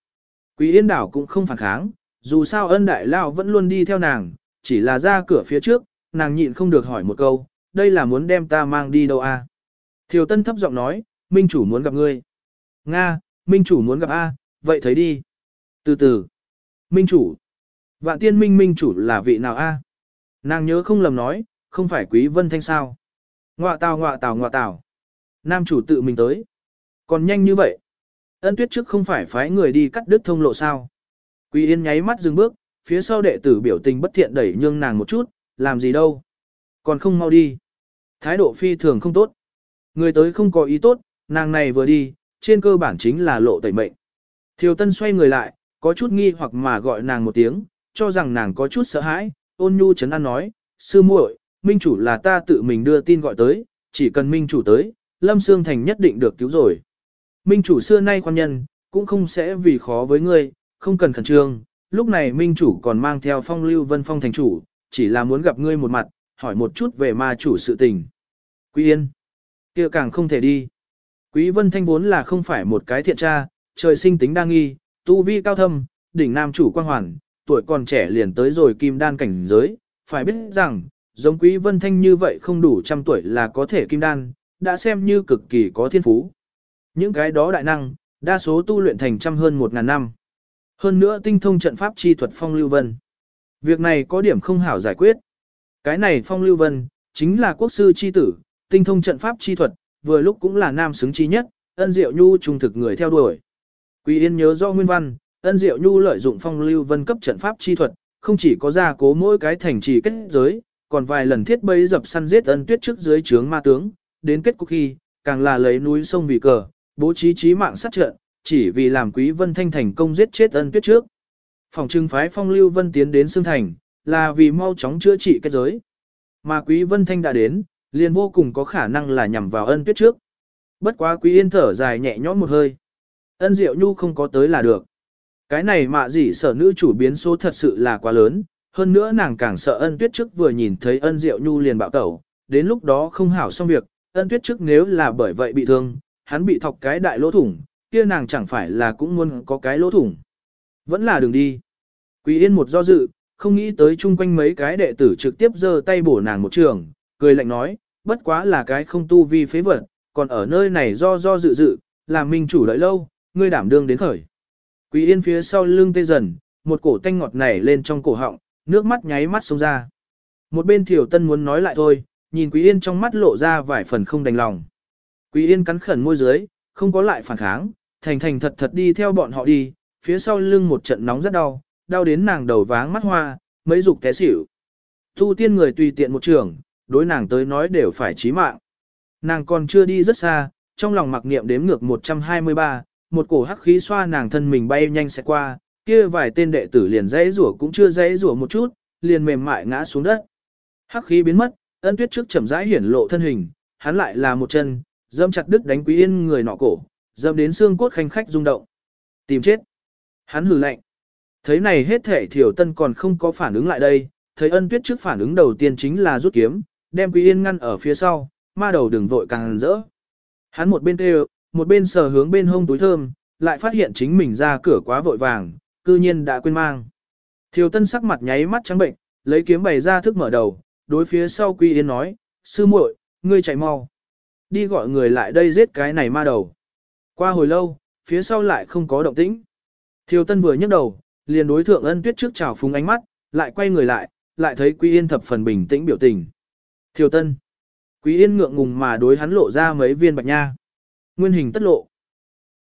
Quý Yên đảo cũng không phản kháng, dù sao ân đại lao vẫn luôn đi theo nàng, chỉ là ra cửa phía trước, nàng nhịn không được hỏi một câu, đây là muốn đem ta mang đi đâu a? Thiều Tân thấp giọng nói, Minh chủ muốn gặp ngươi. Nga, Minh chủ muốn gặp A, vậy thấy đi. Từ từ. Minh chủ. Vạn tiên minh minh chủ là vị nào A? Nàng nhớ không lầm nói, không phải quý vân thanh sao. Ngọa tào ngọa tào ngọa tào. Nam chủ tự mình tới. Còn nhanh như vậy. Ân tuyết trước không phải phái người đi cắt đứt thông lộ sao. Quý yên nháy mắt dừng bước, phía sau đệ tử biểu tình bất thiện đẩy nhương nàng một chút, làm gì đâu. Còn không mau đi. Thái độ phi thường không tốt. Người tới không có ý tốt, nàng này vừa đi, trên cơ bản chính là lộ tẩy mệnh. Thiều Tân xoay người lại, có chút nghi hoặc mà gọi nàng một tiếng, cho rằng nàng có chút sợ hãi, ôn nhu chấn an nói, sư muội, minh chủ là ta tự mình đưa tin gọi tới, chỉ cần minh chủ tới, Lâm Sương Thành nhất định được cứu rồi. Minh chủ xưa nay quan nhân, cũng không sẽ vì khó với ngươi, không cần khẩn trương, lúc này minh chủ còn mang theo phong lưu vân phong thành chủ, chỉ là muốn gặp ngươi một mặt, hỏi một chút về ma chủ sự tình. Quý yên, kia càng không thể đi. Quý Vân Thanh vốn là không phải một cái thiện tra, trời sinh tính đa nghi, tu vi cao thâm, đỉnh nam chủ quan hoàn, tuổi còn trẻ liền tới rồi kim đan cảnh giới, phải biết rằng, giống Quý Vân Thanh như vậy không đủ trăm tuổi là có thể kim đan, đã xem như cực kỳ có thiên phú. Những cái đó đại năng, đa số tu luyện thành trăm hơn một ngàn năm. Hơn nữa tinh thông trận pháp chi thuật phong lưu vân. Việc này có điểm không hảo giải quyết. Cái này phong lưu vân, chính là quốc sư chi tử, tinh thông trận pháp chi thuật, vừa lúc cũng là nam xứng chi nhất, ân diệu nhu trung thực người theo đuổi. Quý Yên nhớ do nguyên văn, ân diệu nhu lợi dụng phong lưu vân cấp trận pháp chi thuật, không chỉ có gia cố mỗi cái thành trì kết giới, còn vài lần thiết bấy dập săn giết ân tuyết trước dưới trướng ma tướng, đến kết cục khi, càng là lấy núi sông vì cờ, bố trí trí mạng sát trận, chỉ vì làm quý vân thanh thành công giết chết ân tuyết trước. Phòng trưng phái phong lưu vân tiến đến xương thành, là vì mau chóng chữa trị kết giới. Mà quý vân thanh đã đến, liền vô cùng có khả năng là nhằm vào ân tuyết trước. Bất quá quý yên thở dài nhẹ nhõm một hơi. Ân diệu nhu không có tới là được. Cái này mạ gì sở nữ chủ biến số thật sự là quá lớn, hơn nữa nàng càng sợ ân tuyết trước vừa nhìn thấy ân diệu nhu liền bạo tẩu, đến lúc đó không hảo xong việc, ân tuyết trước nếu là bởi vậy bị thương, hắn bị thọc cái đại lỗ thủng, kia nàng chẳng phải là cũng muốn có cái lỗ thủng. Vẫn là đường đi. Quý yên một do dự, không nghĩ tới chung quanh mấy cái đệ tử trực tiếp giơ tay bổ nàng một trường, cười lạnh nói, bất quá là cái không tu vi phế vật, còn ở nơi này do do dự dự, làm minh chủ đợi lâu, ngươi đảm đương đến khởi. Quý Yên phía sau lưng tê dần, một cổ tanh ngọt nảy lên trong cổ họng, nước mắt nháy mắt xông ra. Một bên Thiểu Tân muốn nói lại thôi, nhìn Quý Yên trong mắt lộ ra vài phần không đành lòng. Quý Yên cắn khẩn môi dưới, không có lại phản kháng, thành thành thật thật đi theo bọn họ đi, phía sau lưng một trận nóng rất đau, đau đến nàng đầu váng mắt hoa, mấy dục té xỉu. Thu tiên người tùy tiện một trường, đối nàng tới nói đều phải chí mạng. Nàng còn chưa đi rất xa, trong lòng mặc niệm đếm ngược 123, một cổ hắc khí xoa nàng thân mình bay nhanh sẽ qua, kia vài tên đệ tử liền dãy rủa cũng chưa dãy rủa một chút, liền mềm mại ngã xuống đất. Hắc khí biến mất, ân tuyết trước chậm rãi hiển lộ thân hình, hắn lại là một chân, dâm chặt đứt đánh quý yên người nọ cổ, dâm đến xương cốt khanh khách rung động. Tìm chết. Hắn hừ lạnh. Thấy này hết thể thiểu tân còn không có phản ứng lại đây, thấy ân tuyết trước phản ứng đầu tiên chính là rút kiếm, đem quý yên ngăn ở phía sau, ma đầu đừng vội càng rỡ. Hắn một bên kêu, một bên sờ hướng bên hông túi thơm, lại phát hiện chính mình ra cửa quá vội vàng, cư nhiên đã quên mang. Thiều tân sắc mặt nháy mắt trắng bệnh, lấy kiếm bày ra thức mở đầu, đối phía sau Quy Yên nói, sư muội, ngươi chạy mau. Đi gọi người lại đây giết cái này ma đầu. Qua hồi lâu, phía sau lại không có động tĩnh. Thiều tân vừa nhấc đầu, liền đối thượng ân tuyết trước chào phúng ánh mắt, lại quay người lại, lại thấy Quy Yên thập phần bình tĩnh biểu tình. Thiều tân. Quý Yên ngượng ngùng mà đối hắn lộ ra mấy viên bạch nha. Nguyên hình tất lộ.